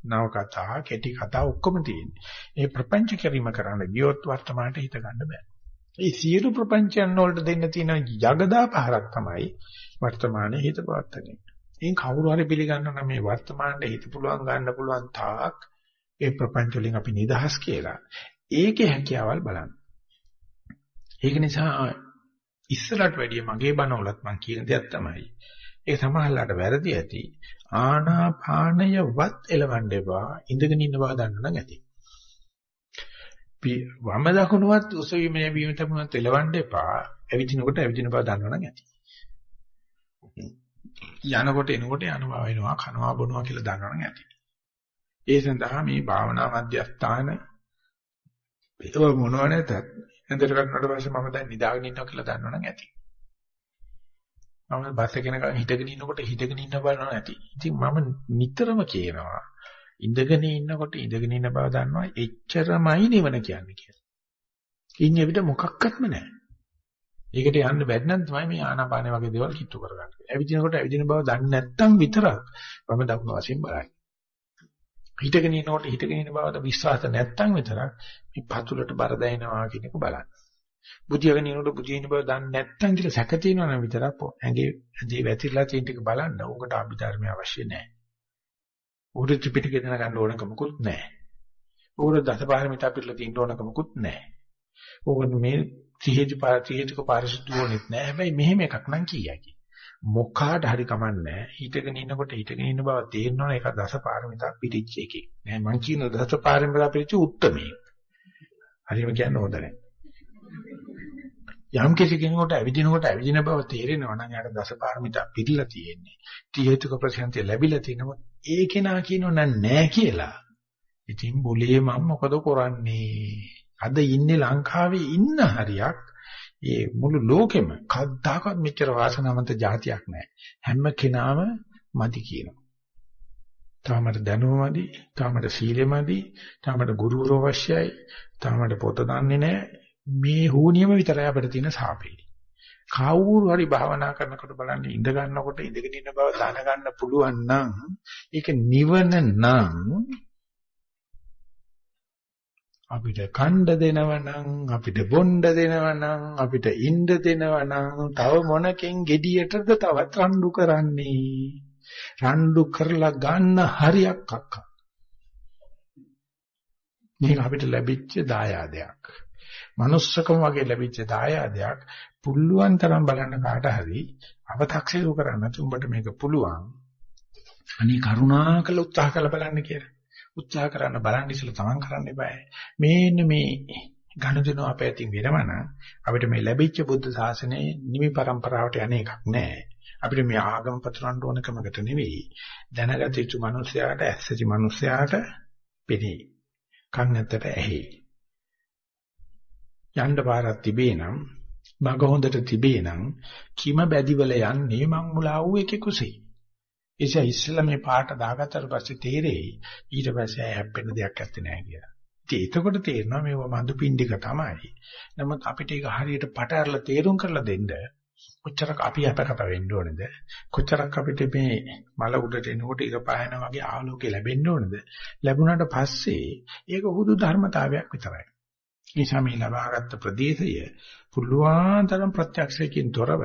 නව කතා, කෙටි කතා ඔක්කොම තියෙන්නේ. මේ ප්‍රපංච කිරීම කරන්න ගියොත් වර්තමානට හිත ගන්න බෑ. මේ සියලු ප්‍රපංචයන් වලට දෙන්න තියෙන జగදා පහරක් තමයි වර්තමානයේ හිත පවත්තන්නේ. ඉතින් කවුරු හරි පිළිගන්නවා නම් මේ වර්තමානයේ හිත පුළුවන් ගන්න පුළුවන් තාක් ඒ ප්‍රපංච වලින් අපි නිදහස් කියලා. ඒකේ හැකියාවල් බලන්න. ඒක නිසා ඉස්සරට වැඩිය මගේ බණවලත් මම කියන දෙයක් තමයි. ඒක සමහරලාට වැරදි ඇති. ආනාපානයවත් එලවන්න එපා. ඉඳගෙන ඉන්න බව දන්න නම් ඇති. වම දකුණුවත් උසවීම නැවීම තමුණත් එලවන්න එපා. ඇවිදිනකොට ඇවිදින බව දන්න නම් ඇති. යනකොට එනකොට යන බව වෙනවා කනවා බොනවා කියලා දන්නවනම් ඇති. ඒ සඳහා මේ භාවනා මධ්‍යස්ථාන ඒක මොනව නැතත් එතන කරනකොට පස්සේ මම දැන් නිදාගෙන ඉන්නවා කියලා දන්නවනම් ඇති. මම බස් එකේ නිකන් හිටගෙන ඉන්නකොට හිටගෙන ඉන්න බලනවා ඇති. ඉතින් මම නිතරම කියනවා ඉඳගෙන ඉන්නකොට ඉඳගෙන ඉන්න බව දන්නවා එච්චරමයි නිවන කියන්නේ කියලා. ඉන්නේ අපිට මොකක්වත්ම නැහැ. ඒකට යන්න බැරි නම් තමයි මේ ආනාපාන වගේ දේවල් කිට්ටු කරගන්නේ. ඇවිදිනකොට ඇවිදින බව දන්නේ නැත්නම් විතරක් වම දකුණු වශයෙන් බලන්න. හිතගෙන ඉනකොට හිතගෙන ඉන්න බවට විශ්වාස නැත්නම් විතරක් මේ පතුලට බර දැනෙනවා කියන එක බලන්න. බුදියාගෙන ඉනකොට බුදියින බව දන්නේ නැත්නම් කියලා සැක තියෙනවා නම් විතරක් ඇඟේ ඇදී වැතිරලා තියෙන ටික බලන්න. ඕකට අභිධර්මය අවශ්‍ය නැහැ. උඩ ත්‍රිපිටකය දැනගන්න ඕනකමකුත් නැහැ. ඕකට දසපාරමිතා පිළිලා තියෙන්න ඕනකමකුත් නැහැ. ඕකට මේ සිහිජ පාරිතික පාරිශුද්ධ වුණෙත් නැහැ. හැබැයි මෙහෙම එකක් නම් කියයි. මොකාට හරි කමන්නේ හිතගෙන ඉන්නකොට හිතගෙන ඉන්න බව තේරෙනවා ඒක දසපාරමිතා පිටිච්ච එකේ. නෑ මං කියන දසපාරමිතා පිටිච්ච උත්තරමේ. හරිම කියන්න හොඳ නැහැ. යම් කිසි කෙනෙකුට ඇවිදිනකොට ඇවිදින බව තේරෙනවා නම් යාට දසපාරමිතා පිළිලා තියෙන්නේ. ත්‍රිහේතුක ප්‍රතිසන්තිය ලැබිලා තිනම ඒකේ නා කියනෝ නෑ කියලා. ඉතින් બોලේ මම මොකද කරන්නේ? අද ඉන්නේ ලංකාවේ ඉන්න හරියක් ඒ මුළු ලෝකෙම කද්දාකවත් මෙච්චර වාසනාවන්ත જાතියක් නැහැ. හැම කෙනාම මදි කියනවා. තාමට දැනුමදි, තාමට සීලෙමදි, තාමට ගුරුවරු අවශ්‍යයි, තාමට පොත දන්නේ නැහැ. මේ හුනියම විතරයි අපිට තියෙන සාපේ. කවුරු හරි භාවනා කරනකොට බලන්න ඉඳ ගන්නකොට ඉඳගෙන ඉන්න බව දැනගන්න පුළුවන් නම් ඒක නිවන නම් අපිට කණ්ඩ දෙනවනම් අපිට බොණ්ඩ දෙනවනම් අපිට ඉන්න දෙනවනම් තව මොනකින් gediයටද තවත් රණ්ඩු කරන්නේ? රණ්ඩු කරලා ගන්න හරියක් අක්කා. මේක අපිට ලැබිච්ච දායාදයක්. manussකම වගේ ලැබිච්ච දායාදයක්. පුළුවන් තරම් බලන්න කාට හරි අව탁සිරු කරන්න තුඹට මේක පුළුවන්. අනේ කරුණාකර උත්සාහ කරලා බලන්න කියලා. උත්සාහ කරන්න බලන්න ඉස්සෙල්ලා තමන් කරන්න eBay. මේන්න මේ ඝනදිනව අපේ අතින් වෙනවනම් අපිට මේ ලැබිච්ච බුද්ධ ශාසනයේ නිමි પરම්පරාවට යන එකක් නැහැ. අපිට මේ ආගම පතරන්න ඕනකමකට නෙවෙයි. දැනගත යුතු මිනිස්යාට ඇස්සති මිනිස්යාට පෙනේ. කන් නැත්තට ඇහි. යන්න පාරක් තිබේ නම් මග හොඳට තිබේ නම් කිම බැදිවල යන්නේ මං මුලා වූ එකේ කුසී. එيشා ඉස්සලා මේ පාට දාගත්තට පස්සේ තේරෙයි ඊට පස්සේ හැප්පෙන්න දෙයක් නැත්තේ නෑ කියලා. ඉතින් එතකොට තේරෙනවා මේව මඳු පින්ඩික තමයි. නමුත් අපිට ඒක හරියට පට අරලා තේරුම් කරලා දෙන්න කොච්චරක් අපි අපකට වෙන්න ඕනේද? කොච්චරක් අපිට මේ මල උඩට එනකොට ඉර පායන වගේ ආලෝකය ලැබෙන්න ඕනේද? ලැබුණාට පස්සේ ඒක හුදු ධර්මතාවයක් විතරයි. නිසා මේ ලබාගත් ප්‍රදේශය පුළුවන් තරම් ප්‍රත්‍යක්ෂයෙන් තොරව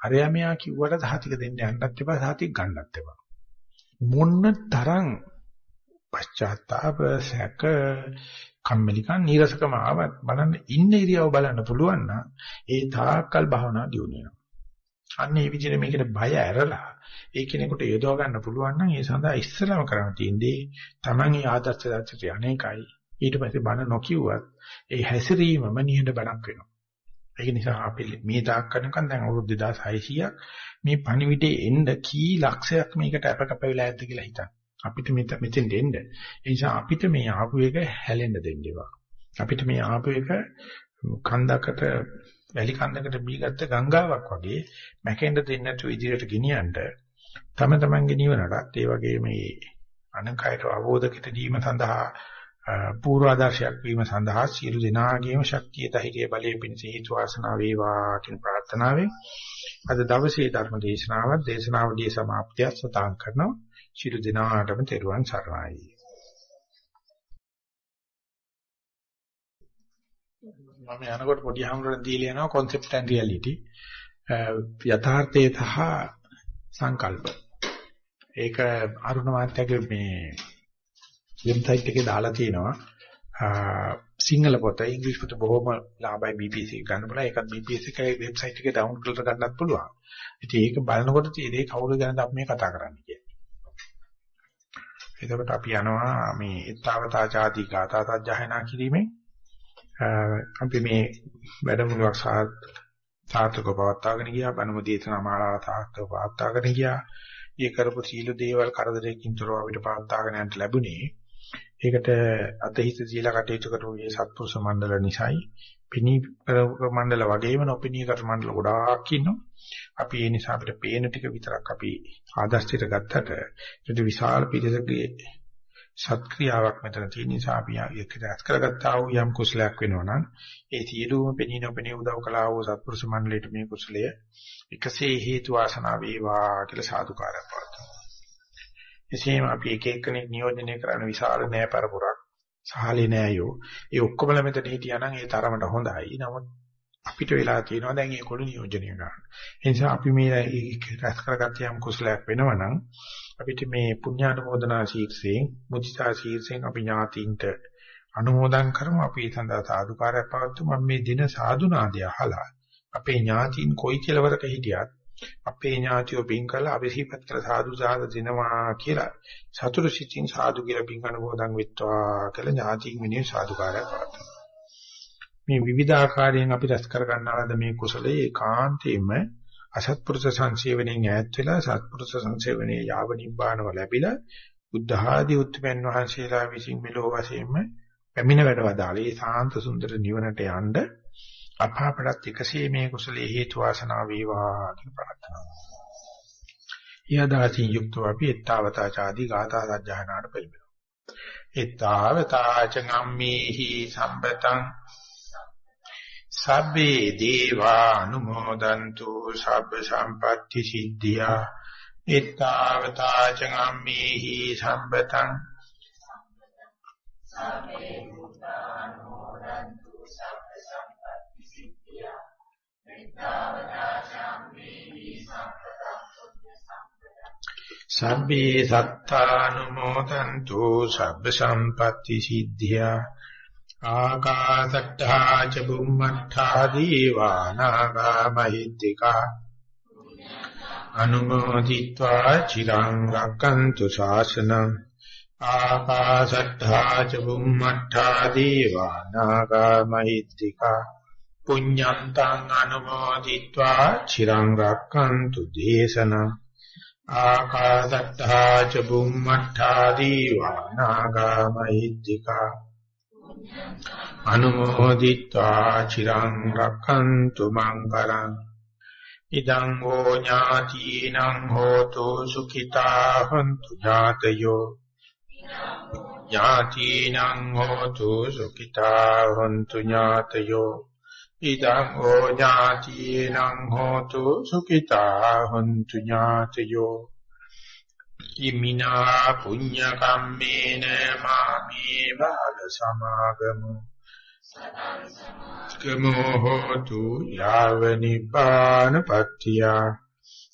අරයා මෙයා කිව්වට සහතික දෙන්න යන්නත් එපා සහතික ගන්නත් එපා. මොන්න තරම් පශ්චාත්තාප සැක කම්මැලිකම් නීරසකම ආවත් බලන්න ඉන්න ඉරියව බලන්න පුළුවන් නම් ඒ තාක්කල් භාවනා දියුණු වෙනවා. අන්න ඒ විදිහට මේකට බය ඇරලා ඒ කෙනෙකුට යොදව ගන්න පුළුවන් නම් ඒ සඳහා ඉස්සරම කරන්න තියෙන්නේ Tamange ආදර්ශ දාර්ශනික අනේකයි ඊට පස්සේ බණ නොකියුවත් ඒ හැසිරීමම නිහඬ බණක් වෙනවා. ඒක නිසා අපි මේ තාක් කරනකන් දැන් අවුරුදු 2600ක් මේ පණිවිඩේ එන්න කී ලක්ෂයක් මේකට අපකප වෙලා ඇද්ද කියලා හිතන්න. අපිට මෙතෙන් දෙන්න. ඒ නිසා අපිට මේ ආපු එක හැලෙන්න දෙන්න ඒවා. අපිට මේ ආපු එක කන්දකට වැලි කන්දකට බීගත්ත ගංගාවක් වගේ මැකෙන්න දෙන්නේ නැතුව ඉදිරියට ගෙනියන්න තම තමන්ගේ නිවනටත් ඒ වගේ මේ අනකයට අවබෝධකට දීම සඳහා පූර්වාදර්ශයක් වීම සඳහා සියලු දෙනාගේම ශක්තිය ධෛර්යය බලය පිණිස හේතු වාසනා වේවා කියන ප්‍රාර්ථනාවෙන් අද දවසේ ධර්ම දේශනාවත් දේශනාවලියේ સમાප්තිය සටහන් කරනවා. සියලු දෙනාටම තෙරුවන් සරණයි. මම යනකොට පොඩි හමුරෙන් දීලා යනවා concept and reality. යථාර්ථයේ සහ සංකල්ප. ඒක අරුණ මාත්‍යගේ මේ වෙබ්සයිට් එකේ දාලා තියෙනවා. සිංහල පොත ඉංග්‍රීසි පොත බොහොම ලාභයි BBC ගන්න පුළුවන් ඒකත් BBC එකේ වෙබ්සයිට් එකේ ඩවුන්ලෝඩ් කරලා ගන්නත් පුළුවන්. ඉතින් ඒක බලනකොට තියෙන්නේ කවුරු ගැනද අපි මේ කතා කරන්නේ කියලා. එතකොට අපි යනවා මේ ඊතාවතා ආදී ගාථා සජ්ජායනා කිරීමෙන්. අපි මේ වැඩමුළුවක් සාර්ථකව පවත්වාගෙන ගියා. බණම දේශනා මාලාව සාර්ථකව පවත්වාගෙන ගියා. ඒ කරපු සීල දේවල් කරදරයකින් තොරව අපිට පවත්වාගෙන යන්න ලැබුණේ ඒකට අතහිත දීලා කටයුතු කරපු මේ සත්පුරුෂ මණ්ඩල නිසායි පිනී මණ්ඩල වගේම නොපිනී කර මණ්ඩල ගොඩාක් ඉන්නවා. අපි ඒ නිසා අපිට පේන ටික විතරක් අපි ආදර්ශයට ගත්තට ඒක විශාල පිරිසකගේ සත්ක්‍රියාවක් මෙතන තියෙන නිසා අපි ඒක රැස් කරගත්තා වූ යම් කුසලයක් වෙනවා නම් ඒ සියලුම පෙනී නොපෙනී උදව් කළා වූ සත්පුරුෂ මණ්ඩලයට මේ කුසලය එකසේ හේතු වාසනා වේවා කියලා සාදුකාරයක් පවතුන. එසේම අපි එක එක්කෙනෙක් නියෝජනය කරන විශාල නෑ පරපුරක් සහලේ නෑයෝ. ඒ ඔක්කොම මෙතන හිටියා නම් ඒ තරමට හොඳයි. නමුත් අපිට වෙලා තියෙනවා දැන් ඒකොළු නියෝජනය ගන්න. ඒ නිසා අපි මේ රැස් කරගත්ත යම් කුසලයක් වෙනවනම් අපිට මේ පුණ්‍යානුමෝදනා ශීර්ෂයෙන් මුදිතා ශීර්ෂයෙන් අපි ඥාතින්ට අනුමෝදන් කරමු අපි ඒ සඳහා සාදුකාරයක් පවත්වමු මම මේ දින සාදුනාදය අහලා අපේ ඥාතින් කොයි කෙලවරක හිටියත් අපේ ඥාතියෝ බින් කළා අපි සිහිපත් කළ සාදු සාද දිනවා කියලා. සතුරු සිතින් සාදු කියලා බින් අනුමෝදන් වෙත්වා කියලා ඥාතින් වෙනුවෙන් සාදුකාරයක් පවත්වනවා. මේ විවිධ ආකාරයෙන් අපි රැස් කර ගන්නාද මේ කුසලයේ ඒකාන්තයෙන්ම අසත්පුරුෂ සංසේවණෙන් ඈත් වෙලා සත්පුරුෂ සංසේවණේ යාව නිබ්බානව ලැබිලා බුද්ධ ආදී උත්පන්න වහන්සේලා විසින් මෙලෝ වශයෙන්ම පැමිණ වැඩවදාලේ සාන්ත සුන්දර නිවනට යන්න අපාපඩත් එකසේ මේ කුසලයේ හේතු වාසනා වේවා කියන ප්‍රාර්ථනාව. යදාසින් යුක්තව අපි ettavata ചാදී ගාථා සජ්ජායනාට පිළිබිනවා. ettavata චංගම්මේහි සම්පතං සබ්බේ දේවා අනුමෝදන්තු සබ්බ සම්පatti සිද්ධියා ettavata චංගම්මේහි සම්පතං සබ්බේ දේවා අනුමෝදන්තු සබ්බ සබ්බේ සත්තානුමෝදන්තු සබ්බ සම්පatti සිද්ධියා ආකාසට්ඨා ච බුම්මට්ඨා දීවානාගා මහිද්దికා අනුමෝදිත්වා චිරං රක්칸තු ශාසනං ආකාසට්ඨා ච බුම්මට්ඨා දීවානාගා මහිද්దికා පුඤ්ඤන්තං අනුමෝදිत्वा චිරං රක්칸තු දේශනං ආකාශට්ඨා ච බුම්මට්ඨා දීවා නාගමයිත්‍තිකා අනුමෝදිत्वा චිරං රක්칸තු මං කරං ඉදං හෝ ඥාතිනං හෝතු සුඛිතා හන්තු ඥාතයෝ ඥාතිනං හෝතු සුඛිතා හන්තු ඥාතයෝ ඉදං හෝ ඥාතිනං හෝතු සුඛිතා හන්තු ඥාතයෝ ඉමිනා පුඤ්ඤ කම්මේන මාමේ බාල සමාගමු. කමෝ හෝතු යාව නිපාන පත්‍තිය.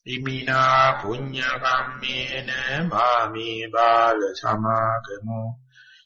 ඉමිනා පුඤ්ඤ කම්මේන මාමේ බාල සමාගමු.